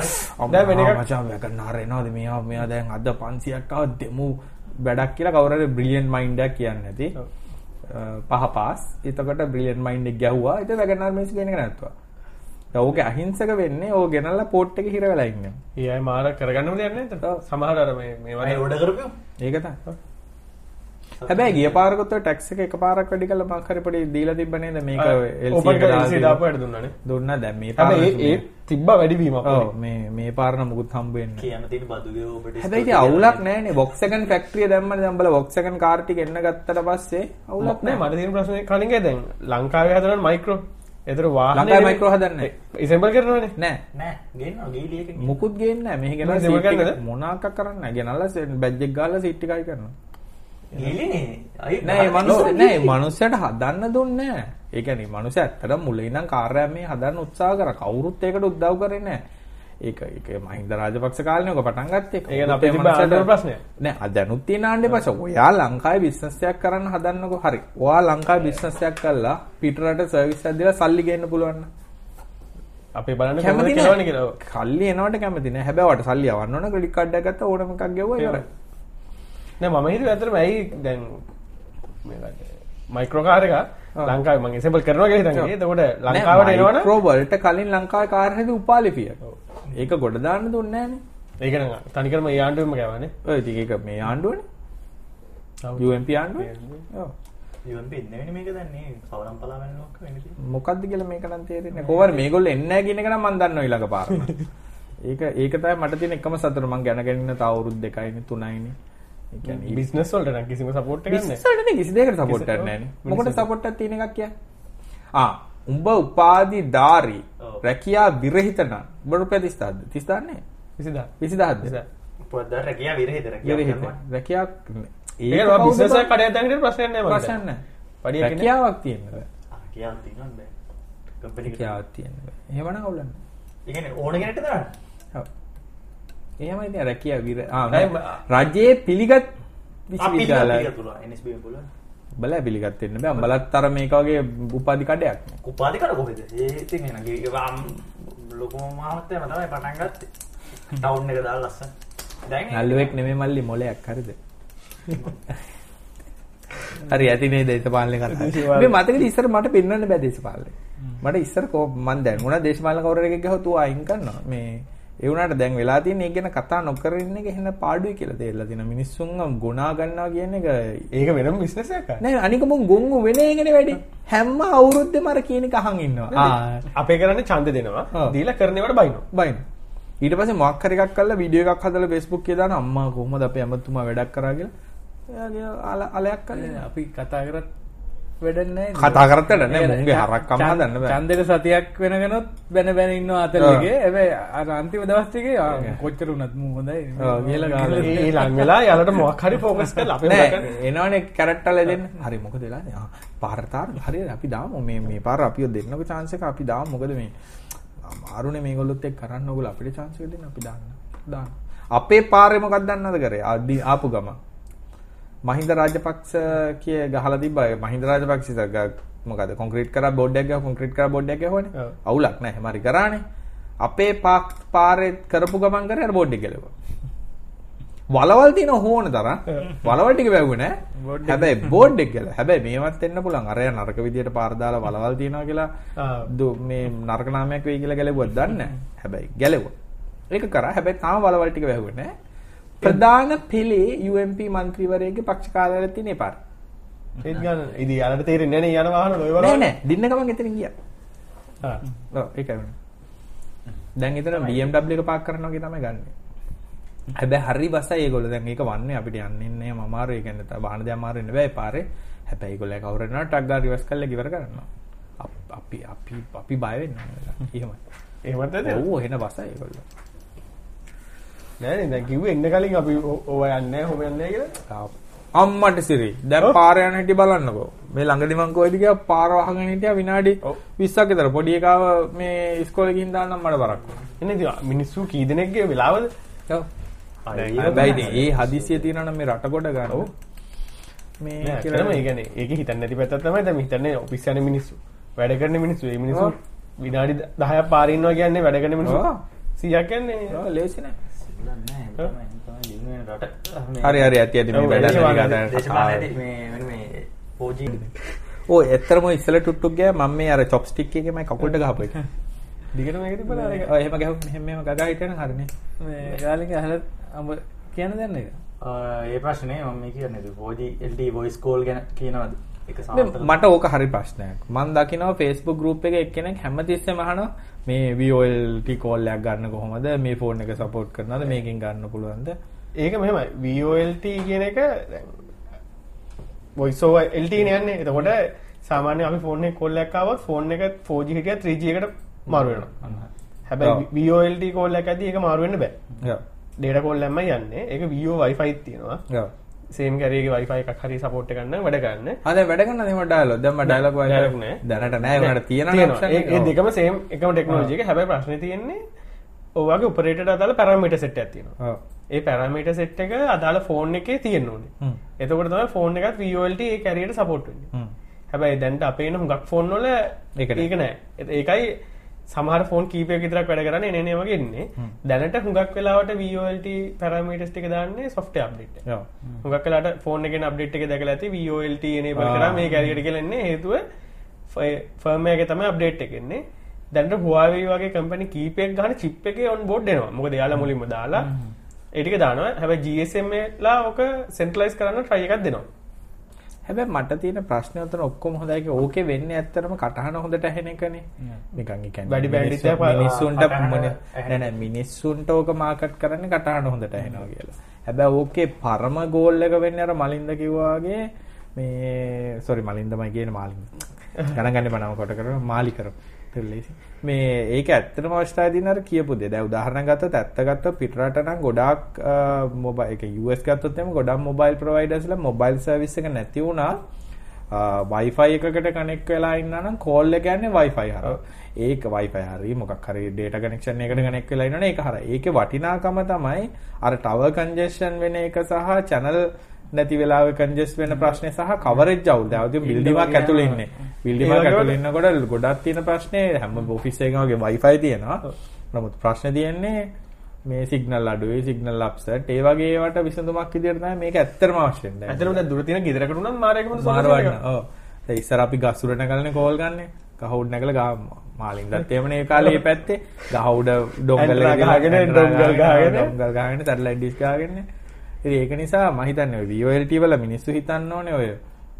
දැන් වෙන එකක්- මචං වැගන්නාර එනවාද මෙයා මෙයා දැන් අද 500ක් ආව දෙමු වැඩක් කියලා කවුරු හරි බ්‍රිලියන්ට් මයින්ඩ් එකක් කියන්නේ නැති. පහ පාස්. එතකොට බ්‍රිලියන්ට් මයින්ඩ් එක ගැහුවා. ඊට වැගන්නාර මිනිස්සු කියන එක නැත්තුවා. දැන් ඕකේ අහිංසක වෙන්නේ ඕක ගෙනල්ලා පෝට් එකේ හිර වෙලා ඉන්නේ. ඒ අය මාර කරගන්නම දෙයක් නේද සමහර අර මේ මේ අය වගේ ඕඩර් කරපියෝ ඒක තමයි. හැබැයි ගිය පාරකට ටැක්ස් එක එකපාරක් වැඩි කළා මම හරි පොඩි දීලා තිබ්බ නේද මේක LC ඕපන් එක කරලා දාලා LC තිබ්බා. දාපුවාට දුන්නානේ දුන්නා දැන් මේ පාර හැබැයි ඒ තිබ්බා වැඩි වීමක් ඔව් මේ මේ පාර නම් මුකුත් හම්බ වෙන්නේ. කියන්න තියෙන බදුගේ ඔබට හැබැයි ඉතින් අවුලක් නැහැනේ Volkswagen ෆැක්ටරිය දැම්මනේ දැන් බල Volkswagen කාර් ටික එන්න ගත්තට පස්සේ අවුලක් නෑ නැහැ. මට තියෙන ප්‍රශ්නේ කලින්ගේ දැන් ලංකාවේ හදන මයික්‍රෝ ඒතර වාහනේ ලංකාවේ මයික්‍රෝ හදන්නේ ඉසෙම්බල් කරනවනේ නෑ. නෑ ගේනවා ගේලි එකකින් මුකුත් ගේන්නේ. මෙහි? එක මොනාක් කරන්නේ. ගෙනල්ලා බැජ් එක ගාලා සීට් එකයි කරනවා. නෑ මනුස්සයට හදන්න දුන්නේ නෑ. ඒ කියන්නේ මනුස්සයා ඇත්තටම මුලින් ඉඳන් කාර්යයක් මේ හදන්න උත්සාහ කරා. කවුරුත් ඒකට උදව් කරේ නෑ. ඒක ඒක මහින්ද රාජපක්ෂ කාලේ ඔක පටන් ගත්තේ. ඒ කියන්නේ අපේ ආණ්ඩුවේ ප්‍රශ්නය. නෑ අද දැනුත් තියෙන ආණ්ඩේ පස්සේ ඔයා ලංකාවේ බිස්නස් එකක් කරන්න හදන්නකෝ. හරි. ඔයා ලංකාවේ බිස්නස් එකක් කළා පිටරට සර්විස් එකක් දීලා සල්ලි ගේන්න පුළුවන්. අපේ බලන්න කැමති නෑ. කල්ලි එනවට කැමති නෑ. හැබැයි වට සල්ලි යවන්න ඕන ක්‍රෙඩිට් කාඩ් එකක් ගත්තා ඕනම එකක් ගෙවුවා ඉවරයි. නෑ මම හිතුවේ ඇත්තටම ඇයි දැන් මේකට මයික්‍රෝ කාර් එක ලංකාවේ මම ඉසෙම්බල් කරනවා කියලා හිතන්නේ. එතකොට ලංකාවට එනවනම් වලට කලින් ලංකාවේ කාර් හැදුව උපාලි ෆියට්. ඒක ගොඩ දාන්න දුන්නේ නෑනේ. ඒක නම් තනිකරම ඒ ආණ්ඩුවෙම ගෑවනේ. ඔය ඉතින් ඒක මේ ආණ්ඩුවනේ. UMP ආණ්ඩුව. ඔව්. UMP ඉන්නේ මේක දැන් නේ කවරම් පලාවෙන් ලොක්ක වෙන්නේ. මොකද්ද කියලා මේක නම් තේරෙන්නේ. කොහොමද මේගොල්ලෝ එන්නේ නැහැ කියන එක නම් මම දන්නවා ඊළඟ පාරම. [laughs] ඒක ඒක තමයි මට තියෙන එකම සතුට මම ගැනගෙන ඉන්න තව අවුරුදු දෙකයිනේ තුනයිනේ. බිස්නස් වලට කිසිම සපෝට් එකක් නැහැ. නේ කිසි දෙයකට සපෝට් එකක් නැහැ නේ. මොකට සපෝට් එකක් තියෙන එකක් කියන්නේ? ආ උඹ උපාධිධාරී ඔව්. රැකියා විරහිත නම් උඹ රුපියල් 30000ද 30000 නේ 20000. 20000ද පොද්දා රැකියා විරහිත රැකියා. රැකියා ඒක නෝ බිස්නස් එකක් කඩයක් දාගෙන ප්‍රශ්නයක් නැහැ මට. ප්‍රශ්න නෑ. රැකියාවක් තියෙනවා ආ කියාවක් තියෙනවද බෑ. කම්පැනි එක. රැකියාවක් තියෙනවා එහෙමනම් අවුලක් නැහැ ඒ කියන්නේ ඕන කෙනෙක්ට දාන්න. එහෙමයි ඉතින් රැකියා විර ආ ඇයි නෑ. රජයේ පිළිගත් විශ්වවිද්‍යාලය. බල පිළිගත් වෙන්න බෑ උඹලත් අර මේක වගේ උපාධි කඩයක්. උපාධි කර කොහෙද? ඒ ඉතින් එන ගිවාම් ලොකුම මහත්තයම තමයි පටන් ගත්තේ. ටවුන් එක දාලා ලස්සන. දැන් නල්ලුවෙක් නෙමෙයි මල්ලි මොලයක් හරිද හරි ඇති නේ දේශපාලනේ කතා. මේ මතකද ඉස්සර මට පෙන්වන්න බෑ දේශපාලනේ මට ඉස්සර කෝ මන් දැන් මොනවා දේශපාලන කවුරු එකෙක් ගහුවා තු අයින් කරනවා මේ ඒ වුණාට දැන් වෙලා තියෙන එක ගැන කතා නොකර ඉන්න එක එහෙම පාඩුයි කියලා තේරලා තියෙනවා. මිනිස්සුන් ගුණා ගන්නවා කියන එක ඒක වෙනම බිස්නස් එකක්. නෑ අනික මුන් ගොංගු වෙන එකනේ වැඩි. හැම අවුරුද්දෙම අර කියන එක අහන් ඉන්නවා. අපේ කරන්නේ ඡන්ද දෙනවා. දීලා කරනේවට බයිනවා. බයින ඊට පස්සේ මොකක් හරි එකක් කරලා වීඩියෝ එකක් හදලා Facebook එකේ දාන අම්මා කොහොමද අපේ ඇමතුමා වැඩක් කරා? කියලා. එයාගේ අල- අලයක් කරලා අපි කතා කරත් වැඩක් නැහැ. කතා කරත් වැඩක් නැහැ. මුන්ගේ හරක්කම හදන්න බෑ. ඡන්දෙට සතියක් වෙනකනොත් බැන බැන ඉන්නවා අතලගේ හැබැයි අර අන්තිම දවස් ටිකේ කොච්චර වුණත් මු හොඳයි. ඔව්, ගහලා. ඒ ලං වෙලා යාලට මොකක් හරි ෆෝකස් කරලා අපේ නෑ. මොකක් එනවනේ කැරක්ටර් දෙන්න. හරි මොකද වෙලානේ පාරතාර හරි අපි දාමු. මේ මේ පාර අපිව දෙන්නකො chance එක. අපි දාමු. මොකද මේ අමාරුනේ මේගොල්ලොත් එක්ක කරන්න ඕගොල්ලෝ අපිට chance එක දෙන්න. අපි දාන්න. දාන්න. අපේ පාරේ මොකක්ද දන්නවද කරේ? ආපු ගම මහින්ද රාජපක්ෂ කිය ගහලා තිබ්බා. මහින්ද රාජපක්ෂ මොකද කොන්ක්‍රීට් කරා බෝඩ් එකක් ගහුවා කොන්ක්‍රීට් කරා බෝඩ් එකක් ගහුවානේ. අවුලක් නැහැ හරි කරානේ. අපේ පාක් පාරේ කරපු ගමන් කරේ අර බෝඩ් එක ගැලුවා වලවල් තියෙන හෝන තරම් වලවල් ටික වැවුවේ නෑ. හැබැයි බෝඩ් එක ගැල හැබැයි මේවත් එන්න පුළුවන්. අරය නරක විදියට පාර දාලා වලවල් තියනවා කියලා මේ නරක නාමයක් වෙයි කියලා ගැලෙවුවත් දන්නේ නැහැ හැබැයි ගැලෙවුවා. ඒක කරා. හැබැයි තාම වලවල් ටික වැහුවේ නෑ ප්‍රධාන පෙළේ UMP මන්ත්‍රීවරයෙක්ගේ පක්ෂ කාර්යාලය තියෙන එපාර. ඒත් ගන්න. ඉතින් යාලට තේරෙන්නේ නැහැ නේ යන වාහන ඔය වල. නෑ නෑ. දින්න ගමන් එතනින් ගියා. ආ. ඔව් ඒකයි. දැන් එතන BMW එක පාක් කරනවා වගේ තමයි ගන්නෙ. හැබැයි හරි බසයි ඒගොල්ලෝ දැන් ඒක වන්නේ අපිට යන්නේ නැහැ මමාරු ඒ කියන්නේ වාහන දෙයක් මාරු වෙන්න බෑ ඒ පාරේ. හැබැයි ඒගොල්ලෝ කවුරු වෙනවා ටක් ගාන රිවර්ස් කරලා ගිවර කරනවා. අපි අපි අපි බය වෙන්නේ. එහෙමයි. එහෙමද? ඔව් එහෙන බසයි ඒගොල්ලෝ. නෑ නේ දැන් කිව්වේ එන්න කලින් අපි ඕවා යන්නේ නැහැ ඔහොම යන්නේ නැහැ කියලා. අම්මට සිරි දැන්. පාර යන හැටි බලන්නකෝ. මේ ළඟදි මං කොහෙද ගියා? පාර වහගෙන හිටියා විනාඩි ඔව්. 20ක් විතර. පොඩි එකාව මේ ඉස්කෝලේ ගිහින් දාන්නම් මඩ බරක්. වුණා එන්නේ ඉතින් මිනිස්සු කී දෙනෙක්ගේ වෙලාවද? ඔව්. හැබැයි ඉතින් ඒ හදිසිය තියෙනවා නම් මේ රට ගොඩ ගන්න. මේ කියලා ඒ කියන්නේ ඒක හිතන්නේ නැති පැත්තක් තමයි. දැන් හිතන්නේ ඔෆිස් යන මිනිස්සු. වැඩ කරන මිනිස්සු. ඒ මිනිස්සු. විනාඩි 10ක් පාර ඉන්නවා කියන්නේ වැඩ කරන මිනිස්සු. ඔව්. 100ක් කියන්නේ ලේසි නෑ හරි හරි හරි ඇති ඇති. වැඩ 4G ඕ එතරම් ඉස්සල ටුට්ටුක් ගෑ මම මේ අර චොප්ස්ටික් එකේ මම කකුලට ගහපු එක. [laughs] දිගටම ඒක තිබ්බලා අර එහෙම ගහුවොත් මෙහෙම මෙහෙම ගගා හිටියනම් හරිනේ. මේ ගාලික අහල අඹ කියන දැන්න එක? ඒ ප්‍රශ්නේ මම මේ කියන්නේ 4G LTE voice call ගැන කියනවාද? ඒක මට ඕක හරි ප්‍රශ්නයක්. මම දකිනවා Facebook group එකේ එක්කෙනෙක් හැමතිස්සෙම අහනවා මේ call එකක් ගන්න කොහොමද? මේ ෆෝන් එක support කරනවද? මේකෙන් ගන්න පුළුවන්ද? ඒක මෙහෙමයි. VOLT කියන එක LT නේ යන්නේ. එතකොට සාමාන්‍ය අපි ෆෝන් එකේ කෝල් එකක් ආවොත් ෆෝන් එක 4G හිටියත් 3G එකට මාරු වෙනවා. හැබැයි VOLT කෝල් එකක් ඇද්දි ඒක මාරු වෙන්න බෑ. ඩේටා කෝල් එකම යන්නේ. ඒක VO Wi-Fi තියෙනවා සේම් කැරේගේ Wi-Fi එකක් හරි සපෝට් ගන්න අද වැඩ කරන දේම ඩයලොග් දැන් මම ඩයලොග් dialog වයිෆයි නෑ. දැනට නෑ උනට තියෙන එක. දෙකම සේම් එකම ටෙක්නෝලොජි එක හැබැයි ප්‍රශ්නේ තියෙන්නේ ඔයගේ ඔපරේටර්ට අදාළ පැරාමීටර් සෙට් ඔව්. ඒ පැරාමීටර් සෙට් එක අදාළ ෆෝන් එකේ තියෙන්න ඕනේ. එතකොට තමයි ෆෝන් එකත් VOLT ඒ කැරියට සපෝට්. හැබැයි දැන්ට අපේ එන හුඟක් ෆෝන් වල ඒක නෑ. ඒක නෑ ඒත් ඒකයි සමහර ෆෝන් කීපයක් විතරක් වැඩ කරන්නේ එනේ වගේ ඉන්නේ හ්ම්. දැනට හුඟක් වෙලාවට VOLT පැරාමීටර්ස් ටික දාන්නේ එක. ඔව්. හුඟක් වෙලාවට ෆෝන් එකේ අප්ඩේට් එක දැකලා ඇති enable ආ. කරා මේ කැරියට කියලා එන්නේ හේතුව ෆර්ම්වෙයාර් එකේ තමයි අප්ඩේට් එක එන්නේ. දැන්ට Huawei වගේ කම්පැනි කීපයක් ගන්න චිප් එකේ board එනවා. මොකද එයාලා මුලින්ම දාලා ඒ ටික දානවා. හැබැයි GSM ලා ඔක සෙන්ට්‍රලයිස් කරන්න එකක් දෙනවා හැබැයි මට තියෙන ප්‍රශ්නේ උතන ඔක්කොම හොඳයි ඒක ඕකේ වෙන්නේ ඇත්තටම කටහන හොඳට ඇහෙන එකනේ. නිකන් ඒ කියන්නේ වැඩි එකක් පාවිච්චි- මිනිස්සුන්ට. නෑ නෑ මිනිස්සුන්ට ඕක මාකට් කරන්නේ කටහන හොඳට ඇහෙනවා කියලා. හැබැයි ඕකේ පරම ගෝල් එක වෙන්නේ අර මලින්ද කිව්වා වගේ මේ සෝරි මලින්දමයි කියන්නේ මාලින්ද. [laughs] ගණන් ගන්න බනම කොට කරනවා මාලි කරමු. ලේසි. මේ ඒක ඇත්තටම අවස්ථාවේ දින අර කියපු දේ. දැන් උදාහරණ ගත්තොත් ඇත්ත ගත්තොත් පිටරට නම් ගොඩාක් මොබයිල් ඒක US ගත්තොත් එimhe ගොඩක් මොබයිල් ප්‍රොවයිඩර්ස්ලා මොබයිල් සර්විස් එක නැති වුණා. Wi-Fi එකකට කනෙක්ට් වෙලා ඉන්නා නම් කෝල් එක යන්නේ Wi-Fi හරහා. ඒක Wi-Fi හරි මොකක් හරි data connection එකකට කනෙක්ට් වෙලා ඉන්නවනේ ඒක හරහා. ඒකේ වටිනාකම තමයි අර tower congestion වෙන එක සහ channel නැති වෙලාවෙ කන්ජස් වෙන ප්‍රශ්නේ සහ කවරේජ් අවුල්. දැන් ඔය බිල්ඩින් එකක් ඇතුලේ ඉන්නේ. ඇතුලේ ඉන්නකොට ගොඩක් තියෙන ප්‍රශ්නේ හැම ඔෆිස් වගේ Wi-Fi තියෙනවා. නමුත් ප්‍රශ්නේ තියෙන්නේ මේ සිග්නල් අඩුයි, සිග්නල් අප්සෙට්. ඒ වගේ ඒවට විසඳුමක් විදියට තමයි මේක ඇත්තටම අවශ්‍ය වෙන්නේ. ඇත්තටම දැන් දුර තියෙන ගෙදරකට උනත් මාරේකම මාරවන්න. ඔව්. දැන් ඉස්සර අපි ගස් උඩ නැගලනේ කෝල් ගන්නෙ. ගහ උඩ නැගලා ගහ මාලින්දත් එහෙමනේ ඒ කාලේ මේ පැත්තේ ගහ උඩ ඩොංගල් ගහගෙන, ඩොංගල් ගහගෙන. ඩොංගල් ගහගෙන සැටලයිට් ඩිස් ගහගෙන. ඉතින් ඒක නිසා මම හිතන්නේ ඔය VOLT වල මිනිස්සු හිතන්න ඕනේ ඔය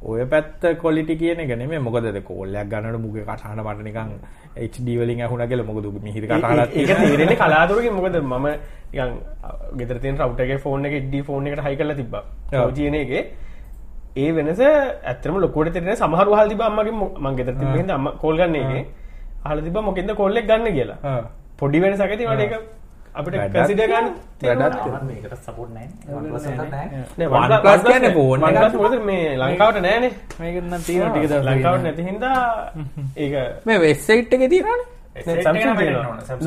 ඔය පැත්ත quality කියන එක නෙමෙයි. මොකද ඒ කෝල් එකක් ගන්නකොට මුගේ කටහඬ මට නිකන් HD වලින් ඇහුණා කියලා මොකද මිහිරි කටහඬක් ඒක තේරෙන්නේ කලාතුරකින්. මොකද මම නිකන් ගෙදර තියෙන රවුටර් එකේ ෆෝන් එකේ HD ෆෝන් එකට හයි කරලා තිබ්බා. ඔව්. 4G එකේ. ඒ වෙනස ඇත්තටම ලොකුවට තේරෙන්නේ සමහරව අහලා තිබ්බා අම්මගෙන් මම ගෙදර තිබ්බ හින්දා අම්මා කෝල් ගන්න එකේ. අහලා තිබ්බා මොකෙන්ද කෝල් එක ගන්න කියලා. පොඩි වෙනසක් ඇති. ඒකට ඒක අපිට කන්සිඩර් ගන්න වැඩක් තාමත් මේකට සපෝට් නැහැ OnePlus කියන්නේ එකක්. OnePlus මොකද? මේ ලංකාවට නෑනේ. මේක නම් තියෙන ටික දවස් ලංකාවට නැති හින්දා ඒක මේ වෙබ්සයිට් එකේ තියෙනවනේ.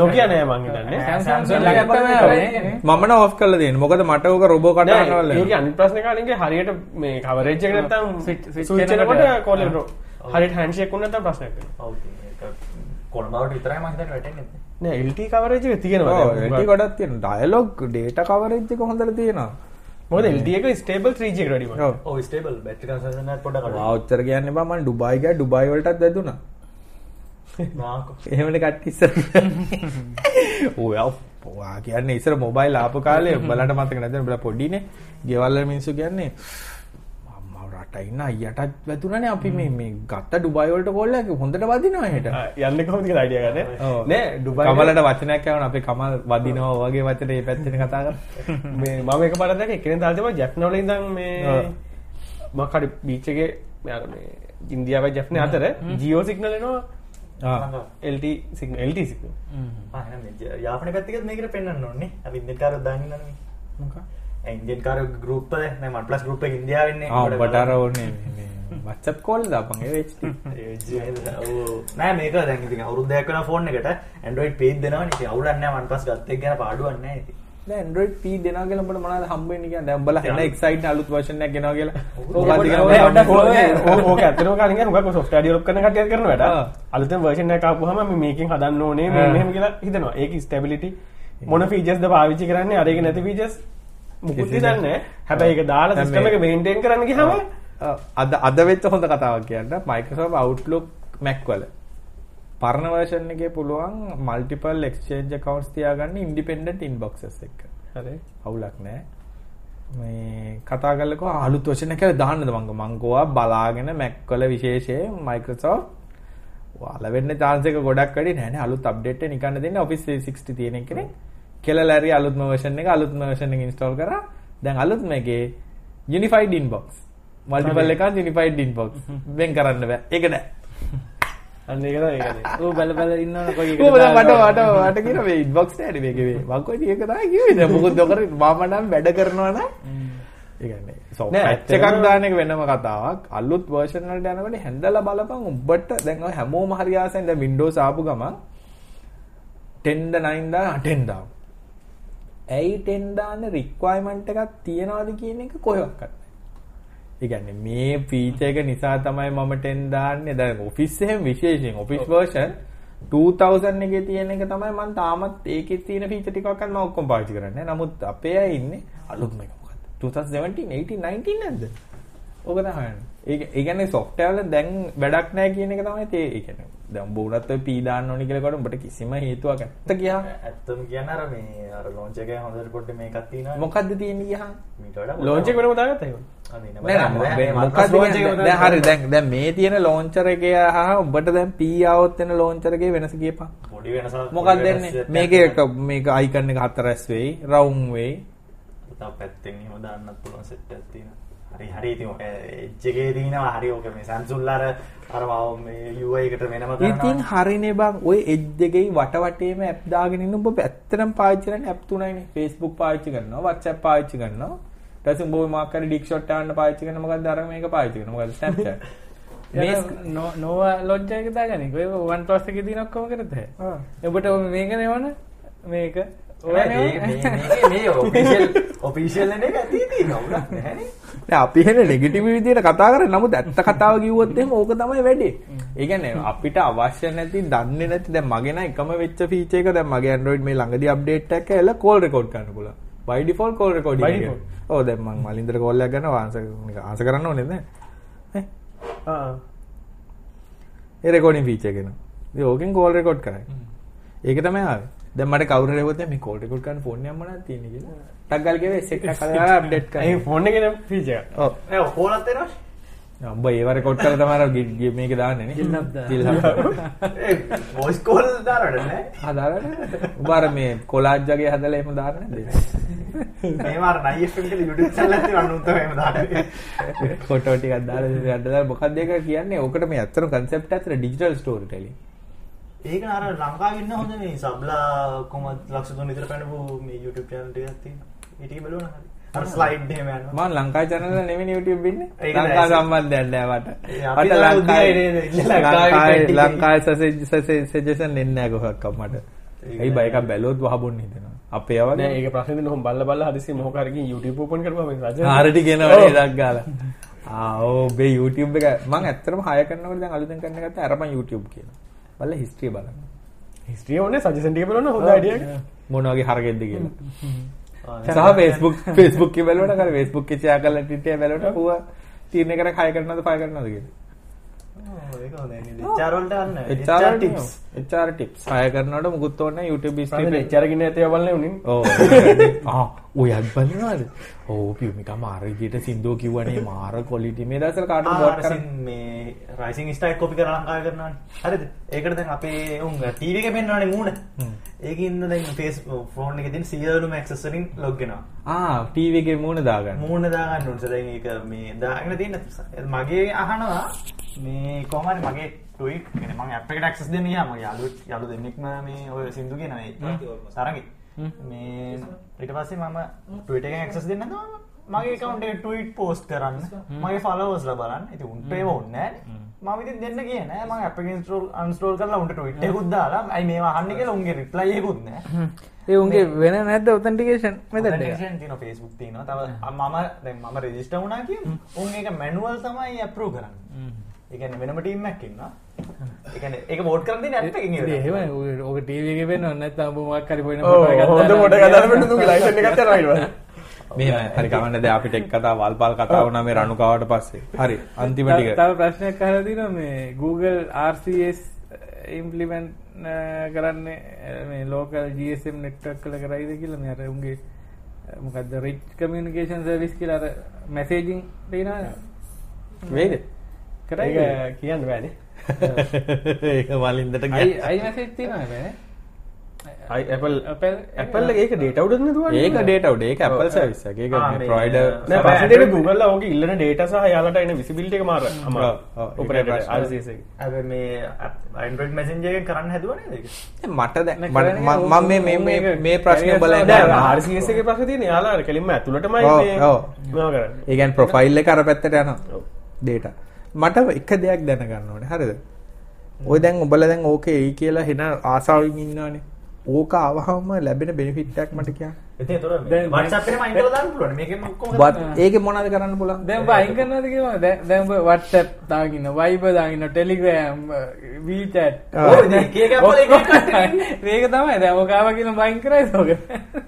Nokia නෑ මං හිතන්නේ. මම නම් ඔෆ් කරලා දෙන්නේ. මොකද මට ඕක රොබෝ කටහඬ වල ඒක අනිත් ප්‍රශ්නේ කාලෙක හරියට මේ කවරේජ් එක නැත්තම් ස්විච් කරනකොට- කෝල් එක හරියට හෑන්ඩ්ෂේක් වුණා නැත්තම් ප්‍රශ්නයක් වෙනවා. මම හිතන්නේ වැටෙන්නේ. නෑ LT කවරේජ් තියෙනවා. දැන්. එල්ටි ගොඩක් තියෙන ඩයලොග් ඩේටා කවරේජ් එක හොඳට තියෙනවා. මොකද LT එක ස්ටේබල් 3G එකට වැඩි වුණා. ඔව්. ඔව් ස්ටේබල් අඩුයි. වවුචර් කියන්නේ බා මම ඩුබායි ගියා ඩුබායි වලටත් වැදුනා. මාකෝ එහෙමනේ කට්ටිය ඉස්සර [laughs] ඔය ඔයා කියන්නේ ඉස්සර මොබයිල් ආපු කාලේ උඹලට මතක නැද්ද? උඹලා පොඩිනේ. ගෙවල් වල මිනිස්සු කියන්නේ රට ඉන්න අයියටත් වැදුනානේ අපි මේ මේ ගත්ත ඩුබායි වලට කෝල් එක හොඳට වදිනවා එහෙට. යන්නේ කොහොමද කියලා අයිඩියා ගන්න. නෑ ඩුබායි කමලට වචනයක් කියවන අපේ කමල් වදිනවා වගේ වචන මේ පැත්තේ කතා කරා [laughs] මේ මම එක පාරක් දැක්ක එක්කෙනෙක් දාලා තිබ්බා ජැෆ්නා වල ඉඳන් මේ ඔව්. මොකක් හරි බීච් එකේ මේ අර මේ ඉන්දියාවයි ජැෆ්නේ අතර ජියෝ සිග්නල් එනවා. ආ. LT signal LT signal. ආ එහෙනම් යාපනයේ පැත්තකත් මේකට පෙන්වන්න ඕනේ. අපි ඉන්දියන් කාරයෝ දාගෙන ඉන්නනේ මොකක් ඒ ඉන්දියන් කාරයෝ ගෲප් එක දැන් OnePlus ගෲප් එක ඉන්දියාවෙ ඉන්නේ. ආ ඔබට අර ඕනේ මේ WhatsApp කෝල් දාපන් ඒ HT [laughs] නෑ මේක අවුරුද්දයක් වෙන ෆෝන් එකට. Android page දෙනවනේ ඉතින් අවුලක් නෑ OnePlus ගත්ත ගැන පාඩුවක් නෑ ඉතින්. දැන් Android P දෙනවා කියලා උඹට මොනවද හම්බෙන්නේ කියන්නේ? දැන් උඹලා හෙන එක්සයිට් අලුත් එකක් ගෙනවා කියලා. පොඩ්ඩක්- ඕක ඇත්තටම කලින් හුඟක් software develop කරන version එකක් ආපුවාම අපි මේකෙන් හදන්න ඕනේ මේ. මෙහෙම කියලා හිතනවා. ඒක stability. මොන features ද පාවිච්චි කරන්නේ? අර ඒක නැති features මුකුත් දන්නේ. හැබැයි ඒක දාලා දැන් system මේ- එක maintain කරන්න අ- අද අද වෙච්ච හොඳ කතාවක් කියන්න Microsoft Outlook Mac වල පරණ version එකේ පුළුවන් multiple exchange accounts තියාගන්න independent inboxes එක. හරි. අවුලක් නෑ. මේ කතා කරලකෝ අලුත් version එක දාන්නද මං මං ගෝවා බලාගෙන Mac වල විශේෂයෙන් Microsoft ඔයාලා වෙන්න chance එක ගොඩක් වැඩි නෑ නේ අලුත් update එක නිකන් දෙන්නේ Office 360 තියෙන එකනේ. කෙලලා හරි අලුත්ම version එක අලුත්ම version එක install කරා. දැන් අලුත්ම එකේ unified inbox. multiple එකක් unified inbox. වෙන් කරන්න බෑ. ඒක නෑ. අන්න ඒක තමයි ඒක. ඌ බල බල ඉන්නවනේ කොයි ඌ මට මට මට මට කියන මේ inbox නෑනේ මේකේ මේ. මං කොයි ඒක තමයි කිව්වේ. දැන් මොකද ඔකර මම නම් වැඩ කරනවා නම් ඒ කියන්නේ නෑ, patch එකක් දාන එක වෙනම කතාවක්. අලුත් version වලට යනකොට හැන්දලා බලපන් උඹට දැන් ඔය හැමෝම හරි ආසෙන් දැන් Windows ආපු ගමන් 10 ද 9 ද 10 දාමු. ඇයි 10 දාන්න requirement එකක් තියනවාද කියන එක කොහෙවත් නැහැ. ඒ කියන්නේ මේ feature එක නිසා තමයි මම 10 දාන්නේ. දැන් office එකෙන් විශේෂයෙන් office version 2000 එකේ තියෙන එක තමයි මම තාමත් ඒකේ තියෙන feature ටිකක්වත් මම ඔක්කොම පාවිච්චි කරන්නේ. නමුත් අපේ අය ඉන්නේ අලුත්ම එක මොකද්ද? 2017 18 19 නැද්ද? ඕක තමයි. ඒ ඒ කියන්නේ software වල දැන් වැඩක් නැහැ කියන එක තමයි තේ. ඒ කියන්නේ P දාන්න ඕනි කියලා කොට උඹට කිසිම හේතුවක් නැත්ත ගියා. ඇත්තම කියන්න අර මේ අර ලොන්ච් එකේ හොඳට පොඩ්ඩ මේකක් තියෙනවා මොකද්ද තියෙන්නේ ගියා? මීට වඩා launch එක වෙනම දාගත්තා නෑ, හරි දැන් දැන් මේ තියෙන launcher එකේ හා උඹට දැන් P આવොත් වෙන launcher එකේ වෙනස කියපන්. පොඩි වෙනසක් මොකක්ද දෙන්නේ? මේකේ මේක icon එක හතරස් වෙයි, round වෙයි. තව පැත්තෙන් එහෙම දාන්නත් පුළුවන් සෙට් එකක් තියෙනවා. හරි හරි ඉතින් එජ් එකේ තියෙනවා හරි ඔක මේ Samsung අර අර මම මේ UI එකට වෙනම ඉතින් කරනවා. හරිනේ බං ඔය edge එකේ වට වටේම app දාගෙන ඉන්න ඔබ ඇත්තටම පාවිච්චි කරන්නේ app තුනයිනේ. Facebook පාවිච්චි කරනවා, WhatsApp පාවිච්චි කරනවා. ඊට පස්සේ උඹ මාක් කරේ dick shot ගන්න පාවිච්චි කරන මොකද්ද අර මේක පාවිච්චි කරනවා. මොකද්ද Snapchat. [laughs] නෝවා ලොජ්ජ එක දාගන්න ඔය වන් ප්ලස් එකේ තියෙන ඔක්කොම කරත්. ඔබට මේක නෙවන මේක ඔය මේ මේ මේ මේ ඔෆිෂියල් ඔෆිෂියල් එක ඇති තියෙනවා උනත් නැහැනේ. දැන් අපි හෙන නෙගටිව් විදියට කතා කරන්නේ නමුත් ඇත්ත කතාව කිව්වොත් එහෙම ඕක තමයි වැඩේ. ඒ කියන්නේ අපිට අවශ්‍ය නැති දන්නේ නැති දැන් මගේ නම් එකම වෙච්ච ෆීචර් එක දැන් මගේ Android මේ ළඟදී අප්ඩේට් එකක් ඇවිල්ලා කෝල් රෙකෝඩ් කරන්න පුළුවන්. by default call recording. ඔව් දැන් මම මලින්දර කෝල් එකක් ගන්නවා ආන්සර් ආන්සර් කරන්න ඕනේ නේද? නේ? ආ. ඒ රෙකෝඩින් ෆීචර් එක නේ. ඉතින් ඕකෙන් කෝල් රෙකෝඩ් කරයි. ඒක තමයි ආවේ. දැන් මට කවුරු හරි හොත් මේ කෝල් රෙකෝඩ් කරන්න ෆෝන් එකක් මොනවද තියෙන්නේ කියලා. ටක් ගාලා ගෙවේ සෙට් එකක් හදලා අප්ඩේට් ඒ කරයි. ෆෝන් එකේ නම් එකක්. ඔව්. ඒ කොලත් එනවා. උඹ ඒව රෙකෝඩ් කරලා තමයි අර මේක දාන්නේ නේ. Jill up. [laughs] ඒ වොයිස් කෝල් දානවද නෑ? හදාගන්න. උඹ අර මේ කොලාජ් වගේ හදලා එහෙම දාන්නේ නැද්ද? මේ මාර නයි FM කියලා YouTube channel එකක් තියෙනවා උන්ට එහෙම දාන්නේ. ෆොටෝ [laughs] ටිකක් දාලා යද්දලා මොකක්ද ඒක කියන්නේ? ඕකට මේ ඇත්තටම concept ඇත්තට digital storytelling. ඒක අර ලංකාවේ ඉන්න හොඳ මේ සබ්ලා කොහමද ලක්ෂ 3 විතර පැනපු මේ YouTube channel ටිකක් තියෙනවා. ඒ ටික බලුවා නම් හරි. අර slide එහෙම යනවා. මම ලංකාවේ channel එක නෙමෙයි YouTube ඉන්නේ. ඒක ලංකා නෑ. සම්බන්ධයක් නෑ මට. මට ලංකාවේ? ලංකාවේ ලංකාවේ ලංකාවේ සජෙෂන් එන්නේ නෑ කොහොක්වත් මට. ඒක ඒ නෑ. බයි එකක් බැලුවොත් වහබොන්න හිතෙනවා. අපේ නෑ අවගේ ඒක ප්‍රශ්නේ හොම් බල්ල බල්ල හදිසි මොකක් හරි YouTube open කරපුවා මේ රජ ආරටි කියනවා නේදක් ගාලා. ආ ඕ බේ YouTube එක මම ඇත්තටම හය කරනකොට දැන් අලුතෙන් කරන්න ගත්තා අරපන් YouTube කියලා. බලලා history බලන්න. හිස්ට්‍රිය ඕනේ සජෙෂන් ටික බලන්න හොඳ අයිඩියා එකක්. මොන වගේ හරගෙද්ද කියලා. සහ Facebook එකේ බලනකොට කර share කරලා Twitter එකේ බලනකොට ඌව තීරණය කර කය කරනවද ෆය කරනවද කියලා. HR tips. හය කරනකොට මුකුත් ඕනේ නැහැ YouTube history ප්‍රශ්නේ page. එච්චර ගින්න ඇතේ බලන්නේ උනින්. ඔව්. [laughs] ඔයත් බලනවද? ඔව් පියුමිකා මාර විදියට සින්දුව කිව්වනේ මාර quality මේ දවස්වල කාටද බෝඩ් කරන්නේ? මේ රයිසිං ස්ටයිල් කොපි කරලා ලංකාවේ කරනවානේ. හරිද? ඒකට දැන් අපේ උන් ටීවී එකේ පෙන්වනවානේ මූණ. ඒකින්ද දැන් Facebook ෆෝන් එකේ තියෙන සියලුම access වලින් log වෙනවා. ආ TV එකේ මූණ දාගන්න. මූණ දාගන්න ඕනේ. දැන් ඒක මේ දාගෙන තියෙන මගේ අහනවා මේ කොහොම හරි මගේ ට්වීට් කියන්නේ මම ඇප් එකට access දෙන්න ගියා මගේ යාළු යාළු දෙන්නෙක්ම මේ ඔය සින්දු කියන මේ තරගේ මේ ඊට පස්සේ මම ට්විටර් එකෙන් access දෙන්න මගේ account එකට ට්වීට් post කරන්න. මගේ followers ලා බලන්න. ඉතින් උන්ට මම ඉතින් දෙන්න කියේ නෑ මම ඇප් එක ඉන්ස්ටෝල් අන්ස්ටෝල් කරලා උන්ට ට්විට් එකකුත් දාලා අයි මේවා අහන්නේ කියලා උන්ගේ රිප්ලයි එකකුත් නෑ ඒ උන්ගේ වෙන නැද්ද ඔතන්ටිකේෂන් මෙතට Authentication තියෙනවා Facebook තියෙනවා. තව මම දැන් මම රෙජිස්ටර් වුණා කිය උන් ඒක මැනුවල් තමයි අප්‍රූව් කරන්නේ ඒ කියන්නේ වෙනම ටීම් එකක් ඉන්නවා. ඒ දෙන්නේ ඇප් එකකින් එහෙම ඕක ටීවක වෙන්න නැත්තම් මොකක් හරි පොයින හොඳ මොට කතාවට තුගේ ලයිසන් එකක් යනවා ඊට පස්සේ. මෙහෙම හරි කවන්න දැන් අපි ටෙක් කතා වල්පල් කතා වුණා මේ රණුකාවට පස්සේ. හරි අන්තිම ටික. තව ප්‍රශ්නයක් තියෙනවා මේ Google RCS ඉම්ප්ලිමන්ට් කරන්න මේ ලෝකල් GSM නෙට්වර්ක් කළ කරයිද කියලා මේ අර උන්ගේ මොකද්ද රිච් කමියුනිකේෂන් සර්විස් කියලා අර මැසේජින් තියෙනවා වේද කරයිද ඒක කියන්න බෑනේ. [laughs] ඒක වලින්දට අයි අයි මැසේජ් තියෙනවා නේ අයි Apple Apple Apple එක ඒක දුවන්නේ? ඒක ඩේට උඩ ඒක Apple සර්විස් එක ඒක ආ, මේ මේ, ප්‍රොවයිඩර් නෑ හැබැයි පස්සේ Android- Google ලා ඕකේ ඉල්ලන data සහ යාලට එන visibility එක මාර එක. අර මේ Android Messenger එකෙන් කරන්න හැදුවා නේද ඒක මට දැන් මම මේ මේ මේ ඕක මේ ප්‍රශ්නේ carrier බලන්න සහ යනවා. RCS එකේ ප්‍රශ්නේ තියෙන්නේ යාලා කෙලින්ම ඇතුළටමයි ඔව්, මේ ඔව්. මේවා කරන්නේ. ඒ කියන්නේ ප්‍රොෆයිල් එක අර පැත්තට යනවා ඔව්. Data මට එක දෙයක් දැනගන්න ඕනේ. හරිද? ඔය දැන් ඔබලා දැන් ඕකේ එයි කියලා හෙන ආසාවෙන් ඉන්නවනේ. ඕක ආවහම ලැබෙන බෙනිෆිට් එකක් මට කියන්න. ඉතින් ඒතකොට දැන්- WhatsApp එකේම අයින් කරලා දාන්න පුළුවන්. මේකෙන් ඔක්කොම වත් ඒකේ මොනවද කරන්න පුළුවන්? දැන් බයින් කරනවද කියලා දැන් දැන් ඔබ WhatsApp දාගෙන Viber දාගෙන Telegram WeChat. ආ. ඔව්, ඉතින් එක එක Apple එක එක කට්ටිය. මේක තමයි. ආවා කියලා බයින් කරයිද ඔක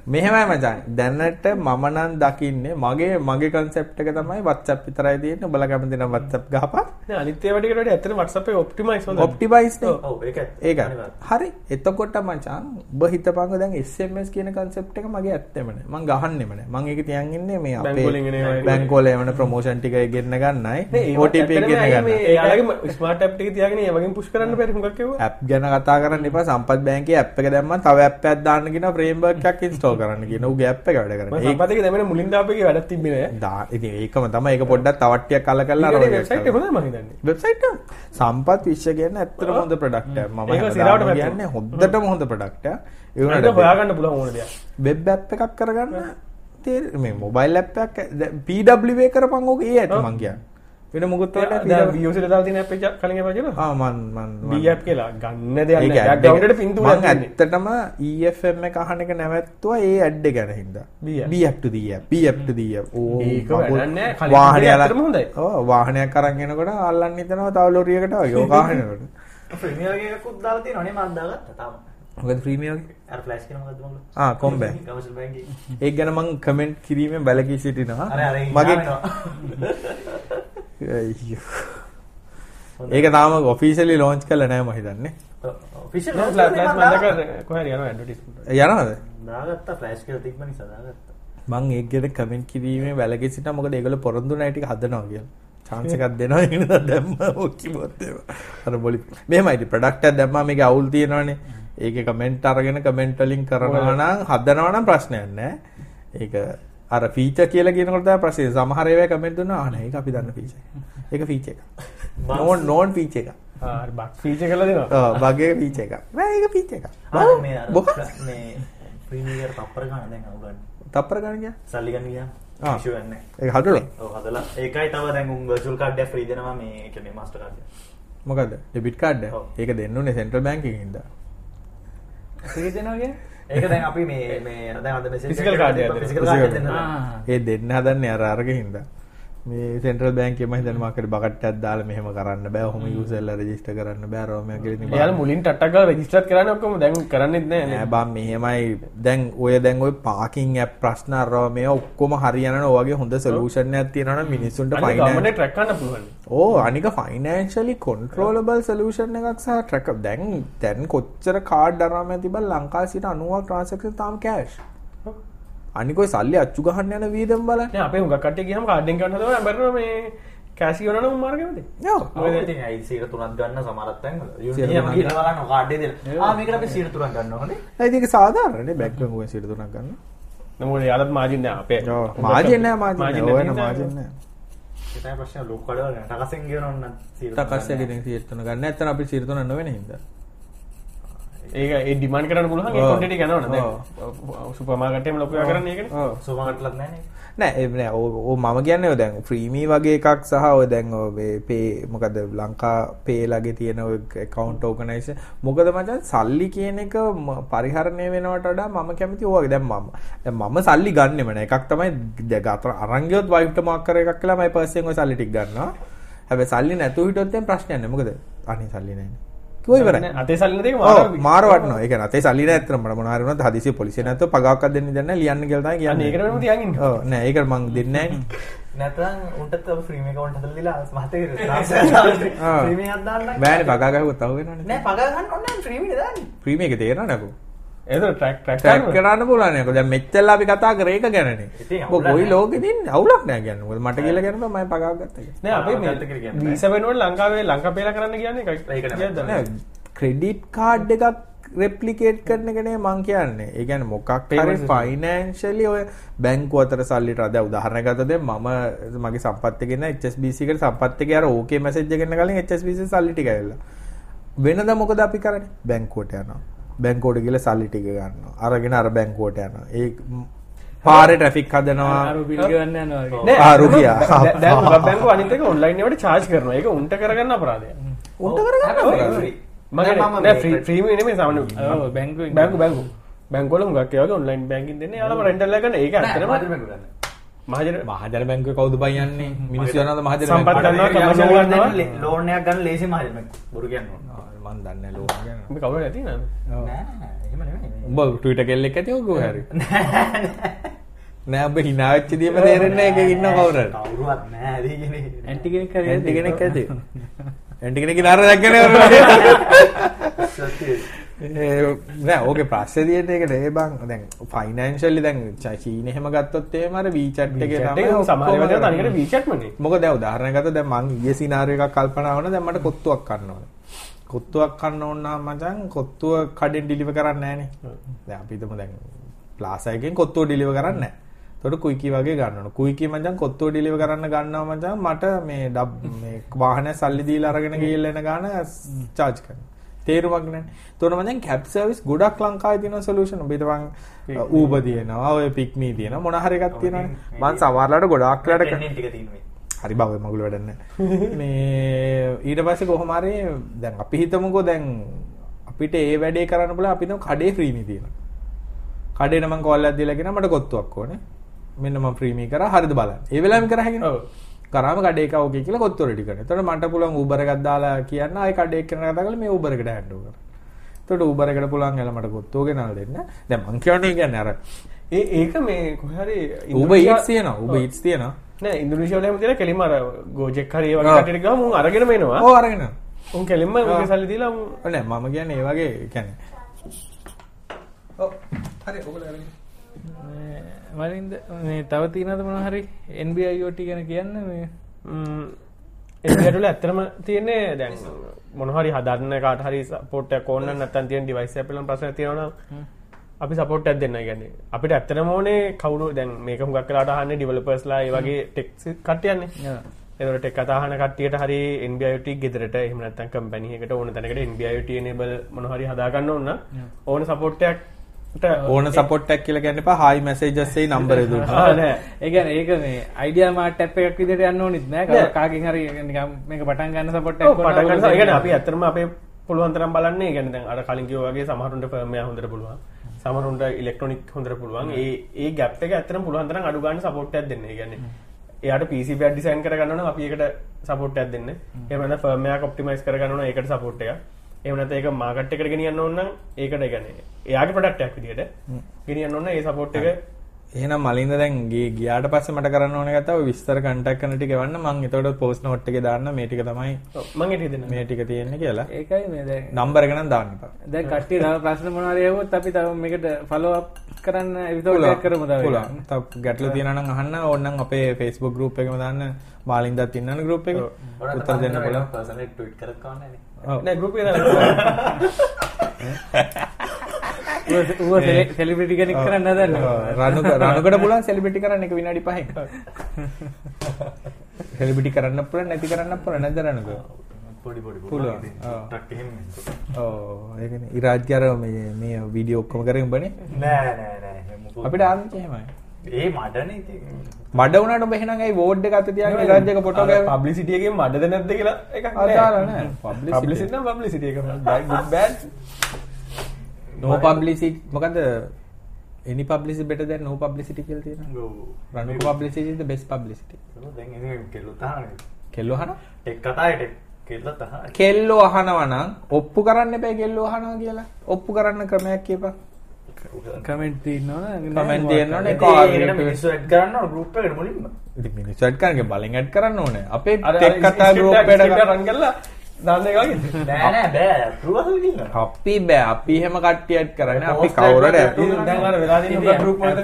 මෙහෙමයි මචං. දැනට මම නම් දකින්නේ මගේ මගේ concept එක තමයි WhatsApp විතරයි තියෙන්නේ. ඔබලා කැමති නම් WhatsApp ගහපන්. නෑ අනිත් ඒවා ටිකට වඩා ඇත්තට WhatsApp එක optimize හොඳයි. ඔප්ටිමයිස් නේ. ඔව් ඒක ඒක. හරි. එතකොට මචං ඔබ හිතපංග දැන් SMS කියන concept එක මගේ ඇත්තෙම නෑ. මං ගහන්නෙම නෑ. මං ඒක තියන් ඉන්නේ මේ බැංකු වලින් එන ඒවා. බැංකු වල එවන ප්‍රොමෝෂන් ටික ගෙන්න ගන්නයි. OTP ගෙන්න මේ ගන්නයි එයාලගේ ස්මාර්ට් ඇප් ටික තියාගෙන ඒ වගේම පුෂ් කරන්න බැරි මොකක් කිව්වා? ඇප් ගැන කතා කරන්න එපා. සම්පත් බැංකේ ඇප් එක දැම්මම තව ඇප් එකක් දාන්න කියන ෆ්‍රේම්වර්ක් එකක් ඉන්ස්ටෝල් කරන්න කියන උගේ ඇප් එක වැඩ කරන්නේ. සම්පත් එකේ දැමෙන මුලින් දාපු එකේ වැඩක් තිබ්බේ නෑ. දා ඉතින් ඒකම තමයි. ඒක පොඩ්ඩක් තවට්ටියක් කල කරලා ඊට වෙබ්සයිට් එක හොඳයි මම හිතන්නේ. වෙබ්සයිට් එක? සම්පත් විශ්ව කියන්නේ ඇත්තටම හොඳ ප්‍රොඩක්ට් එකක්. මම ඒක සිරාවට. කියන්නේ හොඳටම හොඳ ප්‍රොඩක්ට් එකක් ඒ ඒක වුණාට හොයාගන්න පුළුවන් ඕන දෙයක්. වෙබ් ඇප් එකක් කරගන්න තේර- මේ මොබයිල් ඇප් එකක් දැන් PW කරපන් ඕක ඒ ඇති මං කියන්නේ වෙන මොකුත් තියෙන app එක කලින් එපා කියලා. ආ මන් මන් මන්- B app කියලා ගන්න මං තියෙන්නේ. ඇත්තටම EFM එක අහන එක නැවැත්තුවා ඒ ඇඩ් එක ගැන හින්දා B app. B app to the app B app to the app ඕ ඒක මගුල්- වැඩක් නෑ. කලින් වාහනය ඇත්තටම හොඳයි. ඔව් වාහනයක් අරන් එනකොට අල්ලන්න හිතනවා තව ලොරියකට වගේ ඕක අහනකොට [laughs] ප්‍රීමියර් එකකුත් දාලා තියෙනවා නේ මම දාගත්තා තාම. මොකද? ආ කොම්බෑ [laughs] එකේ. ඒක ගැන මං කමෙන්ට් කිරීමෙන් බැලකී සිටිනවා. මගේ. ඒක තාම ඔෆිෂියලි ලොන්ච් කරලා නැහැ මම හිතන්නේ. ඔෆිෂල් නෑ ඇඩ්වර්ටයිස්මන්ට්. යනවද? දාගත්තා ෆ්ලෑෂ් කියලා තිබ්බ නිසා දාගත්තා. මං ඒක ගැන කමෙන්ට් කිරීමේ බැලකී සිටිනවා. මොකද ඒගොල්ලෝ පොරොන්දු නැහැ ටික හදනවා කියලා. chance එකක් දෙනවා ඒක නිසා දැම්ම ඔක්කි ඒවා අර බොලි මෙහෙමයි ප්‍රොඩක්ට් එකක් දැම්මම මේකේ අවුල් තියෙනවනේ ඒකේ කමෙන්ට් අරගෙන කමෙන්ට් වලින් කරනවා නම් හදනවා නම් ප්‍රශ්නයක් නැහැ ඒක අර ෆීචර් කියලා කියනකොට තමයි ප්‍රශ්නේ. සමහර ඒවා කමෙන්ට් දුන්නා ආ නෑ ඒක අපි දන්න ෆීචර් ඒක ෆීචර් එකක්. නෝන් නෝන් ෆීචර් එකක්. ආ බක් ෆීචර් කරලා දෙනවා. ඔව් බග් එක ෆීචර් එකක්. නෑ ඒක ෆීචර් එකක්. ආ මේ අර මේ ප්‍රීමියර් තප්පර ගන්න දැන් අවුගන්න. තප්පර ගන්න ගියා? සල්ලි ගන්න ගියා. ආ. ඉෂුව නැහැ. ඒක හදලා? ඔව් හදලා. ඒකයි තව දැන් උන් වර්චුවල් කාඩ් එක ෆ්‍රී දෙනවා මේ කියන්නේ මාස්ටර් කාඩ් එක. මොකද ඩෙබිට් කාඩ්. එක? ඒක දෙන්න ඕනේ සෙන්ට්‍රල් බැංක් එකකින් ඉඳලා කියන්නේ ඒක දැන් අපි මේ මේ දැන් අද මෙසේජ්. ෆිසිකල් කාඩ් එක. ඒ දෙන්න හදන්නේ අර අරගෙන හින්දා මේ සෙන්ට්‍රල් බැංකේ මම හිතන්නේ මාකට බකට්ටයක් දාලා මෙහෙම කරන්න බෑ. ඔහොම යූසර්ලා රෙජිස්ටර් කරන්න බෑ. රෝමියා කියලා ඉතින් එයාලා මුලින් ටට්ටක් ගාලා රෙජිස්ටර් කරන්න ඔක්කොම දැන් කරන්නේත් නෑ නෑ. බම් මෙහෙමයි. දැන් ඔය දැන් ඔය පාකින් ඇප් ප්‍රශ්න අරවා මේ ඔක්කොම හරියනන ඔයගේ හොඳ සොලියුෂන් එකක් තියෙනවා නම් මිනිස්සුන්ට ෆයිනෑන්ස් ට්‍රැක් කරන්න පුළුවන්. ඕ අනික ෆයිනෑන්ශලි කොන්ට්‍රෝලබල් සලූෂන් එකක් සහ ට්‍රැක දැන් තැන් කොච්චර කාඩ් අරම ඇතිබ ලංකා සිට අනුවක් ට්‍රන්සක්ෂ තාම් කෑශ් අනිකොයි සල්ලි අච්චු ගහන්න යන වීදම් බල නෑ අපේ හුඟක් කට්ටිය ගියම කාඩ් එකෙන් ගන්න හදනවා බැරනවා මේ කෑෂ් ගන්න නම් මාර්ගෙමද? ඔව් ඉතින් ඇයි 103ක් ගන්න සමහරක් තැන් වල. යුනියම් තුනක්. ගිහලා බලන්න කාඩ් එක දෙන්න. ආ මේකට අපි 103ක් ගන්නවා හොඳේ. ඇතික සාධාරන බැක්ගුව සිට තුනක් ගන්න නමුත් යාලත් මාජින් නෑ අපේ. මාජන මාජින් ඕන නැති නිසා මාජන්න ඒ තමයි ප්‍රශ්නේ ලොකු කඩවල නෑ. ටකසෙන් ගෙවන ඕන නම් 103ක් තකස්ස ගන්න. ගෙතින් සියත්තුන ගන්න ඇතන අපි සිරතුන නොවෙන හිද ඒක ඒ ඩිමන් එක ඔව්. දැන් සුපර් මාකට් එකේම ලොකු කරන්නේ ඒකනේ. ඔව්. සුපර්මාකට්ලත් නැහැ නේ. නෑ ඒ නෑ ඕ මම කියන්නේ ඔය දැන් ෆ්‍රීමී වගේ එකක් සහ ඔය දැන් ඔය මේ පේ මොකද ලංකා පේලගේ තියෙන ඔය account organization මොකද මචං සල්ලි කියන එක පරිහරණය වෙනවට වඩා මම කැමති ඕවා දැන් මම මම සල්ලි ගන්නෙම නෑ. එකක් තමයි දැන් අතර අරන් ගියොත් වයිෆ්ට මාක් කර එකක් කියලා මම පර්සෙන් ඔය සල්ලි ටික ගන්නවා. හැබැයි සල්ලි නැතුව හිටියොත් දැන් ප්‍රශ්නයක් නෑ. මොකද? අනේ සල්ලි නෑනේ ඉවරයි. අතේ සල්ලි නැති එක නැතේ සල්ලි නෑ ඇත්තටම මට මොනවා හරි වුණත් හදිසිය පොලිසිය නැතුව පගාවක්වත් දෙන්න දෙන්න ලියන්න කියලා තමයි අන්න කියන්නේ ඒකට වෙනම තියන් ඉන්න ඔව් නෑ ඒක මං දෙන්නේ නෑනේ නැත්නම් උන්ටත් ඔය ෆ්‍රීම account හදලා දීලා මහතේ ට්‍රාන්ස්ෆර් [laughs] ආ. ෆ්‍රීම එකක් දාන්න. බෑනේ පගා ගහුවොත් තව වෙනවනේ නෑ පගා කරන්න නේද දැන් මෙච්චර අපි කතා කරේ ඒක ගැනනේ ඉතින් ඔබ අවුලක් කොයි නෑ. ලෝකෙද ඉන්නේ අවුලක් නෑ කියන්නේ මොකද මට කියලා කියනකොට මම පගා ගත්තා නෑ අපේ මේ ගත්ත කියලා කියන්නේ. වීසා වෙනුවට ලංකාවේ ලංකා පේලා කරන්න කියන්නේ ක්‍රෙඩිට් කාඩ් එකක් රෙප්ලිකේට් කරන එක නේ මං කියන්නේ. ඒ කියන්නේ මොකක්. ෆයිනෑන්ෂලි ඔය බැංකුව අතර සල්ලි රද උදාහරණයක් ගත්තොත් දැන් මම මගේ සම්පත් එකේ න HSBC එකට සම්පත් එකේ අර OK මැසේජ් එක එන්න කලින් HSBC සල්ලි ටික ඇවිල්ලා. වෙනද මොකද අපි කරන්නේ? බැංකුවට යනවා. බැංකුවට ගිහලා සල්ලි ටික ගන්නවා. අරගෙන අර බැංකුවට යනවා. ඒ පාරේ ට්‍රැෆික් හදනවා. අර බිල් ගන්න යනවා වගේ. නෑ, ආ, රුපියා. දැන්- දැන් මොකක් බැංකුව අනිත් එක ඔන්ලයින් එකට charge කරනවා. ඒක උන්ට කරගන්න අපරාධයක්. උන්ට කරගන්න බැංකු බැංකු බැංකුවල හුඟක් ඒ වගේ ඔන්ලයින් බැංකින් දෙන්නේ යාළුවම රෙන්ටල් එක ගන්න මහජන මහජන බැංකුවේ කවුද බයි යන්නේ? මිනිස්සු යනවාද මහජන සම්පත් බැංකුවට? ගන්නවා, ලෝන්. එකක්- ලෝන් එකක් ගන්න ලේසි මාධ්‍ය බැංකුව. බොරු කියන්න මන් දන්නේ නැහැ ලෝන් ගැන. මේ කවුරු නැති නේද. නෑ නෑ එහෙම නෙමෙයි. උඹ ට්විටර් කෙල්ලෙක් ඇති ඔගෝ හරි. [laughs] නෑ ඔබ hina වෙච්ච දියම තේරෙන්නේ නැහැ ඒකේ ඉන්න කවුරු හරි. කවුරුවත් නෑ ඇදී කියන්නේ. ඇන්ටි කෙනෙක් හරි ඇන්ටි? කෙනෙක් ඇති. ඇන්ටි කෙනෙක් නර දැක්කනේ. [laughs] සත්‍යයි. නෑ ඕකේ ප්‍රශ්නේ තියෙන්නේ ඒක නේ බං. දැන් ෆයිනෑන්ෂියලි දැන් චීන එහෙම ගත්තොත් එහෙම අර WeChat එකේ තමයි එක සමහර වෙලාවට තනිකර WeChat මනේ මොකද දැන් උදාහරණයක් ගත්තොත් දැන් මං ඊයේ සිනාරියෝ එකක් කල්පනා වුණා දැන් මට කොත්තුවක් කන්න ඕනේ. කොත්තුවක් කන්න ඕන නම් මචං කොත්තුව කඩෙන් ඩිලිවර් කරන්නේ නැහනේ. දැන් අපි හිතමු දැන් ප්ලාසා එකෙන් කොත්තුව ඩිලිවර් කරන්නේ නැහැ. එතකොට කුයිකි වගේ ගන්න ඕන. කුයිකි මචං කොත්තුව ඩිලිවර් කරන්න ගන්නවා මචං මට මේ මේ වාහනේ සල්ලි දීලා අරගෙන ගිහලා එන ගාන charge කරනවා. තේරුමක් නැහැ. එතකොට මචං කැබ් සර්විස් ගොඩක් ලංකාවේ තියෙන සොලියුෂන්. ඔබ හිතපන් Uber තියෙනවා, ඔය Pickme තියෙනවා, මොන හරි එකක් තියෙනවානේ. මං සමහරලාට ගොඩාක් තියෙනවා. හරි බව මගුල වැඩන්න [laughs] මේ ඊට පස්සේ කොහොම හරි දැන් අපි හිතමුකෝ දැන් අපිට ඒ වැඩේ කරන්න බල අපි හිතමු කඩේ ෆ්‍රීමි තියෙනවා කඩේට මං කෝල් එකක් දීලා කියනවා මට කොත්තුවක් ඕනේ මෙන්න මම ෆ්‍රීමි කරා හරිද බලන්න ඒ වෙලාවෙම කරහැගෙන ඔව්. කරාම කඩේ එක ඕකේ කියලා කොත්තු රෙඩි කරනවා. එතකොට මට පුළුවන් Uber එකක් දාලා කියන්න ආයි කඩේ එක්කන කතා කරලා මේ Uber එකට හැන්ඩ් ඕවර් එතකොට Uber එකට පුළුවන් එලා මට කොත්තුව ගෙනල්ලා දෙන්න. දැන් මං කියන්නේ කියන්නේ අර ඒ ඒක මේ කොහේ හරි Uber Eats තියෙනවා. Uber Eats තියෙනවා. නෑ ඉන්දුනීසියාවල එහෙම තියෙන කෙලින්ම අර ගෝජෙක් හරි ඒ වගේ. කටට ගියාම උන් අරගෙනම එනවා. ඔව් අරගෙන. උන් කෙලින්ම උන්ගේ සල්ලි දීලා උන් නෑ මම කියන්නේ ඒ වගේ කියන්නේ ඔව් හරි ඔයගොල්ලෝ අරගෙන මලින්ද මේ තව තියෙනවද මොනවා හරි NB IoT ගැන කියන්න මේ? එඩල ඇත්තරම තියන්නේ දැන් මොනහරි හදන්න කාට හරි සපෝට්ට කෝන්න නත්තන් තියන් ඩිවයිස පලන් ප්‍රස තියන අපි සපෝට් ඇත් දෙන්න ගැන අපිට ඇත්තරම ඕනේ කවුරු දැන් මේක හුඟක් කලාට හන්න ඩිවලපර්ස්ලා වගේ ටෙක් කටයන්නේ එදට කතාහන කටියට හරි එන්බියට ගෙදරට එහමනත්තන් කම්පැනියකට ඕන තැනකට එන්බියට නබල් මොනහරි හදාගන්න ඔන්න ඕන සපෝට්ටයක් ඕන සපොට් එකක් කියලා කියන්න එපා. හායි මැසේජස් එකේ නම්බර් එක දුන්න. නෑ. ඒ කියන්නේ ඒක මේ අයිඩියා මාර්ට් ඇප් එකක් විදිහට යන්න ඕනෙත් නෑ. නෑ. කාගෙන් හරි මේක පටන් ගන්න සපෝට් ඔව්, එකක් පටන් ගන්න අපි ඇත්තටම අපේ පුළුවන් තරම් බලන්නේ ඒ කියන්නේ දැන් අර කලින් කිව්වා වගේ සමහරුන්ට ෆර්ම්වෙයා හොඳට පුළුවන්. සමහරුන්ට ඉලෙක්ට්‍රොනික හොඳට පුළුවන්. ඒ ඒ ગેප් එක ඇත්තටම පුළුවන් තරම් අඩු ගන්න සපෝට් එකක් දෙන්න. කියන්නේ එයාට PC එකක් ඩිසයින් කරගන්න නම් අපි ඒකට සපෝට් එකක් දෙන්න. ෆර්ම්වෙයා එකක් ඔප්ටිමයිස් කරගන්න ඕන ඒකට නැත්නම් ඒක මාකට් එකට ගෙනියන්න ඕන නම් ඒකට කියන්නේ එයාගේ ප්‍රොඩක්ට් එකක් විදියට ගෙනියන්න ඕන ඒ සපෝට් එක එහෙනම් මලින්ද දැන් ගිය ගියාට පස්සේ මට කරන්න ඕනේ ඔය විස්තර කන්ටැක්ට් කරන ටික එවන්න මම එතකොට පෝස්ට් නෝට් එකේ දාන්න මේ ටික තමයි ඔව්, මම ඒක දෙන්න. මේ ටික තියෙන්නේ කියලා. ඒකයි මේ දැන් නම්බර් එක නම් දාන්න එපා. දැන් කට්ටිය තව ප්‍රශ්න මොනවා හරි ආවොත් අපි තව මේකට ෆලෝ අප් කරන්න එකක් කරමු තව පුළුවන්. තව ගැටලු තියෙනවා නම් අහන්න ඕනනම් අපේ Facebook group එකේම දාන්න මාලින්දත් ඉන්නන group එකේ උත්තර දෙන්න පුළුවන්. පර්සනල් ට්වීට් කරත් කවන්නේ නේ. නෑ ගෲප් දාන්න. සෙලිබ්‍රිටි කෙනෙක් කරන්න හදන්නේ. රණු [laughs] රණුකට පුළුවන් සෙලිබ්‍රිටි කරන්න එක විනාඩි 5න්. සෙලිබ්‍රිටි [laughs] කරන්න පුළුවන් නැති කරන්න පුළුවන් නැද්ද රණුක? පොඩි පොඩි පුළුවන්. ඔව්. ටක් එහෙම ඕ ඒකනේ ඉරාජ් අර මේ මේ වීඩියෝ ඔක්කොම කරගෙන උඹනේ? නෑ නෑ නෑ. මොකෝ අපිට ආරංචි එහෙමයි ඒ මඩනේ මඩ වුණාට ඔබ එහෙනම් ඒ වෝඩ් එක අත තියාගෙන ඉරාජ් එක ෆොටෝ ගෑව පබ්ලිසිටිය එකෙන් මඩද නැද්ද කියලා එකක් අදාළ නෑ. Publicity. පබ්ලිසිටි පබ්ලිසිටි එක bad. No publicity. මොකද publicity කියලා තියෙනවා. Run for publicity is the best publicity. දැන් ඉතින් කෙල්ලෝ ටෙක් කතාවේ ටෙක් කෙල්ලෝ තහනේ කෙල්ලෝ අහනවා නම් ඔප්පු කරන්න එපා කෙල්ලෝ අහනවා කියලා. ඔප්පු කරන්න ක්‍රමයක් කියපන් කමෙන්ට් තියන්නවන Comment තියෙනවනේ. ඒ කියන්නේ මිනිස්සු ඇඩ් කරන්න ඕන ගෲප් එකට මුලින්ම. ඉතින් මිනිස්සු ඇඩ් කරන්නේ බලෙන් ඇඩ් කරන්න ඕනේ. අපේ ටෙක් කතා ගෲප් එකට රන් කරලා දාන්න එක වගේ. නෑ නෑ බෑ. අප්‍රූවල් කියනවා අපි බෑ. අපි එහෙම කට්ටිය ඇඩ් කරන්නේ අපි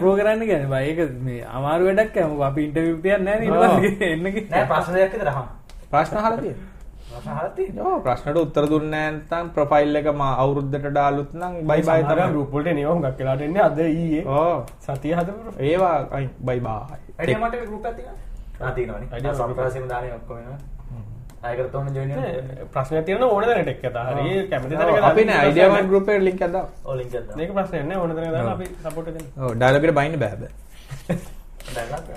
ප්‍රෝ කරන්න ගැන බයක මේ අමාරු වැඩක් ඇම අපි එන්න නෑ ප්‍රශ්න දෙයක් විතර අහන්න. ප්‍රශ්න අහලා තියෙනවා තියෙනවා. ඔව් ප්‍රශ්නට උත්තර දුන්නේ නැත්නම් ප්‍රොෆයිල් එක මා අවුරුද්දට ඩාලුත් නම් බයි බයි තමයි. group වලට එනවා හුඟක් වෙලාට එන්නේ අද ඊයේ. ඕ සතිය හදපු ඒවා අයි බයි බයි අයිඩියා මට ගෲප් එකක් තියෙනවා ආ තියෙනවනේ අයිඩියා සම්ප්‍රදායම දාන්නේ ඔක්කොම එනවා. අයකට තෝරන ජොයින් වෙන්න. ප්‍රශ්නයක් තියෙන ඕන දැනට එක් කතා හරි කැමති තැනක අපි නෑ අයිඩියා වන් ගෲප් එකට ලින්ක් එකක් දාමු. ඕ ලින්ක් එකක් දාන්න මේක ප්‍රශ්නයක් නෑ ඕන තැනක දාලා අපි සපෝට් දෙන්න ඔව් ඩයලොග් එකට බයින්න බෑ බෑ දැන් [laughs]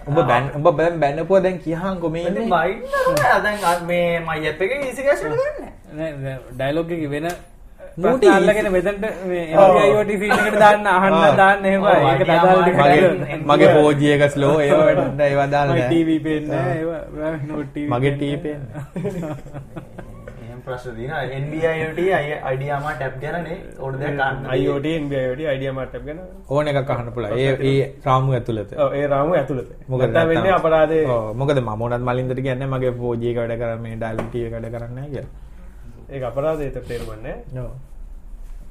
උඹ බෑන් උඹ බෑන් බෑන්නපුවා දැන් කියහන්කො මේ ඉන්නේ බයින්න දැන් මේ මයි ඇප් එකේ ඊසි එක ගන්න ඩයිලොග් එක වෙන මූටි. අල්ලගෙන මෙතැන්ට ඒට ෆීකට දාන්න අහන්න. දාන්න එහෙම ඒක අදාළ ටික මගේ කරන්න. මගේ [laughs] 4G එක ස්ලෝ ඒවා වැඩන්න ඒවා දාලා මගේ නෑ. ටීවී පේන්නේ ඒවා නෝට් ටීවී මගේ ටී පේන්නේ [laughs] ප්‍රශ්න තියෙනවා. NB IoT අයිඩියා මා ටැප් ගැනනේ ඕන ගන්න IoT NB IoT idea මාට්ටප් ගැන. ඕන එකක් අහන්න පුළුවන්. ඒ ඒ රාමු ඇතුළත. ඔව් ඒ රාමු ඇතුළත. මොකද වෙන්නේ අපරාධේ. ඔව් මොකද මම උනත් මලින්දට කියන්නේ මගේ 4G එක වැඩ කරන්නේ මේ ඩයලොග් ටී එක වැඩ කරන්නේ නැහැ කියලා. ඒක අපරාධයට තේරුම්න්නේ ඔව්.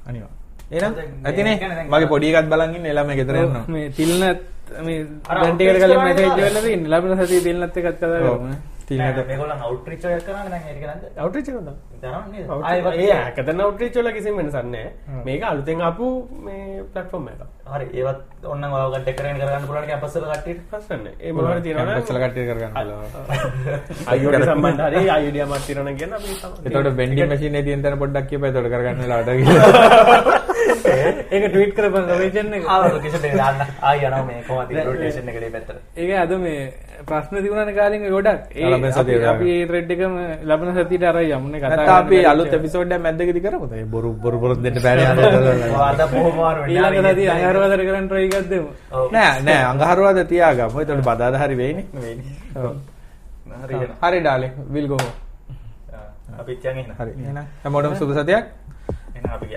අනිවා ඇතිනේ? මගේ පොඩි එකත් බලන් ඉන්න ළමයි ගෙදර යනවා මේ තිල්නත් මේ අර දැන්ටිකට outreach කලින් කරන්න මැසේජ් ගියා. වෙලා තියෙන ලබන සතියේ තිල්නත් එකත් කතා. කරමු මේගොල්ලන් අවුට්‍රීච් කරන්නේ? අවුට්‍රීච් එක නේද? දරන්නේ නේද ආයෙත් ඒ හැකතන අවුට්‍රීච් වල කිසිම වෙනසක් නැහැ මේක අලුතෙන් ආපු මේ ප්ලැට්ෆෝම් එකක්. හරි ඒවත් ඔන්න කරගන්න පුළුවන් කැම්පස් වල කට්ටියට? ප්‍රශ්න නැහැ ඒ මොනවද තියෙනවද? කැම්පස් වල කට්ටිය කරගන්න පුළුවන්. IoT සම්බන්ධ හරි idea මාත් තියෙනවා කියන අපි තමයි එතකොට වෙන්ඩින් මැෂින් එකේ තියෙන තැන පොඩ්ඩක් කියපන්. එතකොට කරගන්න ගිහලා [laughs] ඒක ට්වීට් කරපන් එක. එක දාන්න. ආයි යනවා මේ කොහොමද? රොටේෂන් එකට ඒ පැත්තට. ඒක අද මේ ප්‍රශ්න තිබුණන කාලින් ගොඩක් ඒ එකම ලබන සතියට අරයි යමුනේ කතා නැත්නම් අපි එකක් මැද්දකදී කරමුද? ඒ බොරු බොරු බොරු දෙන්න [laughs] සතිය අයහරවදර කරන්න try එකක් දෙමු නෑ නෑ අඟහරුවාද තියාගමු. එතකොට බදාදා හරි වෙයිනේ. ඔව්. හරි ඩාර්ලින්. විල් ගෝ. අපි කියන් එන්න හරි. හැමෝටම සුබ සතියක්. එන්න අපි.